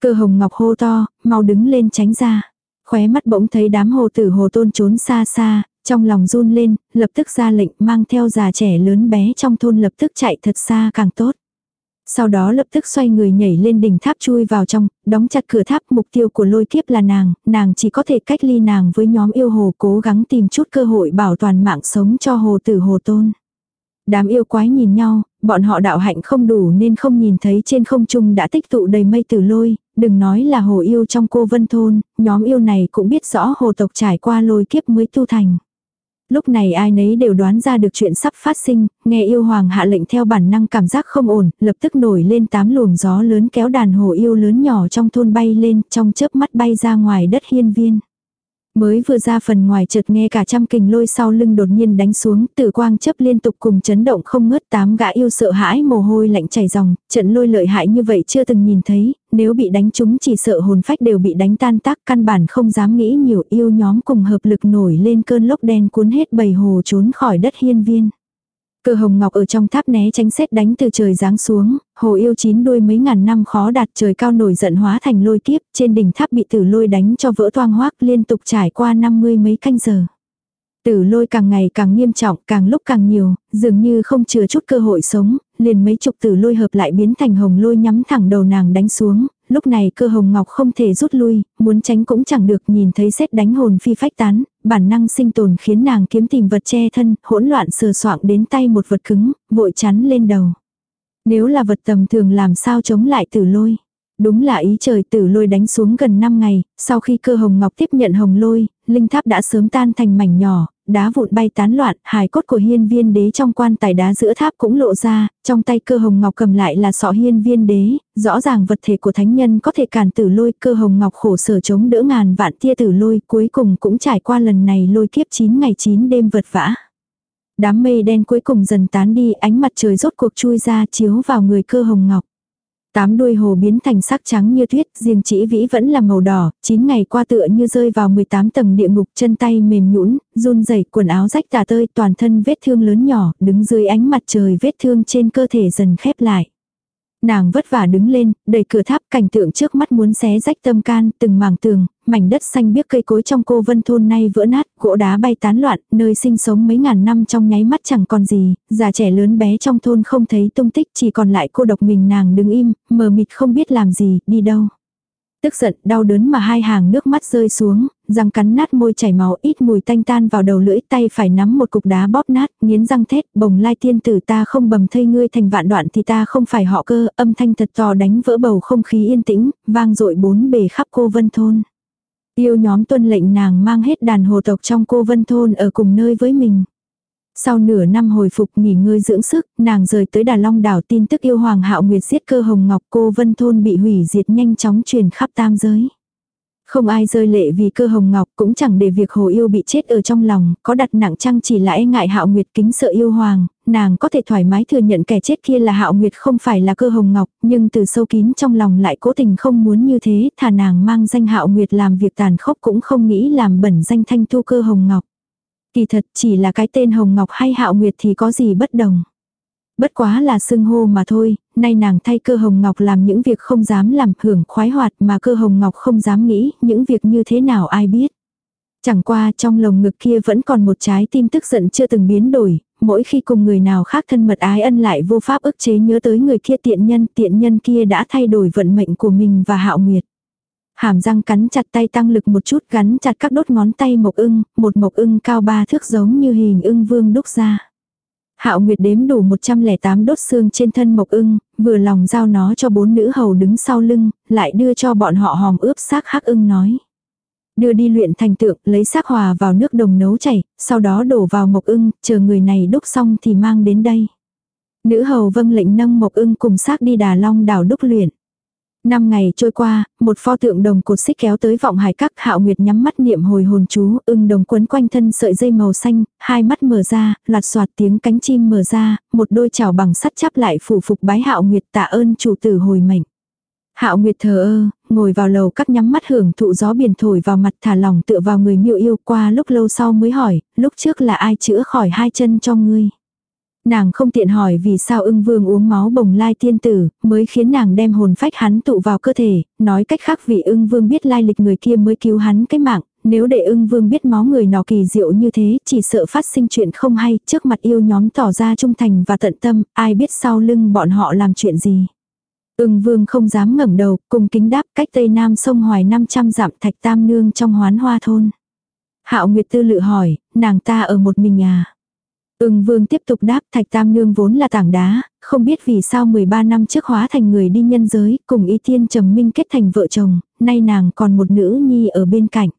Cơ hồng ngọc hô to, mau đứng lên tránh ra. Khóe mắt bỗng thấy đám hồ tử hồ tôn trốn xa xa, trong lòng run lên, lập tức ra lệnh mang theo già trẻ lớn bé trong thôn lập tức chạy thật xa càng tốt sau đó lập tức xoay người nhảy lên đỉnh tháp chui vào trong, đóng chặt cửa tháp mục tiêu của lôi kiếp là nàng, nàng chỉ có thể cách ly nàng với nhóm yêu hồ cố gắng tìm chút cơ hội bảo toàn mạng sống cho hồ tử hồ tôn. Đám yêu quái nhìn nhau, bọn họ đạo hạnh không đủ nên không nhìn thấy trên không trung đã tích tụ đầy mây tử lôi, đừng nói là hồ yêu trong cô vân thôn, nhóm yêu này cũng biết rõ hồ tộc trải qua lôi kiếp mới tu thành. Lúc này ai nấy đều đoán ra được chuyện sắp phát sinh, nghe yêu hoàng hạ lệnh theo bản năng cảm giác không ổn, lập tức nổi lên tám luồng gió lớn kéo đàn hồ yêu lớn nhỏ trong thôn bay lên, trong chớp mắt bay ra ngoài đất hiên viên. Mới vừa ra phần ngoài chợt nghe cả trăm kình lôi sau lưng đột nhiên đánh xuống, tử quang chấp liên tục cùng chấn động không ngớt tám gã yêu sợ hãi mồ hôi lạnh chảy ròng, trận lôi lợi hại như vậy chưa từng nhìn thấy, nếu bị đánh chúng chỉ sợ hồn phách đều bị đánh tan tác căn bản không dám nghĩ nhiều yêu nhóm cùng hợp lực nổi lên cơn lốc đen cuốn hết bầy hồ trốn khỏi đất hiên viên. cờ hồng ngọc ở trong tháp né tránh xét đánh từ trời giáng xuống, hồ yêu chín đuôi mấy ngàn năm khó đạt trời cao nổi giận hóa thành lôi kiếp, trên đỉnh tháp bị tử lôi đánh cho vỡ toang hoác liên tục trải qua năm mươi mấy canh giờ. Tử lôi càng ngày càng nghiêm trọng, càng lúc càng nhiều, dường như không chừa chút cơ hội sống, liền mấy chục tử lôi hợp lại biến thành hồng lôi nhắm thẳng đầu nàng đánh xuống, lúc này cơ hồng ngọc không thể rút lui, muốn tránh cũng chẳng được nhìn thấy xét đánh hồn phi phách tán, bản năng sinh tồn khiến nàng kiếm tìm vật che thân, hỗn loạn sờ soạng đến tay một vật cứng, vội chắn lên đầu. Nếu là vật tầm thường làm sao chống lại tử lôi. Đúng là ý trời tử lôi đánh xuống gần 5 ngày, sau khi cơ hồng ngọc tiếp nhận hồng lôi, linh tháp đã sớm tan thành mảnh nhỏ, đá vụn bay tán loạn, hài cốt của hiên viên đế trong quan tài đá giữa tháp cũng lộ ra, trong tay cơ hồng ngọc cầm lại là sọ hiên viên đế, rõ ràng vật thể của thánh nhân có thể cản tử lôi, cơ hồng ngọc khổ sở chống đỡ ngàn vạn tia tử lôi, cuối cùng cũng trải qua lần này lôi kiếp 9 ngày 9 đêm vật vã. Đám mây đen cuối cùng dần tán đi, ánh mặt trời rốt cuộc chui ra chiếu vào người cơ hồng ngọc. Tám đuôi hồ biến thành sắc trắng như tuyết, riêng chỉ vĩ vẫn là màu đỏ, 9 ngày qua tựa như rơi vào 18 tầng địa ngục chân tay mềm nhũn run rẩy quần áo rách tả tơi toàn thân vết thương lớn nhỏ, đứng dưới ánh mặt trời vết thương trên cơ thể dần khép lại. Nàng vất vả đứng lên, đẩy cửa tháp cảnh tượng trước mắt muốn xé rách tâm can, từng mảng tường, mảnh đất xanh biếc cây cối trong cô vân thôn nay vỡ nát, gỗ đá bay tán loạn, nơi sinh sống mấy ngàn năm trong nháy mắt chẳng còn gì, già trẻ lớn bé trong thôn không thấy tung tích chỉ còn lại cô độc mình nàng đứng im, mờ mịt không biết làm gì, đi đâu. Tức giận, đau đớn mà hai hàng nước mắt rơi xuống, răng cắn nát môi chảy máu ít mùi tanh tan vào đầu lưỡi tay phải nắm một cục đá bóp nát, nghiến răng thét, bồng lai tiên tử ta không bầm thây ngươi thành vạn đoạn thì ta không phải họ cơ, âm thanh thật to đánh vỡ bầu không khí yên tĩnh, vang dội bốn bề khắp cô vân thôn. Yêu nhóm tuân lệnh nàng mang hết đàn hồ tộc trong cô vân thôn ở cùng nơi với mình. Sau nửa năm hồi phục nghỉ ngơi dưỡng sức, nàng rời tới Đà Long đảo tin tức yêu Hoàng Hạo Nguyệt giết cơ hồng ngọc cô Vân Thôn bị hủy diệt nhanh chóng truyền khắp tam giới. Không ai rơi lệ vì cơ hồng ngọc cũng chẳng để việc hồ yêu bị chết ở trong lòng, có đặt nặng chăng chỉ là e ngại hạo nguyệt kính sợ yêu hoàng, nàng có thể thoải mái thừa nhận kẻ chết kia là hạo nguyệt không phải là cơ hồng ngọc, nhưng từ sâu kín trong lòng lại cố tình không muốn như thế, thà nàng mang danh hạo nguyệt làm việc tàn khốc cũng không nghĩ làm bẩn danh thanh thu cơ hồng ngọc. Kỳ thật chỉ là cái tên hồng ngọc hay hạo nguyệt thì có gì bất đồng. Bất quá là xưng hô mà thôi, nay nàng thay cơ hồng ngọc làm những việc không dám làm hưởng khoái hoạt mà cơ hồng ngọc không dám nghĩ những việc như thế nào ai biết. Chẳng qua trong lồng ngực kia vẫn còn một trái tim tức giận chưa từng biến đổi, mỗi khi cùng người nào khác thân mật ái ân lại vô pháp ức chế nhớ tới người kia tiện nhân, tiện nhân kia đã thay đổi vận mệnh của mình và hạo nguyệt. Hàm răng cắn chặt tay tăng lực một chút gắn chặt các đốt ngón tay mộc ưng, một mộc ưng cao ba thước giống như hình ưng vương đúc ra. Hạo Nguyệt đếm đủ 108 đốt xương trên thân Mộc Ưng, vừa lòng giao nó cho bốn nữ hầu đứng sau lưng, lại đưa cho bọn họ hòm ướp xác hắc ưng nói. Đưa đi luyện thành tượng, lấy xác hòa vào nước đồng nấu chảy, sau đó đổ vào Mộc Ưng, chờ người này đúc xong thì mang đến đây. Nữ hầu vâng lệnh nâng Mộc Ưng cùng xác đi Đà Long đảo đúc luyện. Năm ngày trôi qua, một pho tượng đồng cột xích kéo tới vọng hải các hạo nguyệt nhắm mắt niệm hồi hồn chú, ưng đồng quấn quanh thân sợi dây màu xanh, hai mắt mở ra, loạt soạt tiếng cánh chim mở ra, một đôi chảo bằng sắt chắp lại phủ phục bái hạo nguyệt tạ ơn chủ tử hồi mệnh. Hạo Nguyệt thờ ơ, ngồi vào lầu các nhắm mắt hưởng thụ gió biển thổi vào mặt thả lòng tựa vào người miêu yêu qua lúc lâu sau mới hỏi, lúc trước là ai chữa khỏi hai chân cho ngươi. Nàng không tiện hỏi vì sao ưng vương uống máu bồng lai tiên tử, mới khiến nàng đem hồn phách hắn tụ vào cơ thể, nói cách khác vì ưng vương biết lai lịch người kia mới cứu hắn cái mạng, nếu để ưng vương biết máu người nọ kỳ diệu như thế, chỉ sợ phát sinh chuyện không hay, trước mặt yêu nhóm tỏ ra trung thành và tận tâm, ai biết sau lưng bọn họ làm chuyện gì. Ưng vương không dám ngẩng đầu, cùng kính đáp cách tây nam sông Hoài 500 dặm thạch tam nương trong hoán hoa thôn. Hạo Nguyệt Tư lự hỏi, nàng ta ở một mình à? Ưng vương tiếp tục đáp thạch tam nương vốn là tảng đá, không biết vì sao 13 năm trước hóa thành người đi nhân giới, cùng y tiên trầm minh kết thành vợ chồng, nay nàng còn một nữ nhi ở bên cạnh.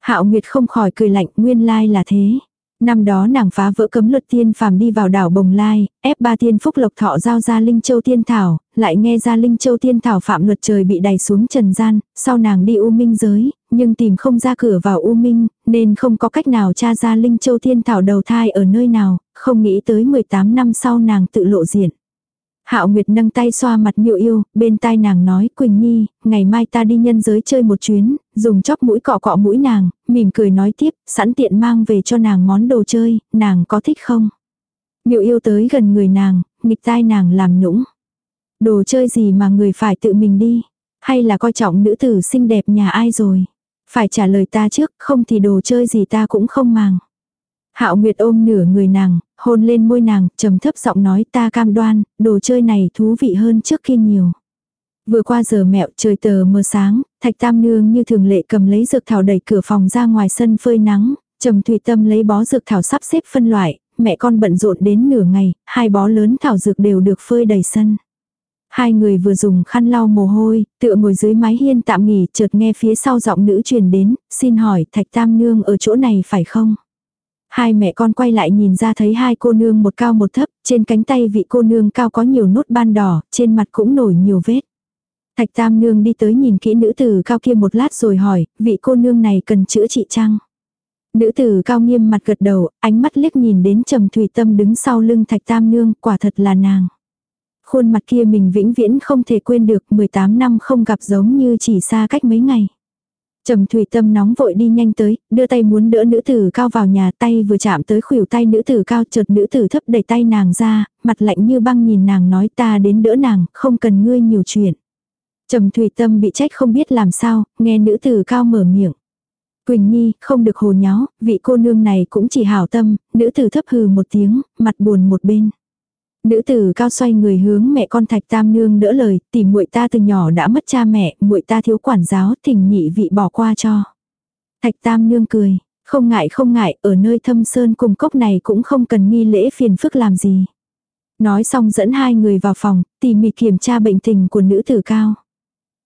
Hạo Nguyệt không khỏi cười lạnh nguyên lai là thế. Năm đó nàng phá vỡ cấm luật tiên phàm đi vào đảo Bồng Lai, ép ba tiên phúc lộc thọ giao ra Linh Châu Tiên Thảo, lại nghe ra Linh Châu Tiên Thảo phạm luật trời bị đày xuống trần gian, sau nàng đi U Minh giới, nhưng tìm không ra cửa vào U Minh, nên không có cách nào tra ra Linh Châu thiên Thảo đầu thai ở nơi nào, không nghĩ tới 18 năm sau nàng tự lộ diện. Hạo Nguyệt nâng tay xoa mặt Miệu Yêu, bên tai nàng nói, "Quỳnh Nhi, ngày mai ta đi nhân giới chơi một chuyến." Dùng chóp mũi cọ cọ mũi nàng, mỉm cười nói tiếp, sẵn tiện mang về cho nàng món đồ chơi, nàng có thích không? Miệu Yêu tới gần người nàng, nghịch tai nàng làm nũng. Đồ chơi gì mà người phải tự mình đi? Hay là coi trọng nữ tử xinh đẹp nhà ai rồi? Phải trả lời ta trước, không thì đồ chơi gì ta cũng không màng. Hạo Nguyệt ôm nửa người nàng, hôn lên môi nàng, trầm thấp giọng nói ta cam đoan, đồ chơi này thú vị hơn trước kia nhiều. Vừa qua giờ mẹo trời tờ mờ sáng, thạch tam nương như thường lệ cầm lấy dược thảo đẩy cửa phòng ra ngoài sân phơi nắng, trầm thủy tâm lấy bó dược thảo sắp xếp phân loại, mẹ con bận rộn đến nửa ngày, hai bó lớn thảo dược đều được phơi đầy sân. Hai người vừa dùng khăn lau mồ hôi, tựa ngồi dưới mái hiên tạm nghỉ, chợt nghe phía sau giọng nữ truyền đến, xin hỏi thạch tam nương ở chỗ này phải không? Hai mẹ con quay lại nhìn ra thấy hai cô nương một cao một thấp, trên cánh tay vị cô nương cao có nhiều nốt ban đỏ, trên mặt cũng nổi nhiều vết. Thạch tam nương đi tới nhìn kỹ nữ tử cao kia một lát rồi hỏi, vị cô nương này cần chữa trị chăng? Nữ tử cao nghiêm mặt gật đầu, ánh mắt liếc nhìn đến trầm thủy tâm đứng sau lưng thạch tam nương, quả thật là nàng. Khuôn mặt kia mình vĩnh viễn không thể quên được 18 năm không gặp giống như chỉ xa cách mấy ngày. Trầm thủy tâm nóng vội đi nhanh tới, đưa tay muốn đỡ nữ tử cao vào nhà tay vừa chạm tới khuỷu tay nữ tử cao chợt nữ tử thấp đẩy tay nàng ra, mặt lạnh như băng nhìn nàng nói ta đến đỡ nàng, không cần ngươi nhiều chuyện. Trầm thủy tâm bị trách không biết làm sao, nghe nữ tử cao mở miệng. Quỳnh Nhi, không được hồ nháo, vị cô nương này cũng chỉ hảo tâm, nữ tử thấp hừ một tiếng, mặt buồn một bên. Nữ tử cao xoay người hướng mẹ con Thạch Tam nương đỡ lời, tỷ muội ta từ nhỏ đã mất cha mẹ, muội ta thiếu quản giáo, thỉnh nhị vị bỏ qua cho. Thạch Tam nương cười, không ngại không ngại, ở nơi thâm sơn cùng cốc này cũng không cần nghi lễ phiền phức làm gì. Nói xong dẫn hai người vào phòng, tỉ mỉ kiểm tra bệnh tình của nữ tử cao.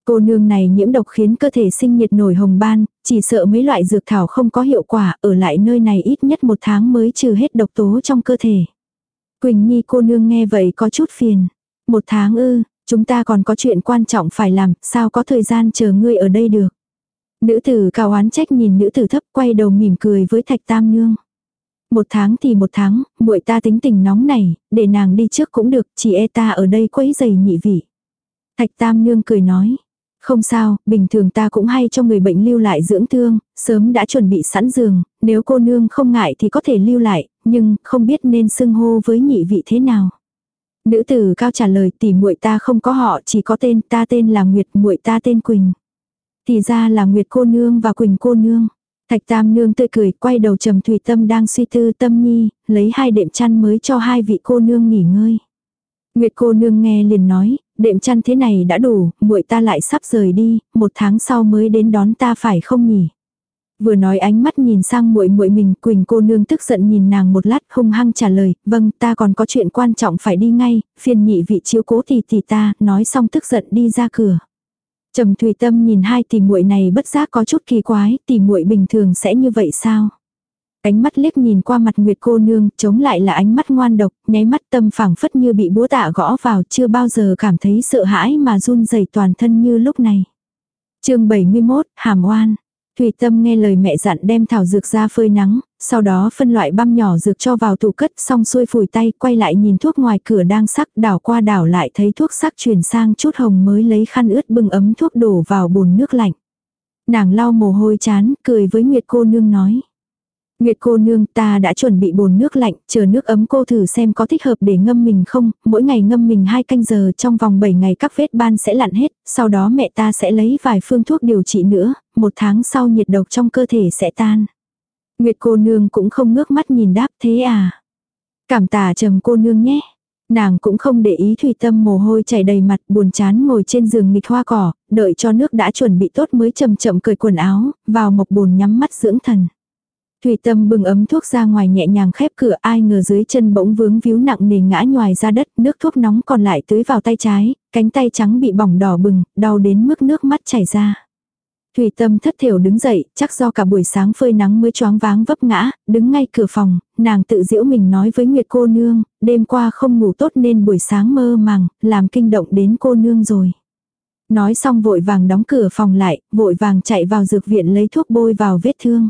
Cô nương này nhiễm độc khiến cơ thể sinh nhiệt nổi hồng ban, chỉ sợ mấy loại dược thảo không có hiệu quả, ở lại nơi này ít nhất một tháng mới trừ hết độc tố trong cơ thể. Quỳnh Nhi cô nương nghe vậy có chút phiền. Một tháng ư, chúng ta còn có chuyện quan trọng phải làm, sao có thời gian chờ ngươi ở đây được. Nữ tử cao oán trách nhìn nữ tử thấp quay đầu mỉm cười với thạch tam nương. Một tháng thì một tháng, muội ta tính tình nóng này, để nàng đi trước cũng được, chỉ e ta ở đây quấy giày nhị vị. Thạch tam nương cười nói, không sao, bình thường ta cũng hay cho người bệnh lưu lại dưỡng thương, sớm đã chuẩn bị sẵn giường, nếu cô nương không ngại thì có thể lưu lại, nhưng không biết nên xưng hô với nhị vị thế nào. Nữ tử cao trả lời tỷ muội ta không có họ, chỉ có tên, ta tên là Nguyệt, muội ta tên Quỳnh. Thì ra là Nguyệt cô nương và Quỳnh cô nương. Thạch Tam nương tươi cười, quay đầu Trầm Thủy Tâm đang suy tư tâm nhi, lấy hai đệm chăn mới cho hai vị cô nương nghỉ ngơi. Nguyệt cô nương nghe liền nói, đệm chăn thế này đã đủ, muội ta lại sắp rời đi, một tháng sau mới đến đón ta phải không nhỉ? Vừa nói ánh mắt nhìn sang muội muội mình, Quỳnh cô nương tức giận nhìn nàng một lát, hung hăng trả lời, "Vâng, ta còn có chuyện quan trọng phải đi ngay, phiền nhị vị chiếu cố thì thì ta." Nói xong tức giận đi ra cửa. Trầm Thủy Tâm nhìn hai tỷ muội này bất giác có chút kỳ quái, tỷ muội bình thường sẽ như vậy sao? Ánh mắt liếc nhìn qua mặt Nguyệt cô nương, chống lại là ánh mắt ngoan độc, nháy mắt tâm phẳng phất như bị búa tạ gõ vào, chưa bao giờ cảm thấy sợ hãi mà run rẩy toàn thân như lúc này. Chương 71, Hàm Oan. Thủy Tâm nghe lời mẹ dặn đem thảo dược ra phơi nắng, sau đó phân loại băm nhỏ dược cho vào tủ cất xong xuôi phủi tay quay lại nhìn thuốc ngoài cửa đang sắc đảo qua đảo lại thấy thuốc sắc chuyển sang chút hồng mới lấy khăn ướt bưng ấm thuốc đổ vào bồn nước lạnh. Nàng lau mồ hôi chán, cười với Nguyệt cô nương nói. Nguyệt cô nương ta đã chuẩn bị bồn nước lạnh, chờ nước ấm cô thử xem có thích hợp để ngâm mình không, mỗi ngày ngâm mình hai canh giờ trong vòng 7 ngày các vết ban sẽ lặn hết, sau đó mẹ ta sẽ lấy vài phương thuốc điều trị nữa, một tháng sau nhiệt độc trong cơ thể sẽ tan. Nguyệt cô nương cũng không ngước mắt nhìn đáp thế à. Cảm tả trầm cô nương nhé. Nàng cũng không để ý thủy tâm mồ hôi chảy đầy mặt buồn chán ngồi trên giường nghịch hoa cỏ, đợi cho nước đã chuẩn bị tốt mới chậm chậm cởi quần áo, vào mộc bồn nhắm mắt dưỡng thần. Thủy tâm bưng ấm thuốc ra ngoài nhẹ nhàng khép cửa ai ngờ dưới chân bỗng vướng víu nặng nề ngã ngoài ra đất, nước thuốc nóng còn lại tưới vào tay trái, cánh tay trắng bị bỏng đỏ bừng, đau đến mức nước mắt chảy ra. Thủy tâm thất thiểu đứng dậy, chắc do cả buổi sáng phơi nắng mới choáng váng vấp ngã, đứng ngay cửa phòng, nàng tự giễu mình nói với Nguyệt cô nương, đêm qua không ngủ tốt nên buổi sáng mơ màng, làm kinh động đến cô nương rồi. Nói xong vội vàng đóng cửa phòng lại, vội vàng chạy vào dược viện lấy thuốc bôi vào vết thương.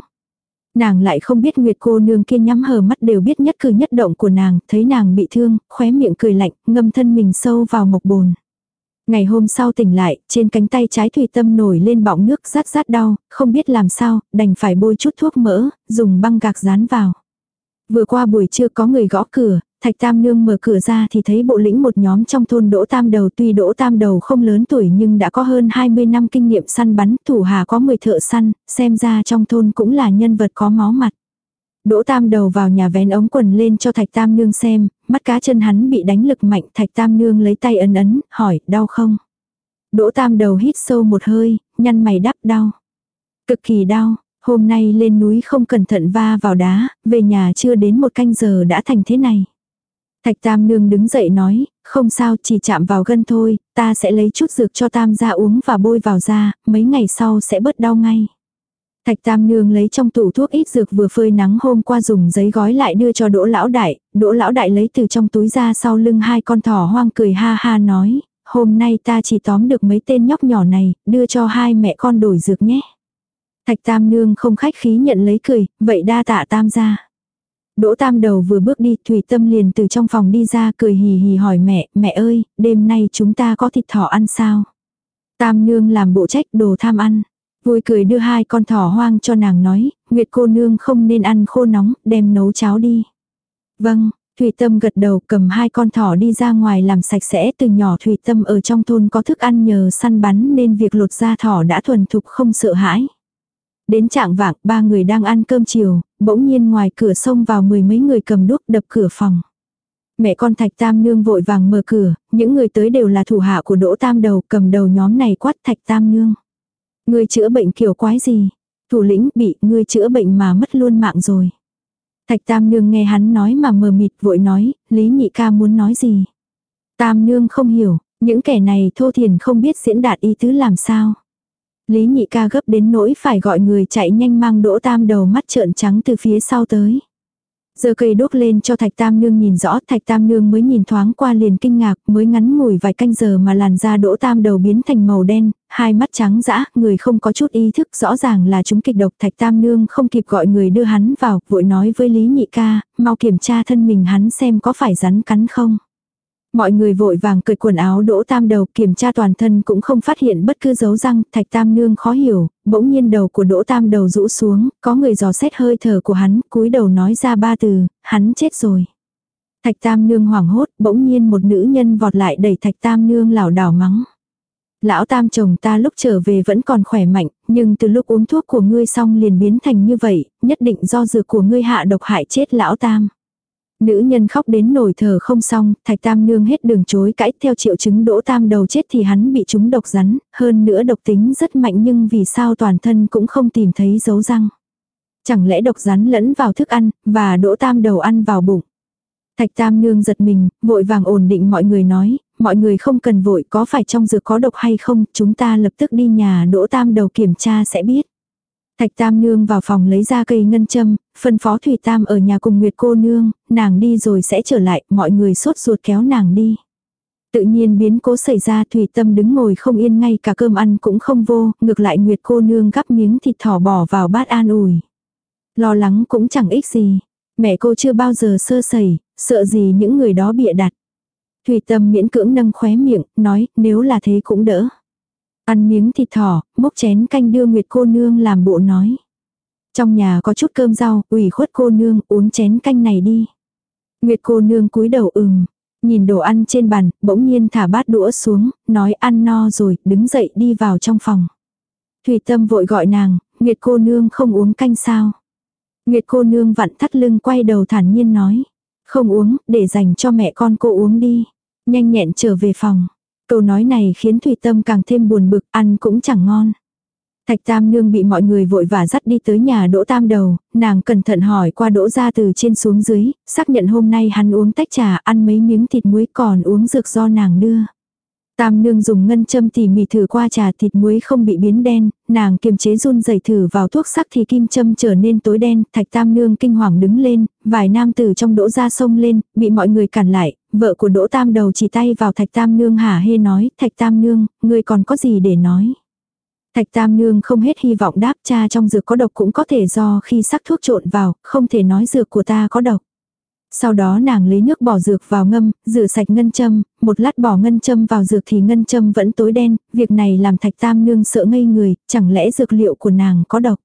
Nàng lại không biết Nguyệt cô nương kia nhắm hờ mắt đều biết nhất cử nhất động của nàng, thấy nàng bị thương, khóe miệng cười lạnh, ngâm thân mình sâu vào mộc bồn. Ngày hôm sau tỉnh lại, trên cánh tay trái thủy tâm nổi lên bọng nước rát rát đau, không biết làm sao, đành phải bôi chút thuốc mỡ, dùng băng gạc dán vào. Vừa qua buổi trưa có người gõ cửa, Thạch Tam Nương mở cửa ra thì thấy bộ lĩnh một nhóm trong thôn Đỗ Tam Đầu tuy Đỗ Tam Đầu không lớn tuổi nhưng đã có hơn 20 năm kinh nghiệm săn bắn, thủ hà có 10 thợ săn, xem ra trong thôn cũng là nhân vật có máu mặt. Đỗ Tam Đầu vào nhà vén ống quần lên cho Thạch Tam Nương xem, mắt cá chân hắn bị đánh lực mạnh, Thạch Tam Nương lấy tay ấn ấn, hỏi, đau không? Đỗ Tam Đầu hít sâu một hơi, nhăn mày đắp đau. Cực kỳ đau, hôm nay lên núi không cẩn thận va vào đá, về nhà chưa đến một canh giờ đã thành thế này. Thạch Tam Nương đứng dậy nói, không sao chỉ chạm vào gân thôi, ta sẽ lấy chút dược cho Tam ra uống và bôi vào da, mấy ngày sau sẽ bớt đau ngay. Thạch Tam Nương lấy trong tủ thuốc ít dược vừa phơi nắng hôm qua dùng giấy gói lại đưa cho Đỗ Lão Đại, Đỗ Lão Đại lấy từ trong túi ra sau lưng hai con thỏ hoang cười ha ha nói, hôm nay ta chỉ tóm được mấy tên nhóc nhỏ này, đưa cho hai mẹ con đổi dược nhé. Thạch Tam Nương không khách khí nhận lấy cười, vậy đa tạ Tam ra. Đỗ Tam đầu vừa bước đi, Thủy Tâm liền từ trong phòng đi ra cười hì hì hỏi mẹ, mẹ ơi, đêm nay chúng ta có thịt thỏ ăn sao? Tam Nương làm bộ trách đồ tham ăn. Vui cười đưa hai con thỏ hoang cho nàng nói, Nguyệt cô nương không nên ăn khô nóng, đem nấu cháo đi. Vâng, Thủy Tâm gật đầu cầm hai con thỏ đi ra ngoài làm sạch sẽ từ nhỏ Thủy Tâm ở trong thôn có thức ăn nhờ săn bắn nên việc lột da thỏ đã thuần thục không sợ hãi. Đến trạng vạng ba người đang ăn cơm chiều, bỗng nhiên ngoài cửa sông vào mười mấy người cầm đuốc đập cửa phòng. Mẹ con Thạch Tam Nương vội vàng mở cửa, những người tới đều là thủ hạ của Đỗ Tam Đầu, cầm đầu nhóm này quát Thạch Tam Nương. Người chữa bệnh kiểu quái gì? Thủ lĩnh bị người chữa bệnh mà mất luôn mạng rồi. Thạch Tam Nương nghe hắn nói mà mờ mịt vội nói, Lý Nhị ca muốn nói gì? Tam Nương không hiểu, Những kẻ này thô thiền không biết diễn đạt ý tứ làm sao. Lý nhị ca gấp đến nỗi phải gọi người chạy nhanh mang đỗ tam đầu mắt trợn trắng từ phía sau tới. Giờ cây đốt lên cho thạch tam nương nhìn rõ, thạch tam nương mới nhìn thoáng qua liền kinh ngạc, mới ngắn ngủi vài canh giờ mà làn da đỗ tam đầu biến thành màu đen, hai mắt trắng dã, người không có chút ý thức rõ ràng là chúng kịch độc thạch tam nương không kịp gọi người đưa hắn vào, vội nói với Lý nhị ca, mau kiểm tra thân mình hắn xem có phải rắn cắn không. Mọi người vội vàng cởi quần áo đỗ tam đầu kiểm tra toàn thân cũng không phát hiện bất cứ dấu răng, thạch tam nương khó hiểu, bỗng nhiên đầu của đỗ tam đầu rũ xuống, có người dò xét hơi thở của hắn, cúi đầu nói ra ba từ, hắn chết rồi. Thạch tam nương hoảng hốt, bỗng nhiên một nữ nhân vọt lại đẩy thạch tam nương lảo đảo mắng. Lão tam chồng ta lúc trở về vẫn còn khỏe mạnh, nhưng từ lúc uống thuốc của ngươi xong liền biến thành như vậy, nhất định do dược của ngươi hạ độc hại chết lão tam. Nữ nhân khóc đến nổi thở không xong, thạch tam nương hết đường chối cãi theo triệu chứng đỗ tam đầu chết thì hắn bị chúng độc rắn, hơn nữa độc tính rất mạnh nhưng vì sao toàn thân cũng không tìm thấy dấu răng. Chẳng lẽ độc rắn lẫn vào thức ăn, và đỗ tam đầu ăn vào bụng. Thạch tam nương giật mình, vội vàng ổn định mọi người nói, mọi người không cần vội có phải trong dược có độc hay không, chúng ta lập tức đi nhà đỗ tam đầu kiểm tra sẽ biết. Thạch Tam Nương vào phòng lấy ra cây ngân châm, phân phó Thủy Tam ở nhà cùng Nguyệt cô nương, nàng đi rồi sẽ trở lại, mọi người sốt ruột kéo nàng đi. Tự nhiên biến cố xảy ra Thủy Tâm đứng ngồi không yên ngay cả cơm ăn cũng không vô, ngược lại Nguyệt cô nương gắp miếng thịt thỏ bỏ vào bát an ủi. Lo lắng cũng chẳng ích gì, mẹ cô chưa bao giờ sơ sẩy, sợ gì những người đó bịa đặt. Thủy Tâm miễn cưỡng nâng khóe miệng, nói nếu là thế cũng đỡ. Ăn miếng thịt thỏ, múc chén canh đưa Nguyệt cô nương làm bộ nói. Trong nhà có chút cơm rau, ủy khuất cô nương uống chén canh này đi. Nguyệt cô nương cúi đầu ừm, nhìn đồ ăn trên bàn, bỗng nhiên thả bát đũa xuống, nói ăn no rồi, đứng dậy đi vào trong phòng. Thủy tâm vội gọi nàng, Nguyệt cô nương không uống canh sao. Nguyệt cô nương vặn thắt lưng quay đầu thản nhiên nói. Không uống, để dành cho mẹ con cô uống đi. Nhanh nhẹn trở về phòng. Câu nói này khiến Thủy Tâm càng thêm buồn bực, ăn cũng chẳng ngon. Thạch Tam Nương bị mọi người vội vã dắt đi tới nhà Đỗ Tam Đầu, nàng cẩn thận hỏi qua Đỗ ra từ trên xuống dưới, xác nhận hôm nay hắn uống tách trà ăn mấy miếng thịt muối còn uống dược do nàng đưa. Tam Nương dùng ngân châm tỉ mỉ thử qua trà thịt muối không bị biến đen, nàng kiềm chế run rẩy thử vào thuốc sắc thì kim châm trở nên tối đen, Thạch Tam Nương kinh hoàng đứng lên, vài nam tử trong đỗ ra sông lên, bị mọi người cản lại, vợ của Đỗ Tam đầu chỉ tay vào Thạch Tam Nương hả hê nói, Thạch Tam Nương, ngươi còn có gì để nói. Thạch Tam Nương không hết hy vọng đáp cha trong dược có độc cũng có thể do khi sắc thuốc trộn vào, không thể nói dược của ta có độc. Sau đó nàng lấy nước bỏ dược vào ngâm, rửa sạch ngân châm, một lát bỏ ngân châm vào dược thì ngân châm vẫn tối đen, việc này làm thạch tam nương sợ ngây người, chẳng lẽ dược liệu của nàng có độc.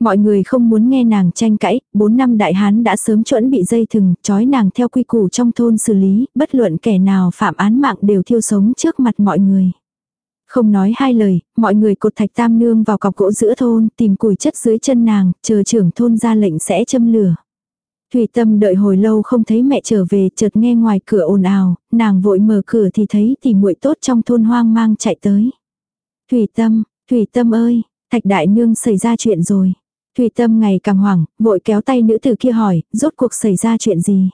Mọi người không muốn nghe nàng tranh cãi, bốn năm đại hán đã sớm chuẩn bị dây thừng, trói nàng theo quy củ trong thôn xử lý, bất luận kẻ nào phạm án mạng đều thiêu sống trước mặt mọi người. Không nói hai lời, mọi người cột thạch tam nương vào cọc gỗ giữa thôn, tìm củi chất dưới chân nàng, chờ trưởng thôn ra lệnh sẽ châm lửa. Thủy Tâm đợi hồi lâu không thấy mẹ trở về, chợt nghe ngoài cửa ồn ào, nàng vội mở cửa thì thấy tỷ muội tốt trong thôn hoang mang chạy tới. Thủy Tâm, Thủy Tâm ơi, Thạch Đại Nương xảy ra chuyện rồi. Thủy Tâm ngày càng hoảng, vội kéo tay nữ tử kia hỏi, rốt cuộc xảy ra chuyện gì.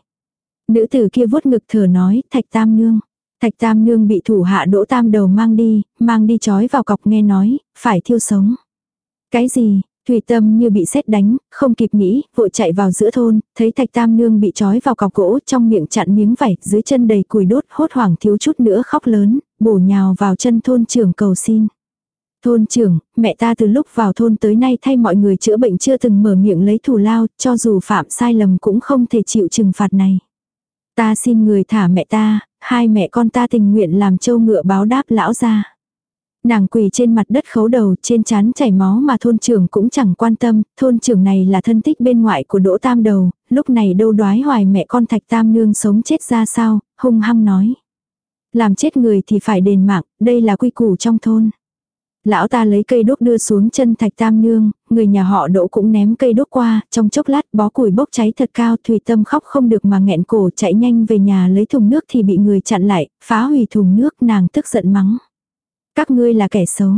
Nữ tử kia vuốt ngực thở nói, Thạch Tam Nương. Thạch Tam Nương bị thủ hạ đỗ tam đầu mang đi, mang đi trói vào cọc nghe nói, phải thiêu sống. Cái gì, Thủy tâm như bị sét đánh, không kịp nghĩ, vội chạy vào giữa thôn, thấy thạch tam nương bị trói vào cọc gỗ trong miệng chặn miếng vải, dưới chân đầy cùi đốt, hốt hoảng thiếu chút nữa khóc lớn, bổ nhào vào chân thôn trưởng cầu xin. Thôn trưởng, mẹ ta từ lúc vào thôn tới nay thay mọi người chữa bệnh chưa từng mở miệng lấy thù lao, cho dù phạm sai lầm cũng không thể chịu trừng phạt này. Ta xin người thả mẹ ta, hai mẹ con ta tình nguyện làm châu ngựa báo đáp lão ra. Nàng quỳ trên mặt đất khấu đầu trên chán chảy máu mà thôn trưởng cũng chẳng quan tâm, thôn trưởng này là thân tích bên ngoại của Đỗ Tam Đầu, lúc này đâu đoái hoài mẹ con Thạch Tam Nương sống chết ra sao, hung hăng nói. Làm chết người thì phải đền mạng, đây là quy củ trong thôn. Lão ta lấy cây đốt đưa xuống chân Thạch Tam Nương, người nhà họ Đỗ cũng ném cây đốt qua, trong chốc lát bó củi bốc cháy thật cao, thủy Tâm khóc không được mà nghẹn cổ chạy nhanh về nhà lấy thùng nước thì bị người chặn lại, phá hủy thùng nước nàng tức giận mắng. Các ngươi là kẻ xấu.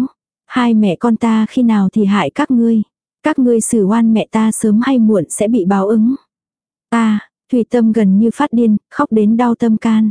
Hai mẹ con ta khi nào thì hại các ngươi. Các ngươi xử oan mẹ ta sớm hay muộn sẽ bị báo ứng. Ta, Thủy Tâm gần như phát điên, khóc đến đau tâm can.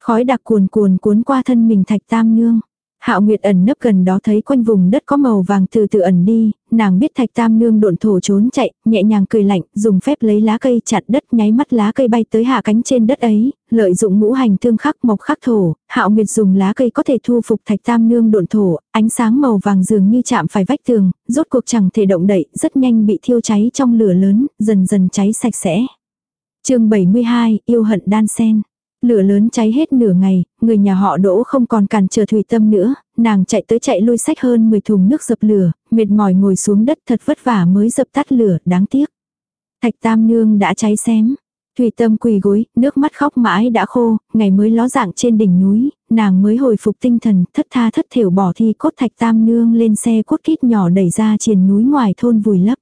Khói đặc cuồn cuồn cuốn qua thân mình thạch tam nương. Hạo Nguyệt ẩn nấp gần đó thấy quanh vùng đất có màu vàng từ từ ẩn đi, nàng biết thạch tam nương độn thổ trốn chạy, nhẹ nhàng cười lạnh, dùng phép lấy lá cây chặn đất nháy mắt lá cây bay tới hạ cánh trên đất ấy, lợi dụng ngũ hành thương khắc mộc khắc thổ, Hạo Nguyệt dùng lá cây có thể thu phục thạch tam nương độn thổ, ánh sáng màu vàng dường như chạm phải vách tường, rốt cuộc chẳng thể động đậy, rất nhanh bị thiêu cháy trong lửa lớn, dần dần cháy sạch sẽ. Chương 72, yêu hận đan sen. Lửa lớn cháy hết nửa ngày, người nhà họ đỗ không còn cản trở thủy tâm nữa, nàng chạy tới chạy lui sách hơn 10 thùng nước dập lửa, mệt mỏi ngồi xuống đất thật vất vả mới dập tắt lửa, đáng tiếc. Thạch tam nương đã cháy xém. Thủy tâm quỳ gối, nước mắt khóc mãi đã khô, ngày mới ló dạng trên đỉnh núi, nàng mới hồi phục tinh thần, thất tha thất thiểu bỏ thi cốt thạch tam nương lên xe cốt kít nhỏ đẩy ra triền núi ngoài thôn vùi lấp.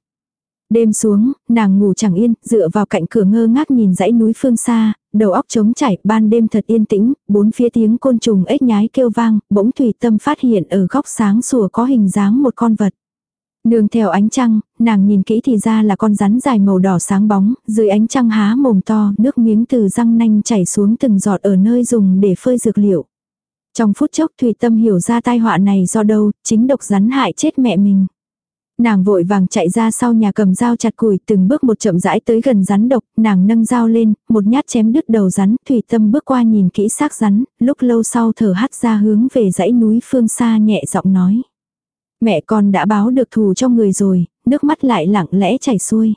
Đêm xuống, nàng ngủ chẳng yên, dựa vào cạnh cửa ngơ ngác nhìn dãy núi phương xa, đầu óc trống chảy, ban đêm thật yên tĩnh, bốn phía tiếng côn trùng ếch nhái kêu vang, bỗng thủy tâm phát hiện ở góc sáng sủa có hình dáng một con vật. Nương theo ánh trăng, nàng nhìn kỹ thì ra là con rắn dài màu đỏ sáng bóng, dưới ánh trăng há mồm to, nước miếng từ răng nanh chảy xuống từng giọt ở nơi dùng để phơi dược liệu. Trong phút chốc Thủy Tâm hiểu ra tai họa này do đâu, chính độc rắn hại chết mẹ mình. Nàng vội vàng chạy ra sau nhà cầm dao chặt củi từng bước một chậm rãi tới gần rắn độc, nàng nâng dao lên, một nhát chém đứt đầu rắn, thủy tâm bước qua nhìn kỹ xác rắn, lúc lâu sau thở hắt ra hướng về dãy núi phương xa nhẹ giọng nói. Mẹ con đã báo được thù cho người rồi, nước mắt lại lặng lẽ chảy xuôi.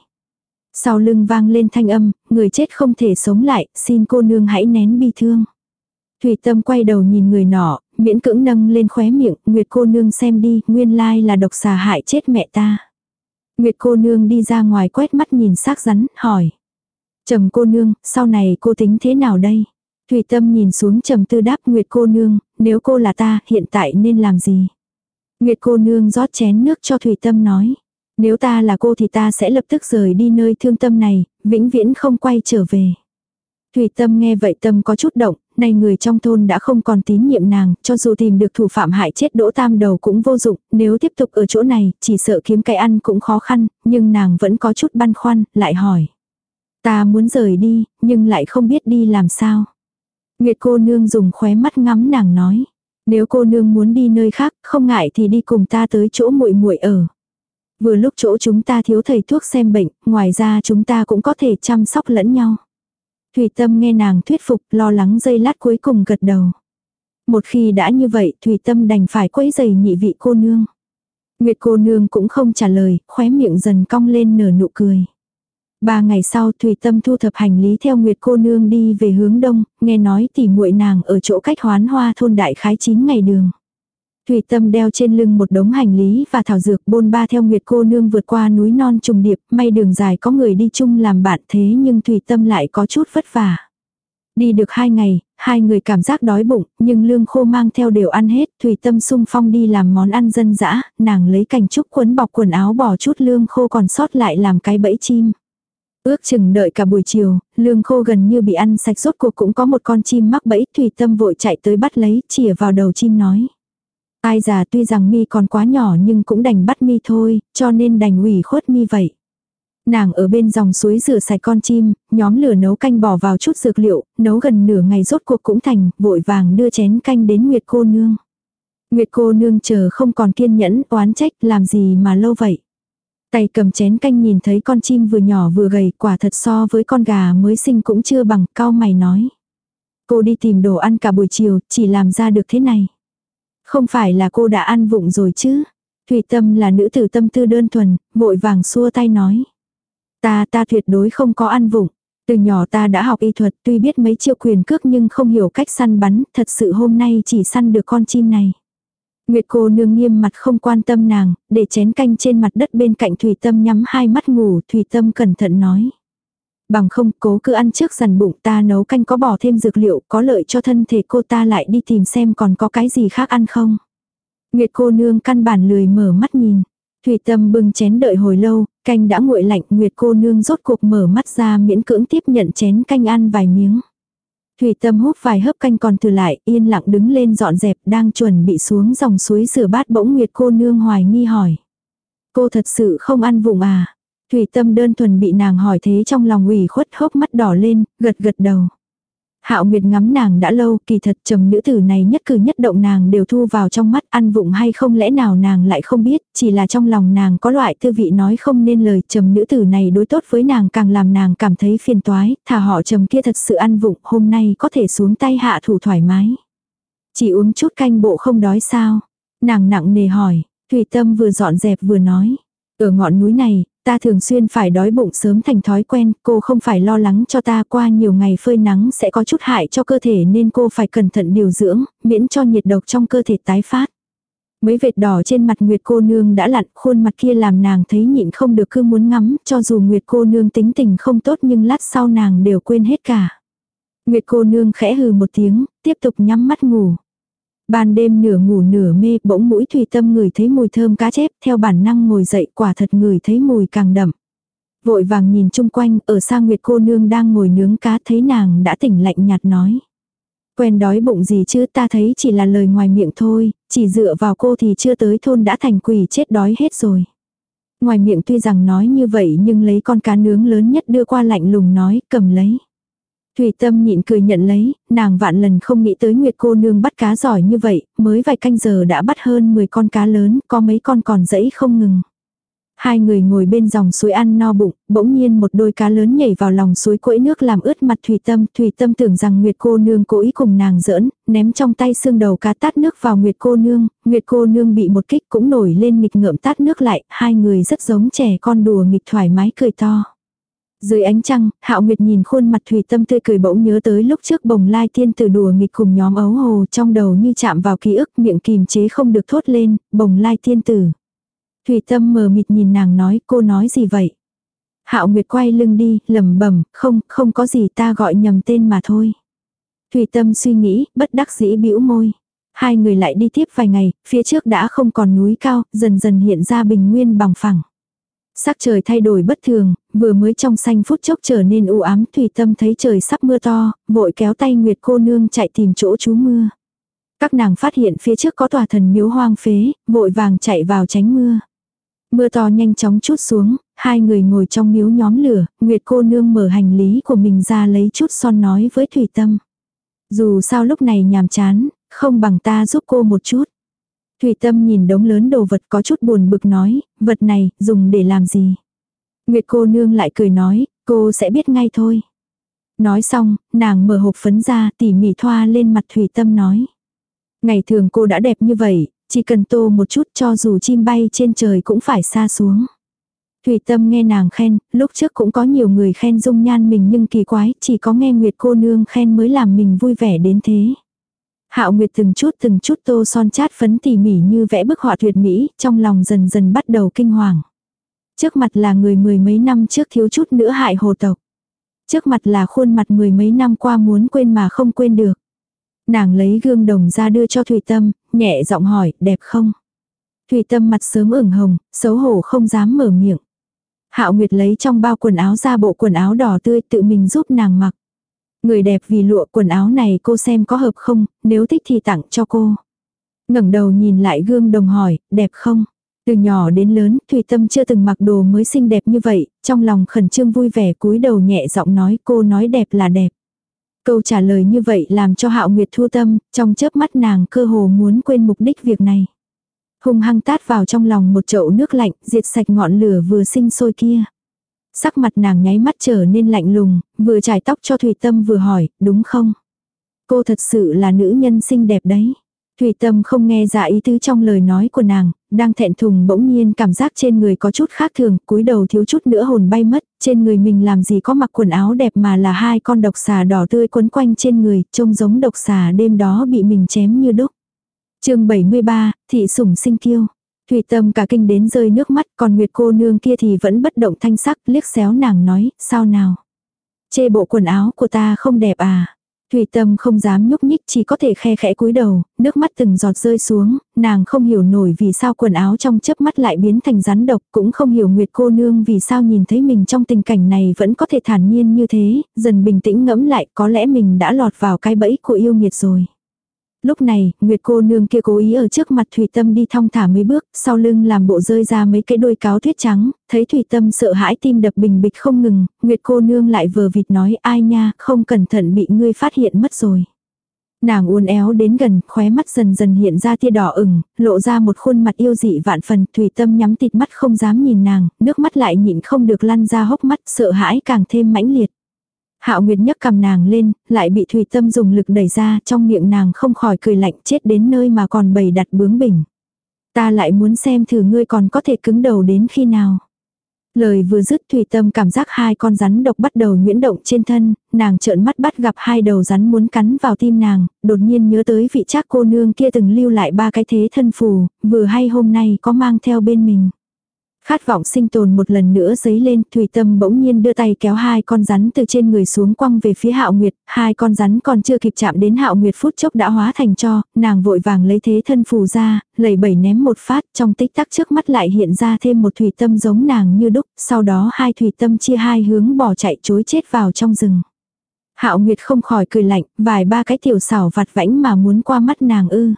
Sau lưng vang lên thanh âm, người chết không thể sống lại, xin cô nương hãy nén bi thương. Thủy tâm quay đầu nhìn người nọ, miễn cưỡng nâng lên khóe miệng, Nguyệt cô nương xem đi, nguyên lai là độc xà hại chết mẹ ta. Nguyệt cô nương đi ra ngoài quét mắt nhìn xác rắn, hỏi. Trầm cô nương, sau này cô tính thế nào đây? Thủy tâm nhìn xuống trầm tư đáp Nguyệt cô nương, nếu cô là ta, hiện tại nên làm gì? Nguyệt cô nương rót chén nước cho Thủy tâm nói. Nếu ta là cô thì ta sẽ lập tức rời đi nơi thương tâm này, vĩnh viễn không quay trở về. Thủy tâm nghe vậy tâm có chút động, nay người trong thôn đã không còn tín nhiệm nàng, cho dù tìm được thủ phạm hại chết đỗ tam đầu cũng vô dụng, nếu tiếp tục ở chỗ này, chỉ sợ kiếm cái ăn cũng khó khăn, nhưng nàng vẫn có chút băn khoăn, lại hỏi. Ta muốn rời đi, nhưng lại không biết đi làm sao. Nguyệt cô nương dùng khóe mắt ngắm nàng nói. Nếu cô nương muốn đi nơi khác, không ngại thì đi cùng ta tới chỗ muội muội ở. Vừa lúc chỗ chúng ta thiếu thầy thuốc xem bệnh, ngoài ra chúng ta cũng có thể chăm sóc lẫn nhau. Thủy Tâm nghe nàng thuyết phục lo lắng dây lát cuối cùng gật đầu. Một khi đã như vậy Thủy Tâm đành phải quấy giày nhị vị cô nương. Nguyệt cô nương cũng không trả lời, khóe miệng dần cong lên nở nụ cười. Ba ngày sau Thủy Tâm thu thập hành lý theo Nguyệt cô nương đi về hướng đông, nghe nói tỉ muội nàng ở chỗ cách hoán hoa thôn đại khái 9 ngày đường. Thủy Tâm đeo trên lưng một đống hành lý và thảo dược bôn ba theo Nguyệt cô nương vượt qua núi non trùng điệp, may đường dài có người đi chung làm bạn thế nhưng Thủy Tâm lại có chút vất vả. Đi được hai ngày, hai người cảm giác đói bụng, nhưng lương khô mang theo đều ăn hết, Thủy Tâm sung phong đi làm món ăn dân dã, nàng lấy cành trúc quấn bọc quần áo bỏ chút lương khô còn sót lại làm cái bẫy chim. Ước chừng đợi cả buổi chiều, lương khô gần như bị ăn sạch rốt cuộc cũng có một con chim mắc bẫy, Thủy Tâm vội chạy tới bắt lấy, chìa vào đầu chim nói. Ai già tuy rằng mi còn quá nhỏ nhưng cũng đành bắt mi thôi, cho nên đành ủy khuất mi vậy. Nàng ở bên dòng suối rửa sạch con chim, nhóm lửa nấu canh bỏ vào chút dược liệu, nấu gần nửa ngày rốt cuộc cũng thành, vội vàng đưa chén canh đến Nguyệt cô nương. Nguyệt cô nương chờ không còn kiên nhẫn, oán trách, làm gì mà lâu vậy. Tay cầm chén canh nhìn thấy con chim vừa nhỏ vừa gầy, quả thật so với con gà mới sinh cũng chưa bằng, cao mày nói. Cô đi tìm đồ ăn cả buổi chiều, chỉ làm ra được thế này. Không phải là cô đã ăn vụng rồi chứ. Thủy tâm là nữ tử tâm tư đơn thuần, vội vàng xua tay nói. Ta ta tuyệt đối không có ăn vụng. Từ nhỏ ta đã học y thuật tuy biết mấy chiêu quyền cước nhưng không hiểu cách săn bắn, thật sự hôm nay chỉ săn được con chim này. Nguyệt cô nương nghiêm mặt không quan tâm nàng, để chén canh trên mặt đất bên cạnh Thủy Tâm nhắm hai mắt ngủ, Thủy Tâm cẩn thận nói. Bằng không cố cứ ăn trước dằn bụng ta nấu canh có bỏ thêm dược liệu có lợi cho thân thể cô ta lại đi tìm xem còn có cái gì khác ăn không. Nguyệt cô nương căn bản lười mở mắt nhìn. Thủy tâm bưng chén đợi hồi lâu, canh đã nguội lạnh Nguyệt cô nương rốt cuộc mở mắt ra miễn cưỡng tiếp nhận chén canh ăn vài miếng. Thủy tâm hút vài hớp canh còn thừa lại, yên lặng đứng lên dọn dẹp, đang chuẩn bị xuống dòng suối rửa bát bỗng Nguyệt cô nương hoài nghi hỏi. Cô thật sự không ăn vụng à? Thủy tâm đơn thuần bị nàng hỏi thế trong lòng ủy khuất hốc mắt đỏ lên, gật gật đầu. Hạo Nguyệt ngắm nàng đã lâu, kỳ thật trầm nữ tử này nhất cử nhất động nàng đều thu vào trong mắt, ăn vụng hay không lẽ nào nàng lại không biết, chỉ là trong lòng nàng có loại thư vị nói không nên lời, trầm nữ tử này đối tốt với nàng càng làm nàng cảm thấy phiền toái, thả họ trầm kia thật sự ăn vụng, hôm nay có thể xuống tay hạ thủ thoải mái. Chỉ uống chút canh bộ không đói sao? Nàng nặng nề hỏi, Thủy Tâm vừa dọn dẹp vừa nói. Ở ngọn núi này, Ta thường xuyên phải đói bụng sớm thành thói quen, cô không phải lo lắng cho ta qua nhiều ngày phơi nắng sẽ có chút hại cho cơ thể nên cô phải cẩn thận điều dưỡng, miễn cho nhiệt độc trong cơ thể tái phát. Mấy vệt đỏ trên mặt Nguyệt cô nương đã lặn, khuôn mặt kia làm nàng thấy nhịn không được cứ muốn ngắm, cho dù Nguyệt cô nương tính tình không tốt nhưng lát sau nàng đều quên hết cả. Nguyệt cô nương khẽ hừ một tiếng, tiếp tục nhắm mắt ngủ. Ban đêm nửa ngủ nửa mê, bỗng mũi thủy tâm ngửi thấy mùi thơm cá chép, theo bản năng ngồi dậy quả thật ngửi thấy mùi càng đậm. Vội vàng nhìn chung quanh, ở sang Nguyệt cô nương đang ngồi nướng cá thấy nàng đã tỉnh lạnh nhạt nói. Quen đói bụng gì chứ ta thấy chỉ là lời ngoài miệng thôi, chỉ dựa vào cô thì chưa tới thôn đã thành quỷ chết đói hết rồi. Ngoài miệng tuy rằng nói như vậy nhưng lấy con cá nướng lớn nhất đưa qua lạnh lùng nói cầm lấy. Thủy tâm nhịn cười nhận lấy, nàng vạn lần không nghĩ tới Nguyệt cô nương bắt cá giỏi như vậy, mới vài canh giờ đã bắt hơn 10 con cá lớn, có mấy con còn dẫy không ngừng. Hai người ngồi bên dòng suối ăn no bụng, bỗng nhiên một đôi cá lớn nhảy vào lòng suối quẫy nước làm ướt mặt Thủy Tâm. Thủy Tâm tưởng rằng Nguyệt cô nương cố ý cùng nàng giỡn, ném trong tay xương đầu cá tát nước vào Nguyệt cô nương. Nguyệt cô nương bị một kích cũng nổi lên nghịch ngợm tát nước lại, hai người rất giống trẻ con đùa nghịch thoải mái cười to. Dưới ánh trăng, Hạo Nguyệt nhìn khuôn mặt Thủy Tâm tươi cười bỗng nhớ tới lúc trước bồng lai tiên tử đùa nghịch cùng nhóm ấu hồ trong đầu như chạm vào ký ức miệng kìm chế không được thốt lên, bồng lai tiên tử. Thủy Tâm mờ mịt nhìn nàng nói cô nói gì vậy? Hạo Nguyệt quay lưng đi, lẩm bẩm, không, không có gì ta gọi nhầm tên mà thôi. Thủy Tâm suy nghĩ, bất đắc dĩ bĩu môi. Hai người lại đi tiếp vài ngày, phía trước đã không còn núi cao, dần dần hiện ra bình nguyên bằng phẳng. Sắc trời thay đổi bất thường, vừa mới trong xanh phút chốc trở nên u ám thủy tâm thấy trời sắp mưa to, vội kéo tay Nguyệt cô nương chạy tìm chỗ trú mưa. Các nàng phát hiện phía trước có tòa thần miếu hoang phế, vội vàng chạy vào tránh mưa. Mưa to nhanh chóng chút xuống, hai người ngồi trong miếu nhóm lửa, Nguyệt cô nương mở hành lý của mình ra lấy chút son nói với Thủy Tâm. Dù sao lúc này nhàm chán, không bằng ta giúp cô một chút. Thủy Tâm nhìn đống lớn đồ vật có chút buồn bực nói, vật này, dùng để làm gì? Nguyệt cô nương lại cười nói, cô sẽ biết ngay thôi. Nói xong, nàng mở hộp phấn ra tỉ mỉ thoa lên mặt Thủy Tâm nói. Ngày thường cô đã đẹp như vậy, chỉ cần tô một chút cho dù chim bay trên trời cũng phải xa xuống. Thủy Tâm nghe nàng khen, lúc trước cũng có nhiều người khen dung nhan mình nhưng kỳ quái, chỉ có nghe Nguyệt cô nương khen mới làm mình vui vẻ đến thế. Hạo Nguyệt từng chút từng chút tô son chát phấn tỉ mỉ như vẽ bức họa tuyệt mỹ, trong lòng dần dần bắt đầu kinh hoàng. Trước mặt là người mười mấy năm trước thiếu chút nữa hại hồ tộc. Trước mặt là khuôn mặt mười mấy năm qua muốn quên mà không quên được. Nàng lấy gương đồng ra đưa cho Thủy Tâm, nhẹ giọng hỏi, đẹp không? Thủy Tâm mặt sớm ửng hồng, xấu hổ không dám mở miệng. Hạo Nguyệt lấy trong bao quần áo ra bộ quần áo đỏ tươi tự mình giúp nàng mặc. Người đẹp vì lụa quần áo này cô xem có hợp không, nếu thích thì tặng cho cô. ngẩng đầu nhìn lại gương đồng hỏi, đẹp không? Từ nhỏ đến lớn, Thủy Tâm chưa từng mặc đồ mới xinh đẹp như vậy, trong lòng khẩn trương vui vẻ cúi đầu nhẹ giọng nói cô nói đẹp là đẹp. Câu trả lời như vậy làm cho Hạo Nguyệt thu tâm, trong chớp mắt nàng cơ hồ muốn quên mục đích việc này. Hung hăng tát vào trong lòng một chậu nước lạnh, diệt sạch ngọn lửa vừa sinh sôi kia. Sắc mặt nàng nháy mắt trở nên lạnh lùng, vừa trải tóc cho Thủy Tâm vừa hỏi, đúng không? Cô thật sự là nữ nhân xinh đẹp đấy. Thủy Tâm không nghe ra ý tứ trong lời nói của nàng, đang thẹn thùng bỗng nhiên cảm giác trên người có chút khác thường, cúi đầu thiếu chút nữa hồn bay mất, trên người mình làm gì có mặc quần áo đẹp mà là hai con độc xà đỏ tươi quấn quanh trên người, trông giống độc xà đêm đó bị mình chém như đúc. chương 73, Thị sủng sinh kiêu. Thủy Tâm cả kinh đến rơi nước mắt, còn Nguyệt cô nương kia thì vẫn bất động thanh sắc, liếc xéo nàng nói, sao nào? Chê bộ quần áo của ta không đẹp à? Thủy Tâm không dám nhúc nhích chỉ có thể khe khẽ cúi đầu, nước mắt từng giọt rơi xuống, nàng không hiểu nổi vì sao quần áo trong chớp mắt lại biến thành rắn độc, cũng không hiểu Nguyệt cô nương vì sao nhìn thấy mình trong tình cảnh này vẫn có thể thản nhiên như thế, dần bình tĩnh ngẫm lại có lẽ mình đã lọt vào cái bẫy của yêu nghiệt rồi. Lúc này, Nguyệt cô nương kia cố ý ở trước mặt Thủy Tâm đi thong thả mấy bước, sau lưng làm bộ rơi ra mấy cái đôi cáo tuyết trắng, thấy Thủy Tâm sợ hãi tim đập bình bịch không ngừng, Nguyệt cô nương lại vừa vịt nói ai nha, không cẩn thận bị ngươi phát hiện mất rồi. Nàng uốn éo đến gần, khóe mắt dần dần hiện ra tia đỏ ửng, lộ ra một khuôn mặt yêu dị vạn phần, Thủy Tâm nhắm tịt mắt không dám nhìn nàng, nước mắt lại nhịn không được lăn ra hốc mắt, sợ hãi càng thêm mãnh liệt. Hạo Nguyệt nhấc cầm nàng lên, lại bị Thủy Tâm dùng lực đẩy ra, trong miệng nàng không khỏi cười lạnh chết đến nơi mà còn bày đặt bướng bỉnh. Ta lại muốn xem thử ngươi còn có thể cứng đầu đến khi nào. Lời vừa dứt Thủy Tâm cảm giác hai con rắn độc bắt đầu nhuyễn động trên thân, nàng trợn mắt bắt gặp hai đầu rắn muốn cắn vào tim nàng, đột nhiên nhớ tới vị trác cô nương kia từng lưu lại ba cái thế thân phù, vừa hay hôm nay có mang theo bên mình. Khát vọng sinh tồn một lần nữa dấy lên, Thủy Tâm bỗng nhiên đưa tay kéo hai con rắn từ trên người xuống quăng về phía Hạo Nguyệt, hai con rắn còn chưa kịp chạm đến Hạo Nguyệt phút chốc đã hóa thành cho, nàng vội vàng lấy thế thân phù ra, lẩy bẩy ném một phát, trong tích tắc trước mắt lại hiện ra thêm một Thủy Tâm giống nàng như đúc, sau đó hai Thủy Tâm chia hai hướng bỏ chạy chối chết vào trong rừng. Hạo Nguyệt không khỏi cười lạnh, vài ba cái tiểu xảo vặt vãnh mà muốn qua mắt nàng ư.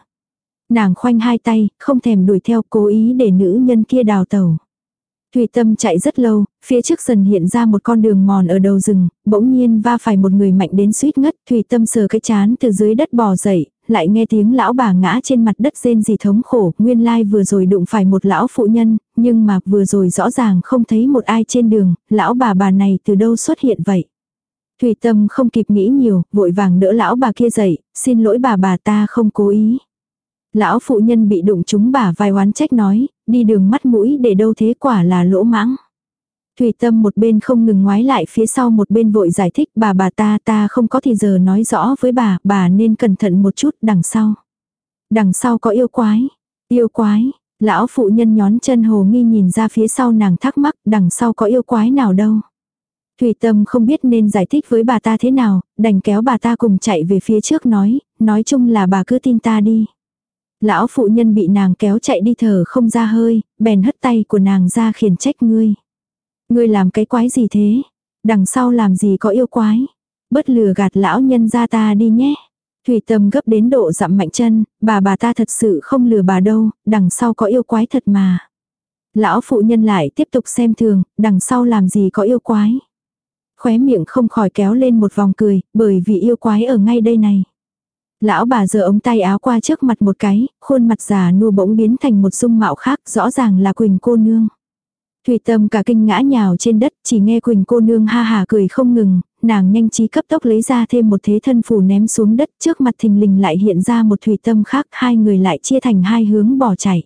Nàng khoanh hai tay, không thèm đuổi theo cố ý để nữ nhân kia đào tẩu. Thủy tâm chạy rất lâu, phía trước dần hiện ra một con đường mòn ở đầu rừng, bỗng nhiên va phải một người mạnh đến suýt ngất, Thủy tâm sờ cái chán từ dưới đất bò dậy, lại nghe tiếng lão bà ngã trên mặt đất rên gì thống khổ, nguyên lai vừa rồi đụng phải một lão phụ nhân, nhưng mà vừa rồi rõ ràng không thấy một ai trên đường, lão bà bà này từ đâu xuất hiện vậy. Thủy tâm không kịp nghĩ nhiều, vội vàng đỡ lão bà kia dậy, xin lỗi bà bà ta không cố ý. Lão phụ nhân bị đụng trúng bà vai oán trách nói, đi đường mắt mũi để đâu thế quả là lỗ mãng. Thủy tâm một bên không ngừng ngoái lại phía sau một bên vội giải thích bà bà ta ta không có thì giờ nói rõ với bà, bà nên cẩn thận một chút đằng sau. Đằng sau có yêu quái. Yêu quái, lão phụ nhân nhón chân hồ nghi nhìn ra phía sau nàng thắc mắc đằng sau có yêu quái nào đâu. Thủy tâm không biết nên giải thích với bà ta thế nào, đành kéo bà ta cùng chạy về phía trước nói, nói chung là bà cứ tin ta đi. Lão phụ nhân bị nàng kéo chạy đi thở không ra hơi, bèn hất tay của nàng ra khiển trách ngươi. Ngươi làm cái quái gì thế? Đằng sau làm gì có yêu quái? Bất lừa gạt lão nhân ra ta đi nhé. Thủy tâm gấp đến độ dặm mạnh chân, bà bà ta thật sự không lừa bà đâu, đằng sau có yêu quái thật mà. Lão phụ nhân lại tiếp tục xem thường, đằng sau làm gì có yêu quái. Khóe miệng không khỏi kéo lên một vòng cười, bởi vì yêu quái ở ngay đây này. Lão bà giờ ống tay áo qua trước mặt một cái, khuôn mặt già nua bỗng biến thành một dung mạo khác, rõ ràng là Quỳnh cô nương. Thủy tâm cả kinh ngã nhào trên đất, chỉ nghe Quỳnh cô nương ha hà cười không ngừng, nàng nhanh trí cấp tốc lấy ra thêm một thế thân phủ ném xuống đất, trước mặt thình lình lại hiện ra một thủy tâm khác, hai người lại chia thành hai hướng bỏ chạy.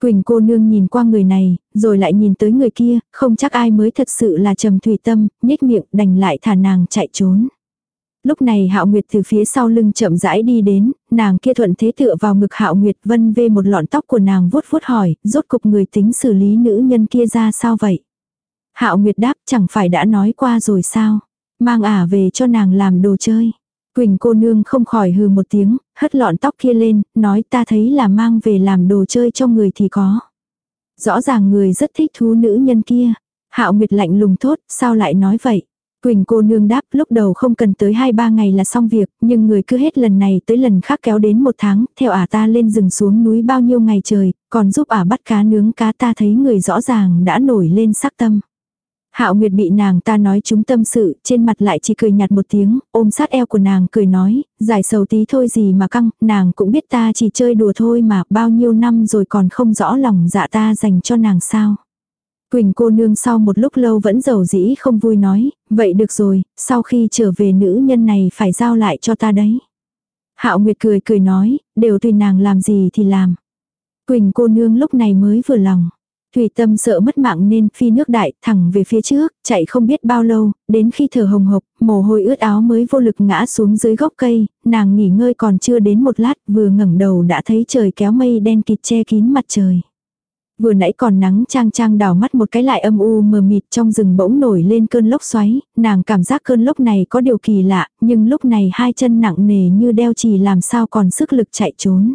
Quỳnh cô nương nhìn qua người này, rồi lại nhìn tới người kia, không chắc ai mới thật sự là trầm thủy tâm, nhếch miệng đành lại thả nàng chạy trốn. Lúc này Hạo Nguyệt từ phía sau lưng chậm rãi đi đến, nàng kia thuận thế tựa vào ngực Hạo Nguyệt vân vê một lọn tóc của nàng vuốt vuốt hỏi, rốt cục người tính xử lý nữ nhân kia ra sao vậy? Hạo Nguyệt đáp chẳng phải đã nói qua rồi sao? Mang ả về cho nàng làm đồ chơi. Quỳnh cô nương không khỏi hừ một tiếng, hất lọn tóc kia lên, nói ta thấy là mang về làm đồ chơi cho người thì có. Rõ ràng người rất thích thú nữ nhân kia. Hạo Nguyệt lạnh lùng thốt, sao lại nói vậy? Quỳnh cô nương đáp lúc đầu không cần tới 2-3 ngày là xong việc, nhưng người cứ hết lần này tới lần khác kéo đến một tháng, theo ả ta lên rừng xuống núi bao nhiêu ngày trời, còn giúp ả bắt cá nướng cá ta thấy người rõ ràng đã nổi lên sắc tâm. Hạo Nguyệt bị nàng ta nói chúng tâm sự, trên mặt lại chỉ cười nhạt một tiếng, ôm sát eo của nàng cười nói, giải sầu tí thôi gì mà căng, nàng cũng biết ta chỉ chơi đùa thôi mà, bao nhiêu năm rồi còn không rõ lòng dạ ta dành cho nàng sao. Quỳnh cô nương sau một lúc lâu vẫn giàu dĩ không vui nói, vậy được rồi, sau khi trở về nữ nhân này phải giao lại cho ta đấy. Hạo Nguyệt cười cười nói, đều tùy nàng làm gì thì làm. Quỳnh cô nương lúc này mới vừa lòng. Thủy tâm sợ mất mạng nên phi nước đại thẳng về phía trước, chạy không biết bao lâu, đến khi thở hồng hộc, mồ hôi ướt áo mới vô lực ngã xuống dưới gốc cây, nàng nghỉ ngơi còn chưa đến một lát vừa ngẩng đầu đã thấy trời kéo mây đen kịt che kín mặt trời. Vừa nãy còn nắng trang trang đào mắt một cái lại âm u mờ mịt trong rừng bỗng nổi lên cơn lốc xoáy, nàng cảm giác cơn lốc này có điều kỳ lạ, nhưng lúc này hai chân nặng nề như đeo chì làm sao còn sức lực chạy trốn.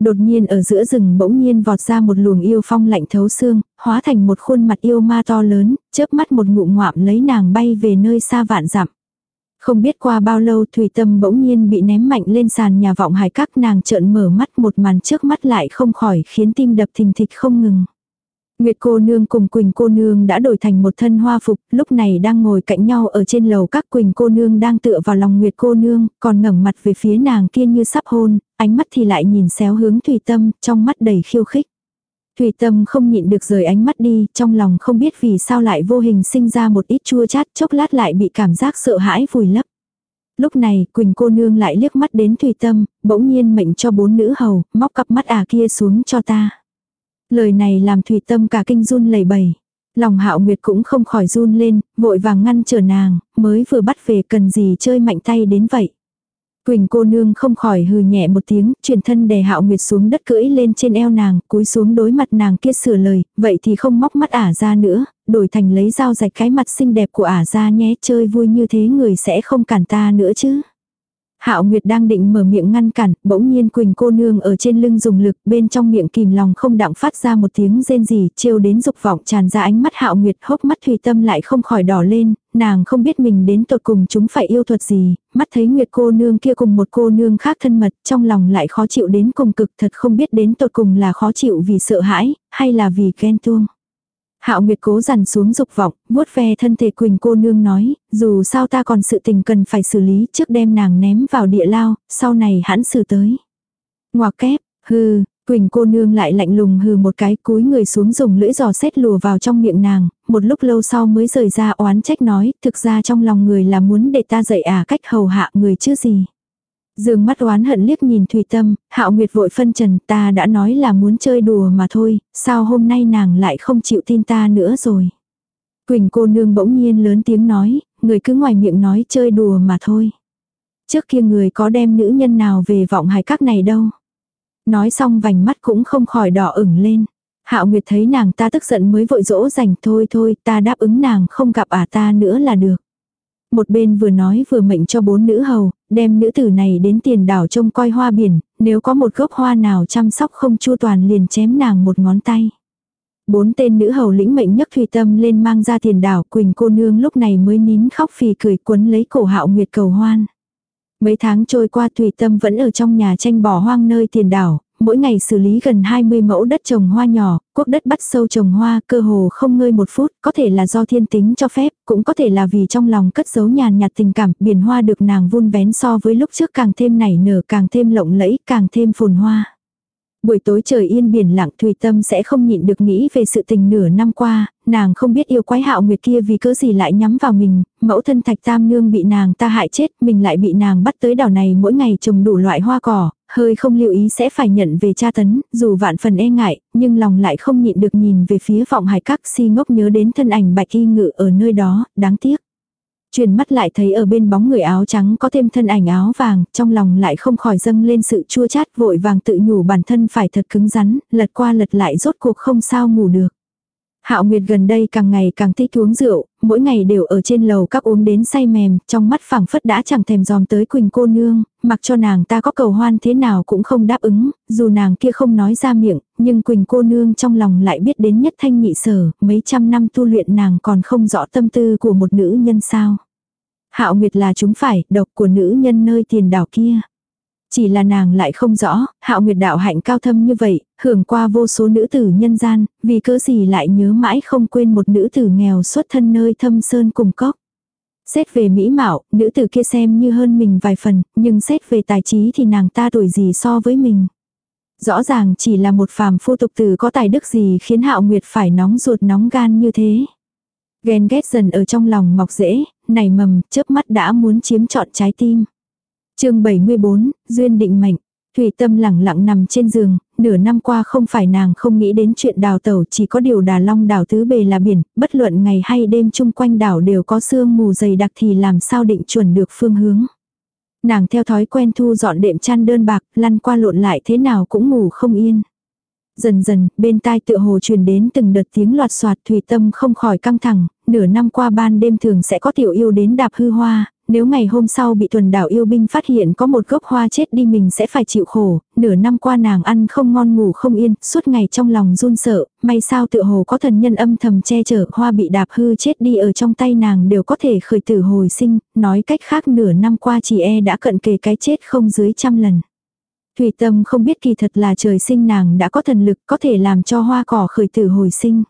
Đột nhiên ở giữa rừng bỗng nhiên vọt ra một luồng yêu phong lạnh thấu xương, hóa thành một khuôn mặt yêu ma to lớn, chớp mắt một ngụm ngoạm lấy nàng bay về nơi xa vạn dặm. Không biết qua bao lâu Thủy Tâm bỗng nhiên bị ném mạnh lên sàn nhà vọng hải các nàng trợn mở mắt một màn trước mắt lại không khỏi khiến tim đập thình thịch không ngừng. Nguyệt cô nương cùng Quỳnh cô nương đã đổi thành một thân hoa phục, lúc này đang ngồi cạnh nhau ở trên lầu các Quỳnh cô nương đang tựa vào lòng Nguyệt cô nương, còn ngẩng mặt về phía nàng kia như sắp hôn, ánh mắt thì lại nhìn xéo hướng Thủy Tâm, trong mắt đầy khiêu khích. Thủy Tâm không nhịn được rời ánh mắt đi, trong lòng không biết vì sao lại vô hình sinh ra một ít chua chát, chốc lát lại bị cảm giác sợ hãi vùi lấp. Lúc này, Quỳnh cô nương lại liếc mắt đến Thủy Tâm, bỗng nhiên mệnh cho bốn nữ hầu, móc cặp mắt à kia xuống cho ta. Lời này làm Thủy Tâm cả kinh run lẩy bẩy. Lòng Hạo Nguyệt cũng không khỏi run lên, vội vàng ngăn trở nàng, mới vừa bắt về cần gì chơi mạnh tay đến vậy. Quỳnh cô nương không khỏi hừ nhẹ một tiếng, chuyển thân đè hạo nguyệt xuống đất cưỡi lên trên eo nàng, cúi xuống đối mặt nàng kia sửa lời, vậy thì không móc mắt ả ra nữa, đổi thành lấy dao rạch cái mặt xinh đẹp của ả ra nhé, chơi vui như thế người sẽ không cản ta nữa chứ. Hạo Nguyệt đang định mở miệng ngăn cản, bỗng nhiên Quỳnh cô nương ở trên lưng dùng lực, bên trong miệng kìm lòng không đặng phát ra một tiếng rên rỉ, chiêu đến dục vọng tràn ra ánh mắt Hạo Nguyệt, hốc mắt thủy tâm lại không khỏi đỏ lên, nàng không biết mình đến tột cùng chúng phải yêu thuật gì, mắt thấy Nguyệt cô nương kia cùng một cô nương khác thân mật, trong lòng lại khó chịu đến cùng cực, thật không biết đến tột cùng là khó chịu vì sợ hãi, hay là vì ghen tuông. Hạo Nguyệt cố dằn xuống dục vọng, vuốt ve thân thể Quỳnh cô nương nói, dù sao ta còn sự tình cần phải xử lý trước đem nàng ném vào địa lao, sau này hãn xử tới. Ngoà kép, hừ. Quỳnh cô nương lại lạnh lùng hừ một cái cúi người xuống dùng lưỡi giò xét lùa vào trong miệng nàng, một lúc lâu sau mới rời ra oán trách nói, thực ra trong lòng người là muốn để ta dạy à cách hầu hạ người chứ gì. Dương mắt oán hận liếc nhìn Thủy Tâm, Hạo Nguyệt vội phân trần ta đã nói là muốn chơi đùa mà thôi, sao hôm nay nàng lại không chịu tin ta nữa rồi. Quỳnh cô nương bỗng nhiên lớn tiếng nói, người cứ ngoài miệng nói chơi đùa mà thôi. Trước kia người có đem nữ nhân nào về vọng hải các này đâu. Nói xong vành mắt cũng không khỏi đỏ ửng lên. Hạo Nguyệt thấy nàng ta tức giận mới vội dỗ dành thôi thôi ta đáp ứng nàng không gặp à ta nữa là được. Một bên vừa nói vừa mệnh cho bốn nữ hầu, đem nữ tử này đến tiền đảo trông coi hoa biển, nếu có một gốc hoa nào chăm sóc không chu toàn liền chém nàng một ngón tay. Bốn tên nữ hầu lĩnh mệnh nhất thủy tâm lên mang ra tiền đảo Quỳnh cô nương lúc này mới nín khóc phì cười quấn lấy cổ hạo nguyệt cầu hoan. Mấy tháng trôi qua Thủy Tâm vẫn ở trong nhà tranh bỏ hoang nơi tiền đảo, mỗi ngày xử lý gần 20 mẫu đất trồng hoa nhỏ, quốc đất bắt sâu trồng hoa cơ hồ không ngơi một phút, có thể là do thiên tính cho phép, cũng có thể là vì trong lòng cất giấu nhàn nhạt tình cảm, biển hoa được nàng vun vén so với lúc trước càng thêm nảy nở, càng thêm lộng lẫy, càng thêm phồn hoa. Buổi tối trời yên biển lặng Thùy Tâm sẽ không nhịn được nghĩ về sự tình nửa năm qua, nàng không biết yêu quái hạo nguyệt kia vì cớ gì lại nhắm vào mình, mẫu thân thạch tam nương bị nàng ta hại chết, mình lại bị nàng bắt tới đảo này mỗi ngày trồng đủ loại hoa cỏ, hơi không lưu ý sẽ phải nhận về tra tấn, dù vạn phần e ngại, nhưng lòng lại không nhịn được nhìn về phía vọng hải các si ngốc nhớ đến thân ảnh bạch y ngự ở nơi đó, đáng tiếc. Truyền mắt lại thấy ở bên bóng người áo trắng có thêm thân ảnh áo vàng, trong lòng lại không khỏi dâng lên sự chua chát vội vàng tự nhủ bản thân phải thật cứng rắn, lật qua lật lại rốt cuộc không sao ngủ được. Hạo Nguyệt gần đây càng ngày càng thích uống rượu, mỗi ngày đều ở trên lầu các uống đến say mềm, trong mắt phẳng phất đã chẳng thèm dòm tới Quỳnh cô nương, mặc cho nàng ta có cầu hoan thế nào cũng không đáp ứng, dù nàng kia không nói ra miệng, nhưng Quỳnh cô nương trong lòng lại biết đến nhất thanh nhị sở, mấy trăm năm tu luyện nàng còn không rõ tâm tư của một nữ nhân sao. Hạo Nguyệt là chúng phải, độc của nữ nhân nơi tiền đảo kia. Chỉ là nàng lại không rõ, hạo nguyệt đạo hạnh cao thâm như vậy, hưởng qua vô số nữ tử nhân gian, vì cớ gì lại nhớ mãi không quên một nữ tử nghèo xuất thân nơi thâm sơn cùng cốc. Xét về mỹ mạo, nữ tử kia xem như hơn mình vài phần, nhưng xét về tài trí thì nàng ta tuổi gì so với mình. Rõ ràng chỉ là một phàm phu tục tử có tài đức gì khiến hạo nguyệt phải nóng ruột nóng gan như thế. Ghen ghét dần ở trong lòng mọc rễ, nảy mầm, chớp mắt đã muốn chiếm trọn trái tim chương 74, Duyên định mệnh. Thủy tâm lẳng lặng nằm trên giường, nửa năm qua không phải nàng không nghĩ đến chuyện đào tẩu chỉ có điều đà long đảo tứ bề là biển, bất luận ngày hay đêm chung quanh đảo đều có sương mù dày đặc thì làm sao định chuẩn được phương hướng. Nàng theo thói quen thu dọn đệm chăn đơn bạc, lăn qua lộn lại thế nào cũng ngủ không yên. Dần dần, bên tai tựa hồ truyền đến từng đợt tiếng loạt soạt thủy tâm không khỏi căng thẳng, nửa năm qua ban đêm thường sẽ có tiểu yêu đến đạp hư hoa, nếu ngày hôm sau bị tuần đảo yêu binh phát hiện có một gốc hoa chết đi mình sẽ phải chịu khổ, nửa năm qua nàng ăn không ngon ngủ không yên, suốt ngày trong lòng run sợ, may sao tựa hồ có thần nhân âm thầm che chở hoa bị đạp hư chết đi ở trong tay nàng đều có thể khởi tử hồi sinh, nói cách khác nửa năm qua chỉ e đã cận kề cái chết không dưới trăm lần. Thủy tâm không biết kỳ thật là trời sinh nàng đã có thần lực có thể làm cho hoa cỏ khởi tử hồi sinh.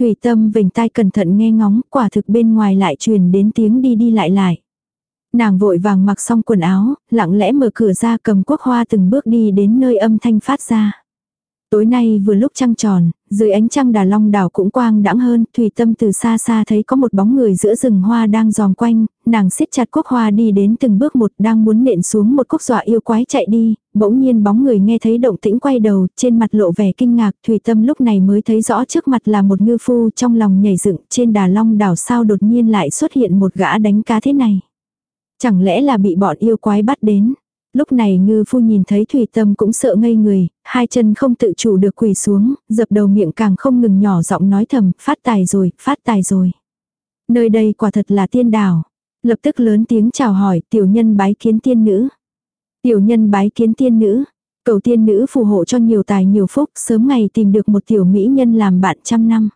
Thủy tâm vỉnh tai cẩn thận nghe ngóng, quả thực bên ngoài lại truyền đến tiếng đi đi lại lại. Nàng vội vàng mặc xong quần áo, lặng lẽ mở cửa ra cầm quốc hoa từng bước đi đến nơi âm thanh phát ra. Tối nay vừa lúc trăng tròn, dưới ánh trăng đà long đảo cũng quang đãng hơn, Thủy Tâm từ xa xa thấy có một bóng người giữa rừng hoa đang giòn quanh, nàng siết chặt quốc hoa đi đến từng bước một đang muốn nện xuống một quốc dọa yêu quái chạy đi, bỗng nhiên bóng người nghe thấy động tĩnh quay đầu, trên mặt lộ vẻ kinh ngạc, Thủy Tâm lúc này mới thấy rõ trước mặt là một ngư phu trong lòng nhảy dựng trên đà long đảo sao đột nhiên lại xuất hiện một gã đánh cá thế này. Chẳng lẽ là bị bọn yêu quái bắt đến. Lúc này ngư phu nhìn thấy thủy tâm cũng sợ ngây người, hai chân không tự chủ được quỳ xuống, dập đầu miệng càng không ngừng nhỏ giọng nói thầm, phát tài rồi, phát tài rồi. Nơi đây quả thật là tiên đảo. Lập tức lớn tiếng chào hỏi, tiểu nhân bái kiến tiên nữ. Tiểu nhân bái kiến tiên nữ. Cầu tiên nữ phù hộ cho nhiều tài nhiều phúc, sớm ngày tìm được một tiểu mỹ nhân làm bạn trăm năm.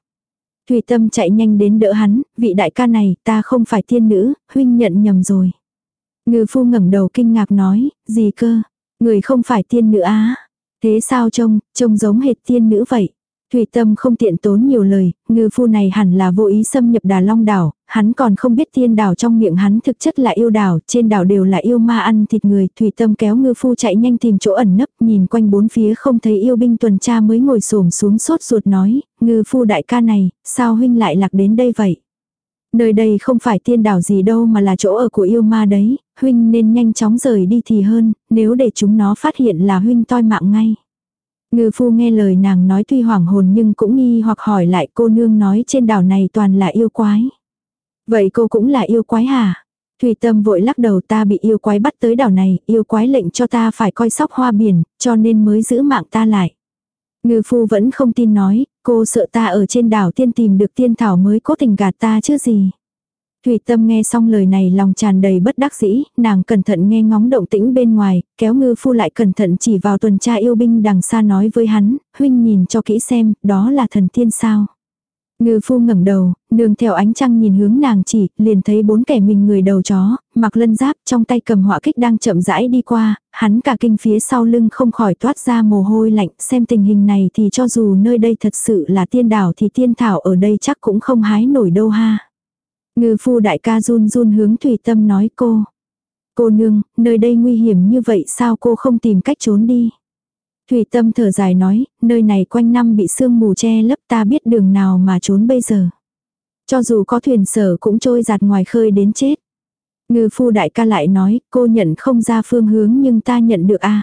Thủy tâm chạy nhanh đến đỡ hắn, vị đại ca này, ta không phải tiên nữ, huynh nhận nhầm rồi. Ngư phu ngẩng đầu kinh ngạc nói, gì cơ, người không phải tiên nữ á. Thế sao trông, trông giống hệt tiên nữ vậy. Thủy tâm không tiện tốn nhiều lời, ngư phu này hẳn là vô ý xâm nhập đà long đảo, hắn còn không biết tiên đảo trong miệng hắn thực chất là yêu đảo, trên đảo đều là yêu ma ăn thịt người, thủy tâm kéo ngư phu chạy nhanh tìm chỗ ẩn nấp, nhìn quanh bốn phía không thấy yêu binh tuần tra mới ngồi xổm xuống sốt ruột nói, ngư phu đại ca này, sao huynh lại lạc đến đây vậy? Nơi đây không phải tiên đảo gì đâu mà là chỗ ở của yêu ma đấy, huynh nên nhanh chóng rời đi thì hơn, nếu để chúng nó phát hiện là huynh toi mạng ngay. Ngư phu nghe lời nàng nói tuy hoảng hồn nhưng cũng nghi hoặc hỏi lại cô nương nói trên đảo này toàn là yêu quái. Vậy cô cũng là yêu quái hả? Thủy tâm vội lắc đầu ta bị yêu quái bắt tới đảo này, yêu quái lệnh cho ta phải coi sóc hoa biển, cho nên mới giữ mạng ta lại. Ngư phu vẫn không tin nói, cô sợ ta ở trên đảo tiên tìm được tiên thảo mới cố tình gạt ta chứ gì. Thủy Tâm nghe xong lời này lòng tràn đầy bất đắc dĩ, nàng cẩn thận nghe ngóng động tĩnh bên ngoài, kéo ngư phu lại cẩn thận chỉ vào tuần tra yêu binh đằng xa nói với hắn, huynh nhìn cho kỹ xem, đó là thần tiên sao. Ngư phu ngẩng đầu, nương theo ánh trăng nhìn hướng nàng chỉ, liền thấy bốn kẻ mình người đầu chó, mặc lân giáp trong tay cầm họa kích đang chậm rãi đi qua, hắn cả kinh phía sau lưng không khỏi toát ra mồ hôi lạnh, xem tình hình này thì cho dù nơi đây thật sự là tiên đảo thì tiên thảo ở đây chắc cũng không hái nổi đâu ha. Ngư phu đại ca run run hướng thủy tâm nói cô. Cô nương, nơi đây nguy hiểm như vậy sao cô không tìm cách trốn đi. Thủy tâm thở dài nói, nơi này quanh năm bị sương mù che lấp ta biết đường nào mà trốn bây giờ. Cho dù có thuyền sở cũng trôi giạt ngoài khơi đến chết. Ngư phu đại ca lại nói, cô nhận không ra phương hướng nhưng ta nhận được a.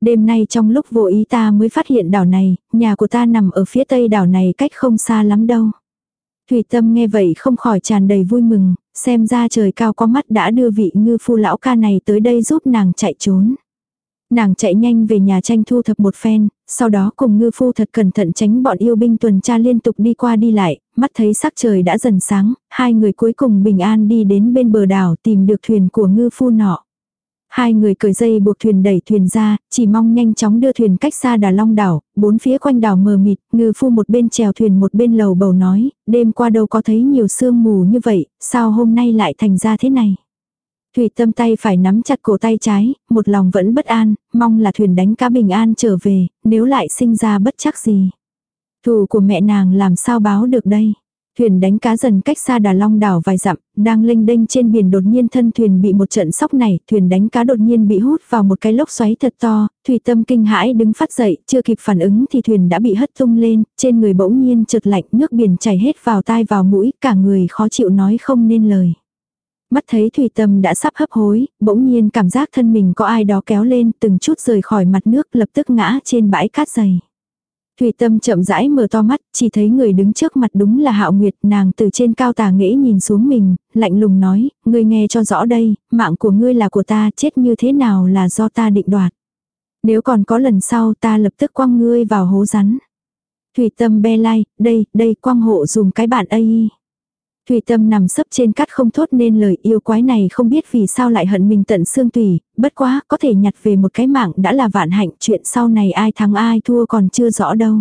Đêm nay trong lúc vô ý ta mới phát hiện đảo này, nhà của ta nằm ở phía tây đảo này cách không xa lắm đâu. Thủy tâm nghe vậy không khỏi tràn đầy vui mừng, xem ra trời cao có mắt đã đưa vị ngư phu lão ca này tới đây giúp nàng chạy trốn. Nàng chạy nhanh về nhà tranh thu thập một phen, sau đó cùng ngư phu thật cẩn thận tránh bọn yêu binh tuần tra liên tục đi qua đi lại, mắt thấy sắc trời đã dần sáng, hai người cuối cùng bình an đi đến bên bờ đảo tìm được thuyền của ngư phu nọ. Hai người cởi dây buộc thuyền đẩy thuyền ra, chỉ mong nhanh chóng đưa thuyền cách xa đà long đảo, bốn phía quanh đảo mờ mịt, ngư phu một bên chèo thuyền một bên lầu bầu nói, đêm qua đâu có thấy nhiều sương mù như vậy, sao hôm nay lại thành ra thế này. Thủy tâm tay phải nắm chặt cổ tay trái, một lòng vẫn bất an, mong là thuyền đánh cá bình an trở về, nếu lại sinh ra bất chắc gì. Thù của mẹ nàng làm sao báo được đây. Thuyền đánh cá dần cách xa đà long đảo vài dặm, đang lênh đênh trên biển đột nhiên thân thuyền bị một trận sóc này, thuyền đánh cá đột nhiên bị hút vào một cái lốc xoáy thật to, thủy tâm kinh hãi đứng phát dậy, chưa kịp phản ứng thì thuyền đã bị hất tung lên, trên người bỗng nhiên chợt lạnh, nước biển chảy hết vào tai vào mũi, cả người khó chịu nói không nên lời. Mắt thấy thủy tâm đã sắp hấp hối, bỗng nhiên cảm giác thân mình có ai đó kéo lên từng chút rời khỏi mặt nước lập tức ngã trên bãi cát dày. Thủy tâm chậm rãi mở to mắt, chỉ thấy người đứng trước mặt đúng là hạo nguyệt, nàng từ trên cao tà nghĩ nhìn xuống mình, lạnh lùng nói, ngươi nghe cho rõ đây, mạng của ngươi là của ta, chết như thế nào là do ta định đoạt. Nếu còn có lần sau ta lập tức quăng ngươi vào hố rắn. Thủy tâm be lai, đây, đây quang hộ dùng cái bạn ấy. Thủy tâm nằm sấp trên cát không thốt nên lời yêu quái này không biết vì sao lại hận mình tận xương tùy, bất quá có thể nhặt về một cái mạng đã là vạn hạnh chuyện sau này ai thắng ai thua còn chưa rõ đâu.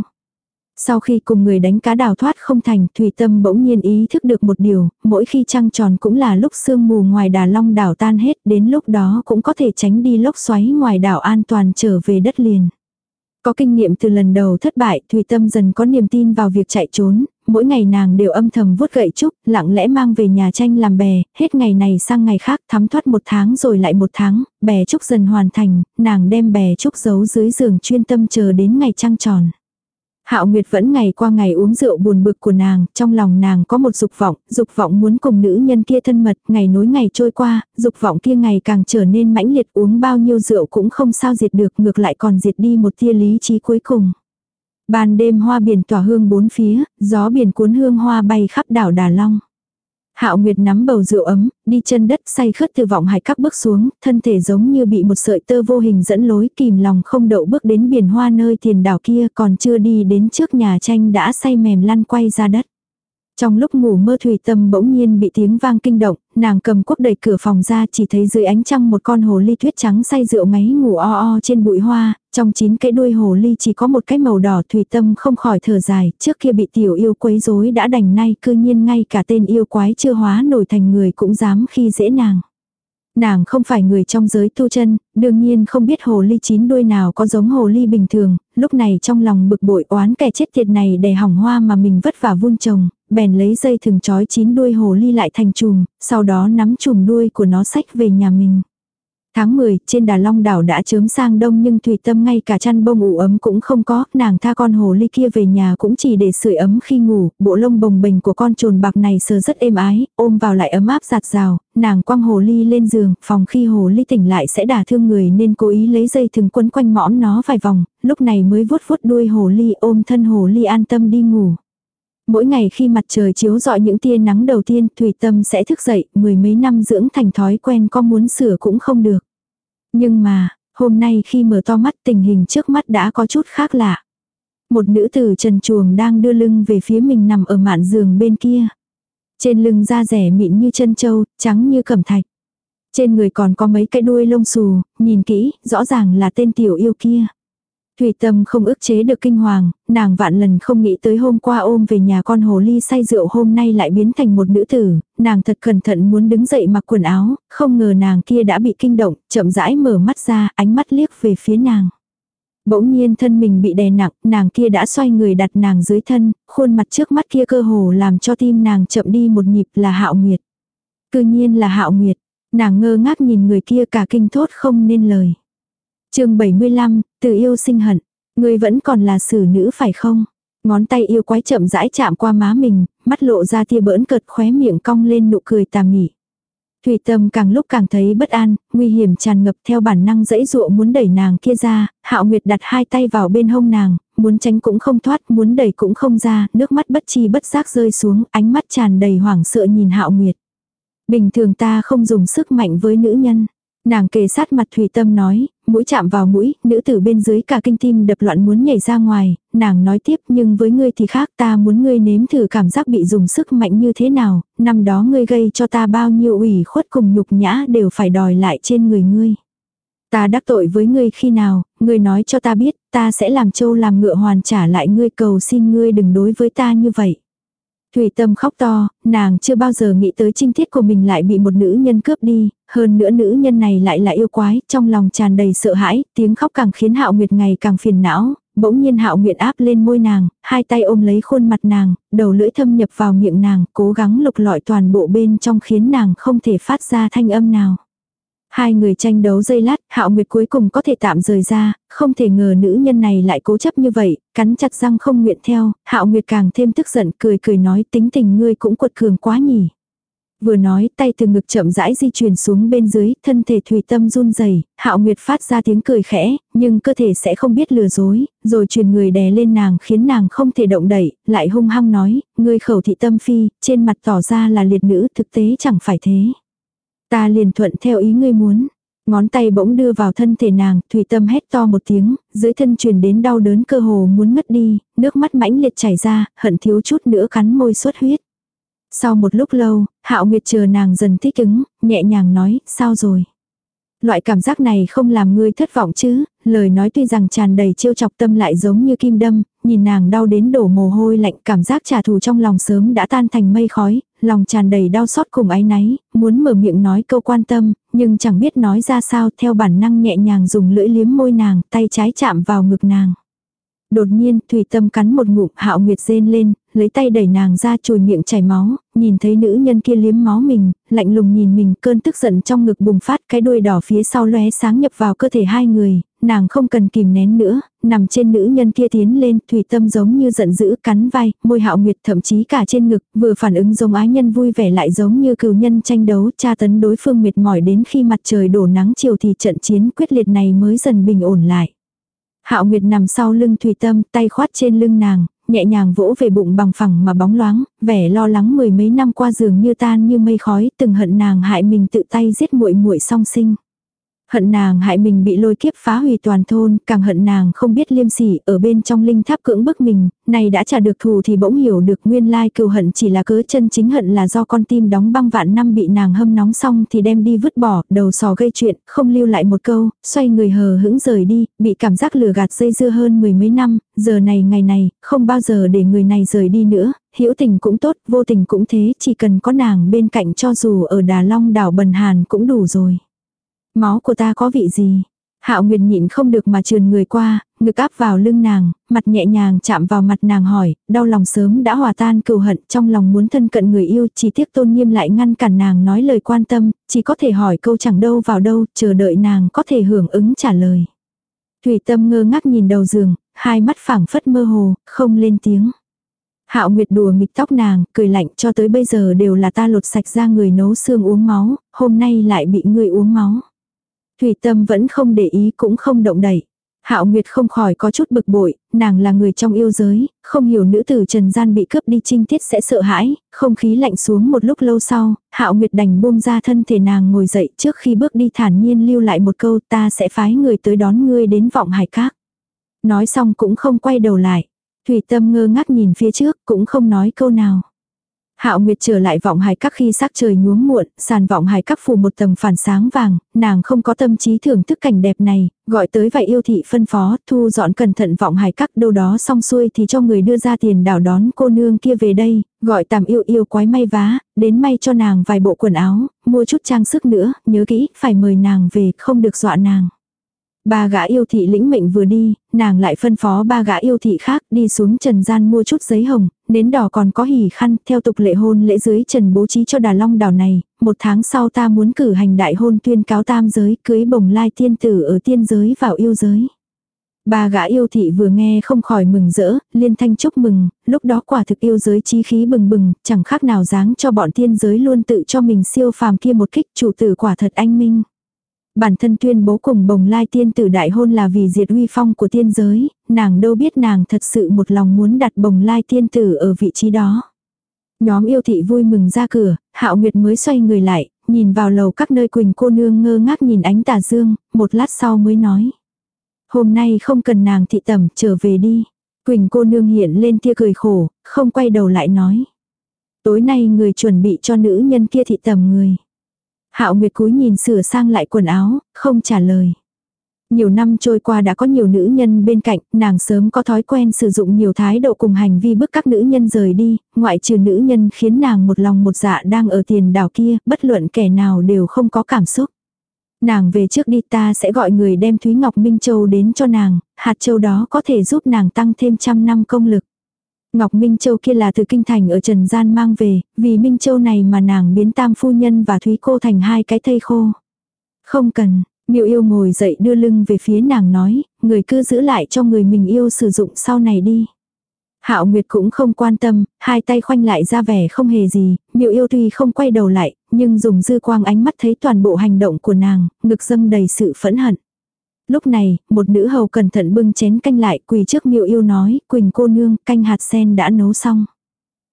Sau khi cùng người đánh cá đào thoát không thành, Thủy Tâm bỗng nhiên ý thức được một điều, mỗi khi trăng tròn cũng là lúc sương mù ngoài đà long đảo tan hết, đến lúc đó cũng có thể tránh đi lốc xoáy ngoài đảo an toàn trở về đất liền. Có kinh nghiệm từ lần đầu thất bại, thùy Tâm dần có niềm tin vào việc chạy trốn, mỗi ngày nàng đều âm thầm vuốt gậy trúc, lặng lẽ mang về nhà tranh làm bè, hết ngày này sang ngày khác thắm thoát một tháng rồi lại một tháng, bè trúc dần hoàn thành, nàng đem bè trúc giấu dưới giường chuyên tâm chờ đến ngày trăng tròn. Hạo Nguyệt vẫn ngày qua ngày uống rượu buồn bực của nàng, trong lòng nàng có một dục vọng, dục vọng muốn cùng nữ nhân kia thân mật, ngày nối ngày trôi qua, dục vọng kia ngày càng trở nên mãnh liệt uống bao nhiêu rượu cũng không sao diệt được, ngược lại còn diệt đi một tia lý trí cuối cùng. Ban đêm hoa biển tỏa hương bốn phía, gió biển cuốn hương hoa bay khắp đảo Đà Long. Hạo Nguyệt nắm bầu rượu ấm, đi chân đất say khướt từ vọng hải các bước xuống, thân thể giống như bị một sợi tơ vô hình dẫn lối kìm lòng không đậu bước đến biển hoa nơi tiền đảo kia còn chưa đi đến trước nhà tranh đã say mềm lăn quay ra đất. Trong lúc ngủ mơ Thủy Tâm bỗng nhiên bị tiếng vang kinh động, nàng cầm cuốc đẩy cửa phòng ra chỉ thấy dưới ánh trăng một con hồ ly tuyết trắng say rượu ngáy ngủ o o trên bụi hoa, trong chín cái đuôi hồ ly chỉ có một cái màu đỏ Thủy Tâm không khỏi thở dài, trước kia bị tiểu yêu quấy rối đã đành nay cư nhiên ngay cả tên yêu quái chưa hóa nổi thành người cũng dám khi dễ nàng. Nàng không phải người trong giới tu chân, đương nhiên không biết hồ ly chín đuôi nào có giống hồ ly bình thường, lúc này trong lòng bực bội oán kẻ chết tiệt này để hỏng hoa mà mình vất vả vun trồng, bèn lấy dây thừng trói chín đuôi hồ ly lại thành chùm, sau đó nắm chùm đuôi của nó sách về nhà mình. Tháng 10, trên đà long đảo đã chớm sang đông nhưng Thủy Tâm ngay cả chăn bông ủ ấm cũng không có, nàng tha con hồ ly kia về nhà cũng chỉ để sưởi ấm khi ngủ, bộ lông bồng bềnh của con trồn bạc này sờ rất êm ái, ôm vào lại ấm áp giạt rào, nàng quăng hồ ly lên giường, phòng khi hồ ly tỉnh lại sẽ đả thương người nên cố ý lấy dây thừng quấn quanh mõm nó vài vòng, lúc này mới vuốt vuốt đuôi hồ ly ôm thân hồ ly an tâm đi ngủ. Mỗi ngày khi mặt trời chiếu rọi những tia nắng đầu tiên, Thủy Tâm sẽ thức dậy, mười mấy năm dưỡng thành thói quen có muốn sửa cũng không được. Nhưng mà, hôm nay khi mở to mắt tình hình trước mắt đã có chút khác lạ. Một nữ tử trần chuồng đang đưa lưng về phía mình nằm ở mạn giường bên kia. Trên lưng da rẻ mịn như chân trâu, trắng như cẩm thạch. Trên người còn có mấy cái đuôi lông xù, nhìn kỹ, rõ ràng là tên tiểu yêu kia. Thủy tâm không ức chế được kinh hoàng, nàng vạn lần không nghĩ tới hôm qua ôm về nhà con hồ ly say rượu hôm nay lại biến thành một nữ tử, nàng thật cẩn thận muốn đứng dậy mặc quần áo, không ngờ nàng kia đã bị kinh động, chậm rãi mở mắt ra, ánh mắt liếc về phía nàng. Bỗng nhiên thân mình bị đè nặng, nàng kia đã xoay người đặt nàng dưới thân, khuôn mặt trước mắt kia cơ hồ làm cho tim nàng chậm đi một nhịp là hạo nguyệt. Cư nhiên là hạo nguyệt, nàng ngơ ngác nhìn người kia cả kinh thốt không nên lời chương 75, từ yêu sinh hận. Người vẫn còn là xử nữ phải không? Ngón tay yêu quái chậm rãi chạm qua má mình, mắt lộ ra tia bỡn cợt khóe miệng cong lên nụ cười tà mị. Thủy tâm càng lúc càng thấy bất an, nguy hiểm tràn ngập theo bản năng dẫy dụa muốn đẩy nàng kia ra, hạo nguyệt đặt hai tay vào bên hông nàng, muốn tránh cũng không thoát, muốn đẩy cũng không ra, nước mắt bất chi bất giác rơi xuống, ánh mắt tràn đầy hoảng sợ nhìn hạo nguyệt. Bình thường ta không dùng sức mạnh với nữ nhân. Nàng kề sát mặt Thủy Tâm nói, mũi chạm vào mũi, nữ tử bên dưới cả kinh tim đập loạn muốn nhảy ra ngoài, nàng nói tiếp nhưng với ngươi thì khác ta muốn ngươi nếm thử cảm giác bị dùng sức mạnh như thế nào, năm đó ngươi gây cho ta bao nhiêu ủy khuất cùng nhục nhã đều phải đòi lại trên người ngươi. Ta đắc tội với ngươi khi nào, ngươi nói cho ta biết, ta sẽ làm trâu làm ngựa hoàn trả lại ngươi cầu xin ngươi đừng đối với ta như vậy. Thủy Tâm khóc to, nàng chưa bao giờ nghĩ tới trinh tiết của mình lại bị một nữ nhân cướp đi, hơn nữa nữ nhân này lại là yêu quái, trong lòng tràn đầy sợ hãi, tiếng khóc càng khiến Hạo Nguyệt ngày càng phiền não, bỗng nhiên Hạo Nguyệt áp lên môi nàng, hai tay ôm lấy khuôn mặt nàng, đầu lưỡi thâm nhập vào miệng nàng, cố gắng lục lọi toàn bộ bên trong khiến nàng không thể phát ra thanh âm nào. Hai người tranh đấu dây lát, hạo nguyệt cuối cùng có thể tạm rời ra, không thể ngờ nữ nhân này lại cố chấp như vậy, cắn chặt răng không nguyện theo, hạo nguyệt càng thêm tức giận cười cười nói tính tình ngươi cũng quật cường quá nhỉ. Vừa nói tay từ ngực chậm rãi di chuyển xuống bên dưới, thân thể thủy tâm run rẩy hạo nguyệt phát ra tiếng cười khẽ, nhưng cơ thể sẽ không biết lừa dối, rồi truyền người đè lên nàng khiến nàng không thể động đẩy, lại hung hăng nói, ngươi khẩu thị tâm phi, trên mặt tỏ ra là liệt nữ thực tế chẳng phải thế. Ta liền thuận theo ý ngươi muốn. Ngón tay bỗng đưa vào thân thể nàng, thủy tâm hét to một tiếng, dưới thân truyền đến đau đớn cơ hồ muốn ngất đi, nước mắt mãnh liệt chảy ra, hận thiếu chút nữa cắn môi xuất huyết. Sau một lúc lâu, Hạo Nguyệt chờ nàng dần thích ứng, nhẹ nhàng nói, sao rồi? Loại cảm giác này không làm ngươi thất vọng chứ, lời nói tuy rằng tràn đầy chiêu chọc tâm lại giống như kim đâm, nhìn nàng đau đến đổ mồ hôi lạnh cảm giác trả thù trong lòng sớm đã tan thành mây khói, lòng tràn đầy đau xót cùng áy náy, muốn mở miệng nói câu quan tâm, nhưng chẳng biết nói ra sao theo bản năng nhẹ nhàng dùng lưỡi liếm môi nàng, tay trái chạm vào ngực nàng. Đột nhiên, Thủy Tâm cắn một ngụm, Hạo Nguyệt rên lên, lấy tay đẩy nàng ra chùi miệng chảy máu, nhìn thấy nữ nhân kia liếm máu mình, lạnh lùng nhìn mình, cơn tức giận trong ngực bùng phát, cái đuôi đỏ phía sau lóe sáng nhập vào cơ thể hai người, nàng không cần kìm nén nữa, nằm trên nữ nhân kia tiến lên, Thủy Tâm giống như giận dữ cắn vai, môi Hạo Nguyệt thậm chí cả trên ngực, vừa phản ứng giống ái nhân vui vẻ lại giống như cừu nhân tranh đấu, tra tấn đối phương mệt mỏi đến khi mặt trời đổ nắng chiều thì trận chiến quyết liệt này mới dần bình ổn lại. Hạo Nguyệt nằm sau lưng Thủy Tâm, tay khoát trên lưng nàng, nhẹ nhàng vỗ về bụng bằng phẳng mà bóng loáng, vẻ lo lắng mười mấy năm qua giường như tan như mây khói, từng hận nàng hại mình tự tay giết muội muội song sinh. Hận nàng hại mình bị lôi kiếp phá hủy toàn thôn, càng hận nàng không biết liêm sỉ ở bên trong linh tháp cưỡng bức mình, này đã trả được thù thì bỗng hiểu được nguyên lai cừu hận chỉ là cớ chân chính hận là do con tim đóng băng vạn năm bị nàng hâm nóng xong thì đem đi vứt bỏ, đầu sò gây chuyện, không lưu lại một câu, xoay người hờ hững rời đi, bị cảm giác lừa gạt dây dưa hơn mười mấy năm, giờ này ngày này, không bao giờ để người này rời đi nữa, hữu tình cũng tốt, vô tình cũng thế, chỉ cần có nàng bên cạnh cho dù ở Đà Long đảo Bần Hàn cũng đủ rồi. Máu của ta có vị gì? Hạo Nguyệt nhịn không được mà trườn người qua, ngực áp vào lưng nàng, mặt nhẹ nhàng chạm vào mặt nàng hỏi, đau lòng sớm đã hòa tan cừu hận, trong lòng muốn thân cận người yêu, chỉ tiếc tôn nghiêm lại ngăn cản nàng nói lời quan tâm, chỉ có thể hỏi câu chẳng đâu vào đâu, chờ đợi nàng có thể hưởng ứng trả lời. Thủy tâm ngơ ngác nhìn đầu giường, hai mắt phảng phất mơ hồ, không lên tiếng. Hạo Nguyệt đùa nghịch tóc nàng, cười lạnh cho tới bây giờ đều là ta lột sạch ra người nấu xương uống máu, hôm nay lại bị người uống máu. Thủy Tâm vẫn không để ý cũng không động đậy Hạo Nguyệt không khỏi có chút bực bội, nàng là người trong yêu giới, không hiểu nữ tử trần gian bị cướp đi trinh tiết sẽ sợ hãi, không khí lạnh xuống một lúc lâu sau, Hạo Nguyệt đành buông ra thân thể nàng ngồi dậy trước khi bước đi thản nhiên lưu lại một câu ta sẽ phái người tới đón ngươi đến vọng hải các. Nói xong cũng không quay đầu lại. Thủy Tâm ngơ ngác nhìn phía trước cũng không nói câu nào. Hạo Nguyệt trở lại vọng hải các khi sắc trời nhuốm muộn, sàn vọng hải các phủ một tầng phản sáng vàng, nàng không có tâm trí thưởng thức cảnh đẹp này, gọi tới vài yêu thị phân phó, thu dọn cẩn thận vọng hải các đâu đó xong xuôi thì cho người đưa ra tiền đảo đón cô nương kia về đây, gọi tạm yêu yêu quái may vá, đến may cho nàng vài bộ quần áo, mua chút trang sức nữa, nhớ kỹ, phải mời nàng về, không được dọa nàng. Ba gã yêu thị lĩnh mệnh vừa đi, nàng lại phân phó ba gã yêu thị khác đi xuống trần gian mua chút giấy hồng, nến đỏ còn có hỉ khăn, theo tục lệ hôn lễ dưới trần bố trí cho đà long đảo này, một tháng sau ta muốn cử hành đại hôn tuyên cáo tam giới, cưới bồng lai tiên tử ở tiên giới vào yêu giới. Ba gã yêu thị vừa nghe không khỏi mừng rỡ, liên thanh chúc mừng, lúc đó quả thực yêu giới chi khí bừng bừng, chẳng khác nào dáng cho bọn tiên giới luôn tự cho mình siêu phàm kia một kích chủ tử quả thật anh minh. Bản thân tuyên bố cùng bồng lai tiên tử đại hôn là vì diệt uy phong của tiên giới, nàng đâu biết nàng thật sự một lòng muốn đặt bồng lai tiên tử ở vị trí đó. Nhóm yêu thị vui mừng ra cửa, hạo nguyệt mới xoay người lại, nhìn vào lầu các nơi Quỳnh cô nương ngơ ngác nhìn ánh tà dương, một lát sau mới nói. Hôm nay không cần nàng thị tẩm, trở về đi. Quỳnh cô nương hiện lên tia cười khổ, không quay đầu lại nói. Tối nay người chuẩn bị cho nữ nhân kia thị tầm người. Hạo Nguyệt cúi nhìn sửa sang lại quần áo, không trả lời. Nhiều năm trôi qua đã có nhiều nữ nhân bên cạnh, nàng sớm có thói quen sử dụng nhiều thái độ cùng hành vi bức các nữ nhân rời đi, ngoại trừ nữ nhân khiến nàng một lòng một dạ đang ở tiền đảo kia, bất luận kẻ nào đều không có cảm xúc. Nàng về trước đi ta sẽ gọi người đem Thúy Ngọc Minh Châu đến cho nàng, hạt châu đó có thể giúp nàng tăng thêm trăm năm công lực. Ngọc Minh Châu kia là từ kinh thành ở Trần Gian mang về, vì Minh Châu này mà nàng biến tam phu nhân và Thúy cô thành hai cái thây khô. Không cần, miêu yêu ngồi dậy đưa lưng về phía nàng nói, người cứ giữ lại cho người mình yêu sử dụng sau này đi. Hạo Nguyệt cũng không quan tâm, hai tay khoanh lại ra vẻ không hề gì, Miệu yêu tuy không quay đầu lại, nhưng dùng dư quang ánh mắt thấy toàn bộ hành động của nàng, ngực dâng đầy sự phẫn hận. Lúc này, một nữ hầu cẩn thận bưng chén canh lại quỳ trước miệu yêu nói, Quỳnh cô nương, canh hạt sen đã nấu xong.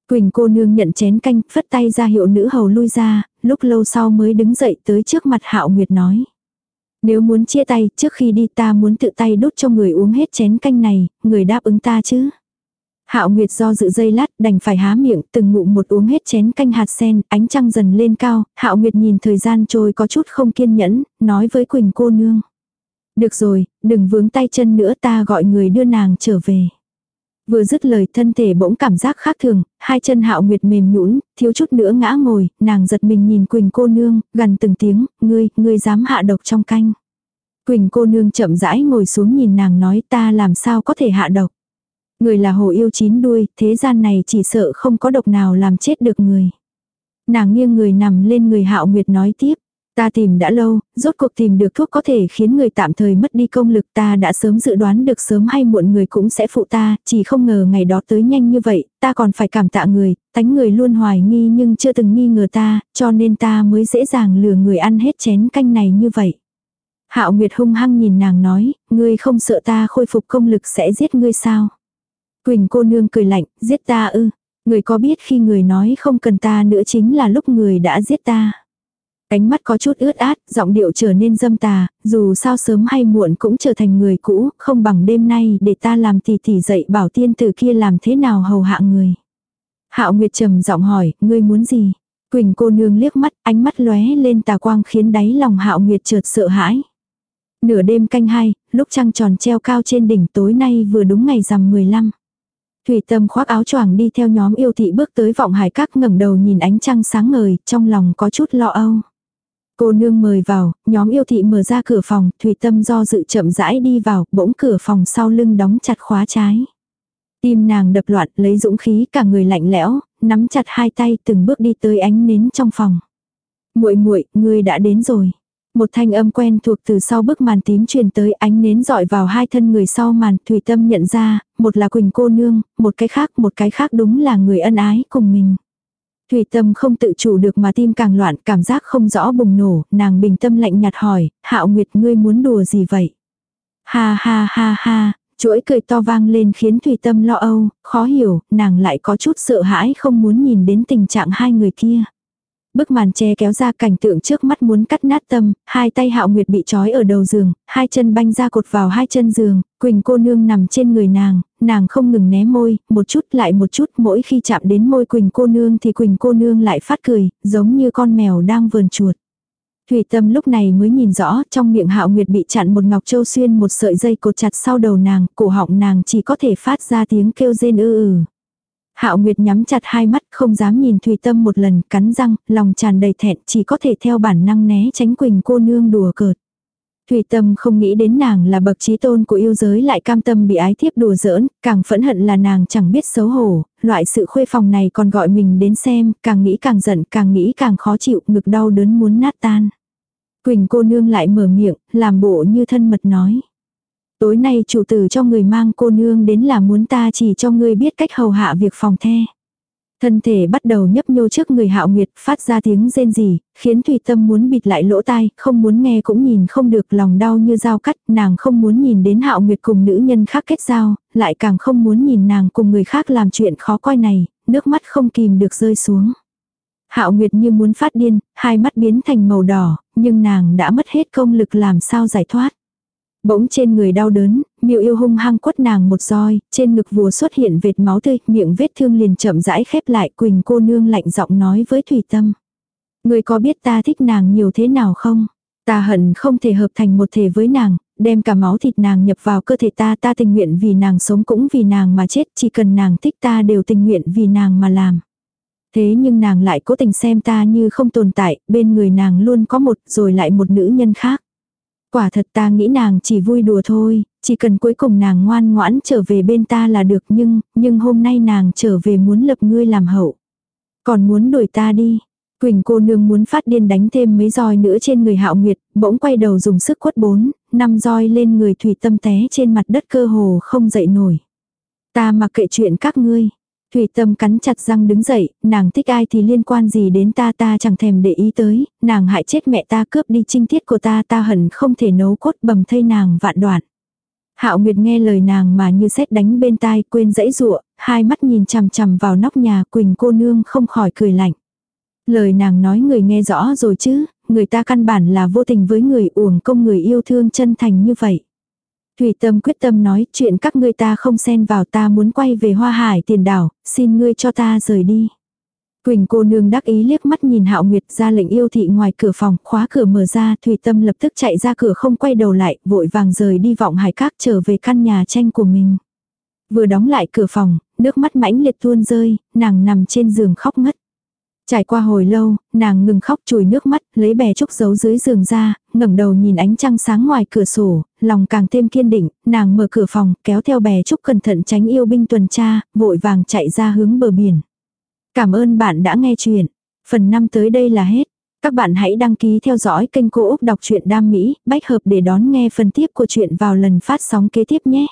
Quỳnh cô nương nhận chén canh, phất tay ra hiệu nữ hầu lui ra, lúc lâu sau mới đứng dậy tới trước mặt hạo nguyệt nói. Nếu muốn chia tay, trước khi đi ta muốn tự tay đốt cho người uống hết chén canh này, người đáp ứng ta chứ. Hạo Nguyệt do dự dây lát, đành phải há miệng, từng ngụm một uống hết chén canh hạt sen, ánh trăng dần lên cao, Hạo Nguyệt nhìn thời gian trôi có chút không kiên nhẫn, nói với Quỳnh cô nương. Được rồi, đừng vướng tay chân nữa ta gọi người đưa nàng trở về. Vừa dứt lời thân thể bỗng cảm giác khác thường, hai chân hạo nguyệt mềm nhũn thiếu chút nữa ngã ngồi, nàng giật mình nhìn Quỳnh cô nương, gần từng tiếng, ngươi, ngươi dám hạ độc trong canh. Quỳnh cô nương chậm rãi ngồi xuống nhìn nàng nói ta làm sao có thể hạ độc. Người là hồ yêu chín đuôi, thế gian này chỉ sợ không có độc nào làm chết được người. Nàng nghiêng người nằm lên người hạo nguyệt nói tiếp. Ta tìm đã lâu, rốt cuộc tìm được thuốc có thể khiến người tạm thời mất đi công lực ta đã sớm dự đoán được sớm hay muộn người cũng sẽ phụ ta, chỉ không ngờ ngày đó tới nhanh như vậy, ta còn phải cảm tạ người, tánh người luôn hoài nghi nhưng chưa từng nghi ngờ ta, cho nên ta mới dễ dàng lừa người ăn hết chén canh này như vậy. Hạo Nguyệt hung hăng nhìn nàng nói, ngươi không sợ ta khôi phục công lực sẽ giết ngươi sao? Quỳnh cô nương cười lạnh, giết ta ư. Người có biết khi người nói không cần ta nữa chính là lúc người đã giết ta cánh mắt có chút ướt át, giọng điệu trở nên dâm tà, dù sao sớm hay muộn cũng trở thành người cũ, không bằng đêm nay để ta làm tỷ tỷ dậy bảo tiên tử kia làm thế nào hầu hạ người. Hạo Nguyệt trầm giọng hỏi, ngươi muốn gì? Quỳnh cô nương liếc mắt, ánh mắt lóe lên tà quang khiến đáy lòng Hạo Nguyệt chợt sợ hãi. Nửa đêm canh hai, lúc trăng tròn treo cao trên đỉnh tối nay vừa đúng ngày rằm 15. Thủy Tâm khoác áo choàng đi theo nhóm yêu thị bước tới vọng hải các ngẩng đầu nhìn ánh trăng sáng ngời, trong lòng có chút lo âu. Cô nương mời vào, nhóm yêu thị mở ra cửa phòng, Thủy Tâm do dự chậm rãi đi vào, bỗng cửa phòng sau lưng đóng chặt khóa trái. Tim nàng đập loạn, lấy dũng khí cả người lạnh lẽo, nắm chặt hai tay từng bước đi tới ánh nến trong phòng. Muội muội, ngươi đã đến rồi. Một thanh âm quen thuộc từ sau bức màn tím truyền tới ánh nến dọi vào hai thân người sau màn, Thủy Tâm nhận ra, một là Quỳnh cô nương, một cái khác, một cái khác đúng là người ân ái cùng mình. Thủy Tâm không tự chủ được mà tim càng loạn, cảm giác không rõ bùng nổ, nàng bình tâm lạnh nhạt hỏi, Hạo Nguyệt ngươi muốn đùa gì vậy? Ha ha ha ha, chuỗi cười to vang lên khiến Thủy Tâm lo âu, khó hiểu, nàng lại có chút sợ hãi không muốn nhìn đến tình trạng hai người kia. Bức màn che kéo ra cảnh tượng trước mắt muốn cắt nát tâm, hai tay hạo nguyệt bị trói ở đầu giường, hai chân banh ra cột vào hai chân giường, Quỳnh cô nương nằm trên người nàng, nàng không ngừng né môi, một chút lại một chút mỗi khi chạm đến môi Quỳnh cô nương thì Quỳnh cô nương lại phát cười, giống như con mèo đang vờn chuột. Thủy tâm lúc này mới nhìn rõ trong miệng hạo nguyệt bị chặn một ngọc châu xuyên một sợi dây cột chặt sau đầu nàng, cổ họng nàng chỉ có thể phát ra tiếng kêu rên ư ừ. Hạo Nguyệt nhắm chặt hai mắt không dám nhìn Thùy Tâm một lần, cắn răng, lòng tràn đầy thẹn, chỉ có thể theo bản năng né tránh Quỳnh cô nương đùa cợt. Thùy Tâm không nghĩ đến nàng là bậc trí tôn của yêu giới lại cam tâm bị ái thiếp đùa giỡn, càng phẫn hận là nàng chẳng biết xấu hổ, loại sự khuê phòng này còn gọi mình đến xem, càng nghĩ càng giận, càng nghĩ càng khó chịu, ngực đau đớn muốn nát tan. Quỳnh cô nương lại mở miệng, làm bộ như thân mật nói. Tối nay chủ tử cho người mang cô nương đến là muốn ta chỉ cho ngươi biết cách hầu hạ việc phòng the. Thân thể bắt đầu nhấp nhô trước người hạo nguyệt, phát ra tiếng rên rỉ, khiến thủy Tâm muốn bịt lại lỗ tai, không muốn nghe cũng nhìn không được lòng đau như dao cắt, nàng không muốn nhìn đến hạo nguyệt cùng nữ nhân khác kết giao, lại càng không muốn nhìn nàng cùng người khác làm chuyện khó coi này, nước mắt không kìm được rơi xuống. Hạo nguyệt như muốn phát điên, hai mắt biến thành màu đỏ, nhưng nàng đã mất hết công lực làm sao giải thoát. Bỗng trên người đau đớn, miêu yêu hung hăng quất nàng một roi, trên ngực vùa xuất hiện vệt máu tươi, miệng vết thương liền chậm rãi khép lại, Quỳnh cô nương lạnh giọng nói với Thủy Tâm. Người có biết ta thích nàng nhiều thế nào không? Ta hận không thể hợp thành một thể với nàng, đem cả máu thịt nàng nhập vào cơ thể ta, ta tình nguyện vì nàng sống cũng vì nàng mà chết, chỉ cần nàng thích ta đều tình nguyện vì nàng mà làm. Thế nhưng nàng lại cố tình xem ta như không tồn tại, bên người nàng luôn có một rồi lại một nữ nhân khác. Quả thật ta nghĩ nàng chỉ vui đùa thôi, chỉ cần cuối cùng nàng ngoan ngoãn trở về bên ta là được nhưng, nhưng hôm nay nàng trở về muốn lập ngươi làm hậu. Còn muốn đuổi ta đi. Quỳnh cô nương muốn phát điên đánh thêm mấy roi nữa trên người hạo nguyệt, bỗng quay đầu dùng sức quất bốn, năm roi lên người thủy tâm té trên mặt đất cơ hồ không dậy nổi. Ta mặc kệ chuyện các ngươi, Thủy tâm cắn chặt răng đứng dậy, nàng thích ai thì liên quan gì đến ta ta chẳng thèm để ý tới, nàng hại chết mẹ ta cướp đi trinh tiết của ta ta hận không thể nấu cốt bầm thây nàng vạn đoạn. Hạo Nguyệt nghe lời nàng mà như xét đánh bên tai quên dãy rụa, hai mắt nhìn chằm chằm vào nóc nhà Quỳnh cô nương không khỏi cười lạnh. Lời nàng nói người nghe rõ rồi chứ, người ta căn bản là vô tình với người uổng công người yêu thương chân thành như vậy. Thủy Tâm quyết tâm nói chuyện các ngươi ta không xen vào ta muốn quay về hoa hải tiền đảo, xin ngươi cho ta rời đi. Quỳnh cô nương đắc ý liếc mắt nhìn Hạo Nguyệt ra lệnh yêu thị ngoài cửa phòng, khóa cửa mở ra, Thủy Tâm lập tức chạy ra cửa không quay đầu lại, vội vàng rời đi vọng hải các trở về căn nhà tranh của mình. Vừa đóng lại cửa phòng, nước mắt mãnh liệt tuôn rơi, nàng nằm trên giường khóc ngất. Trải qua hồi lâu, nàng ngừng khóc chùi nước mắt, lấy bè trúc giấu dưới giường ra, ngẩng đầu nhìn ánh trăng sáng ngoài cửa sổ, lòng càng thêm kiên định, nàng mở cửa phòng, kéo theo bè trúc cẩn thận tránh yêu binh tuần tra, vội vàng chạy ra hướng bờ biển. Cảm ơn bạn đã nghe chuyện. Phần 5 tới đây là hết. Các bạn hãy đăng ký theo dõi kênh Cô Úc Đọc truyện Đam Mỹ, bách hợp để đón nghe phần tiếp của chuyện vào lần phát sóng kế tiếp nhé.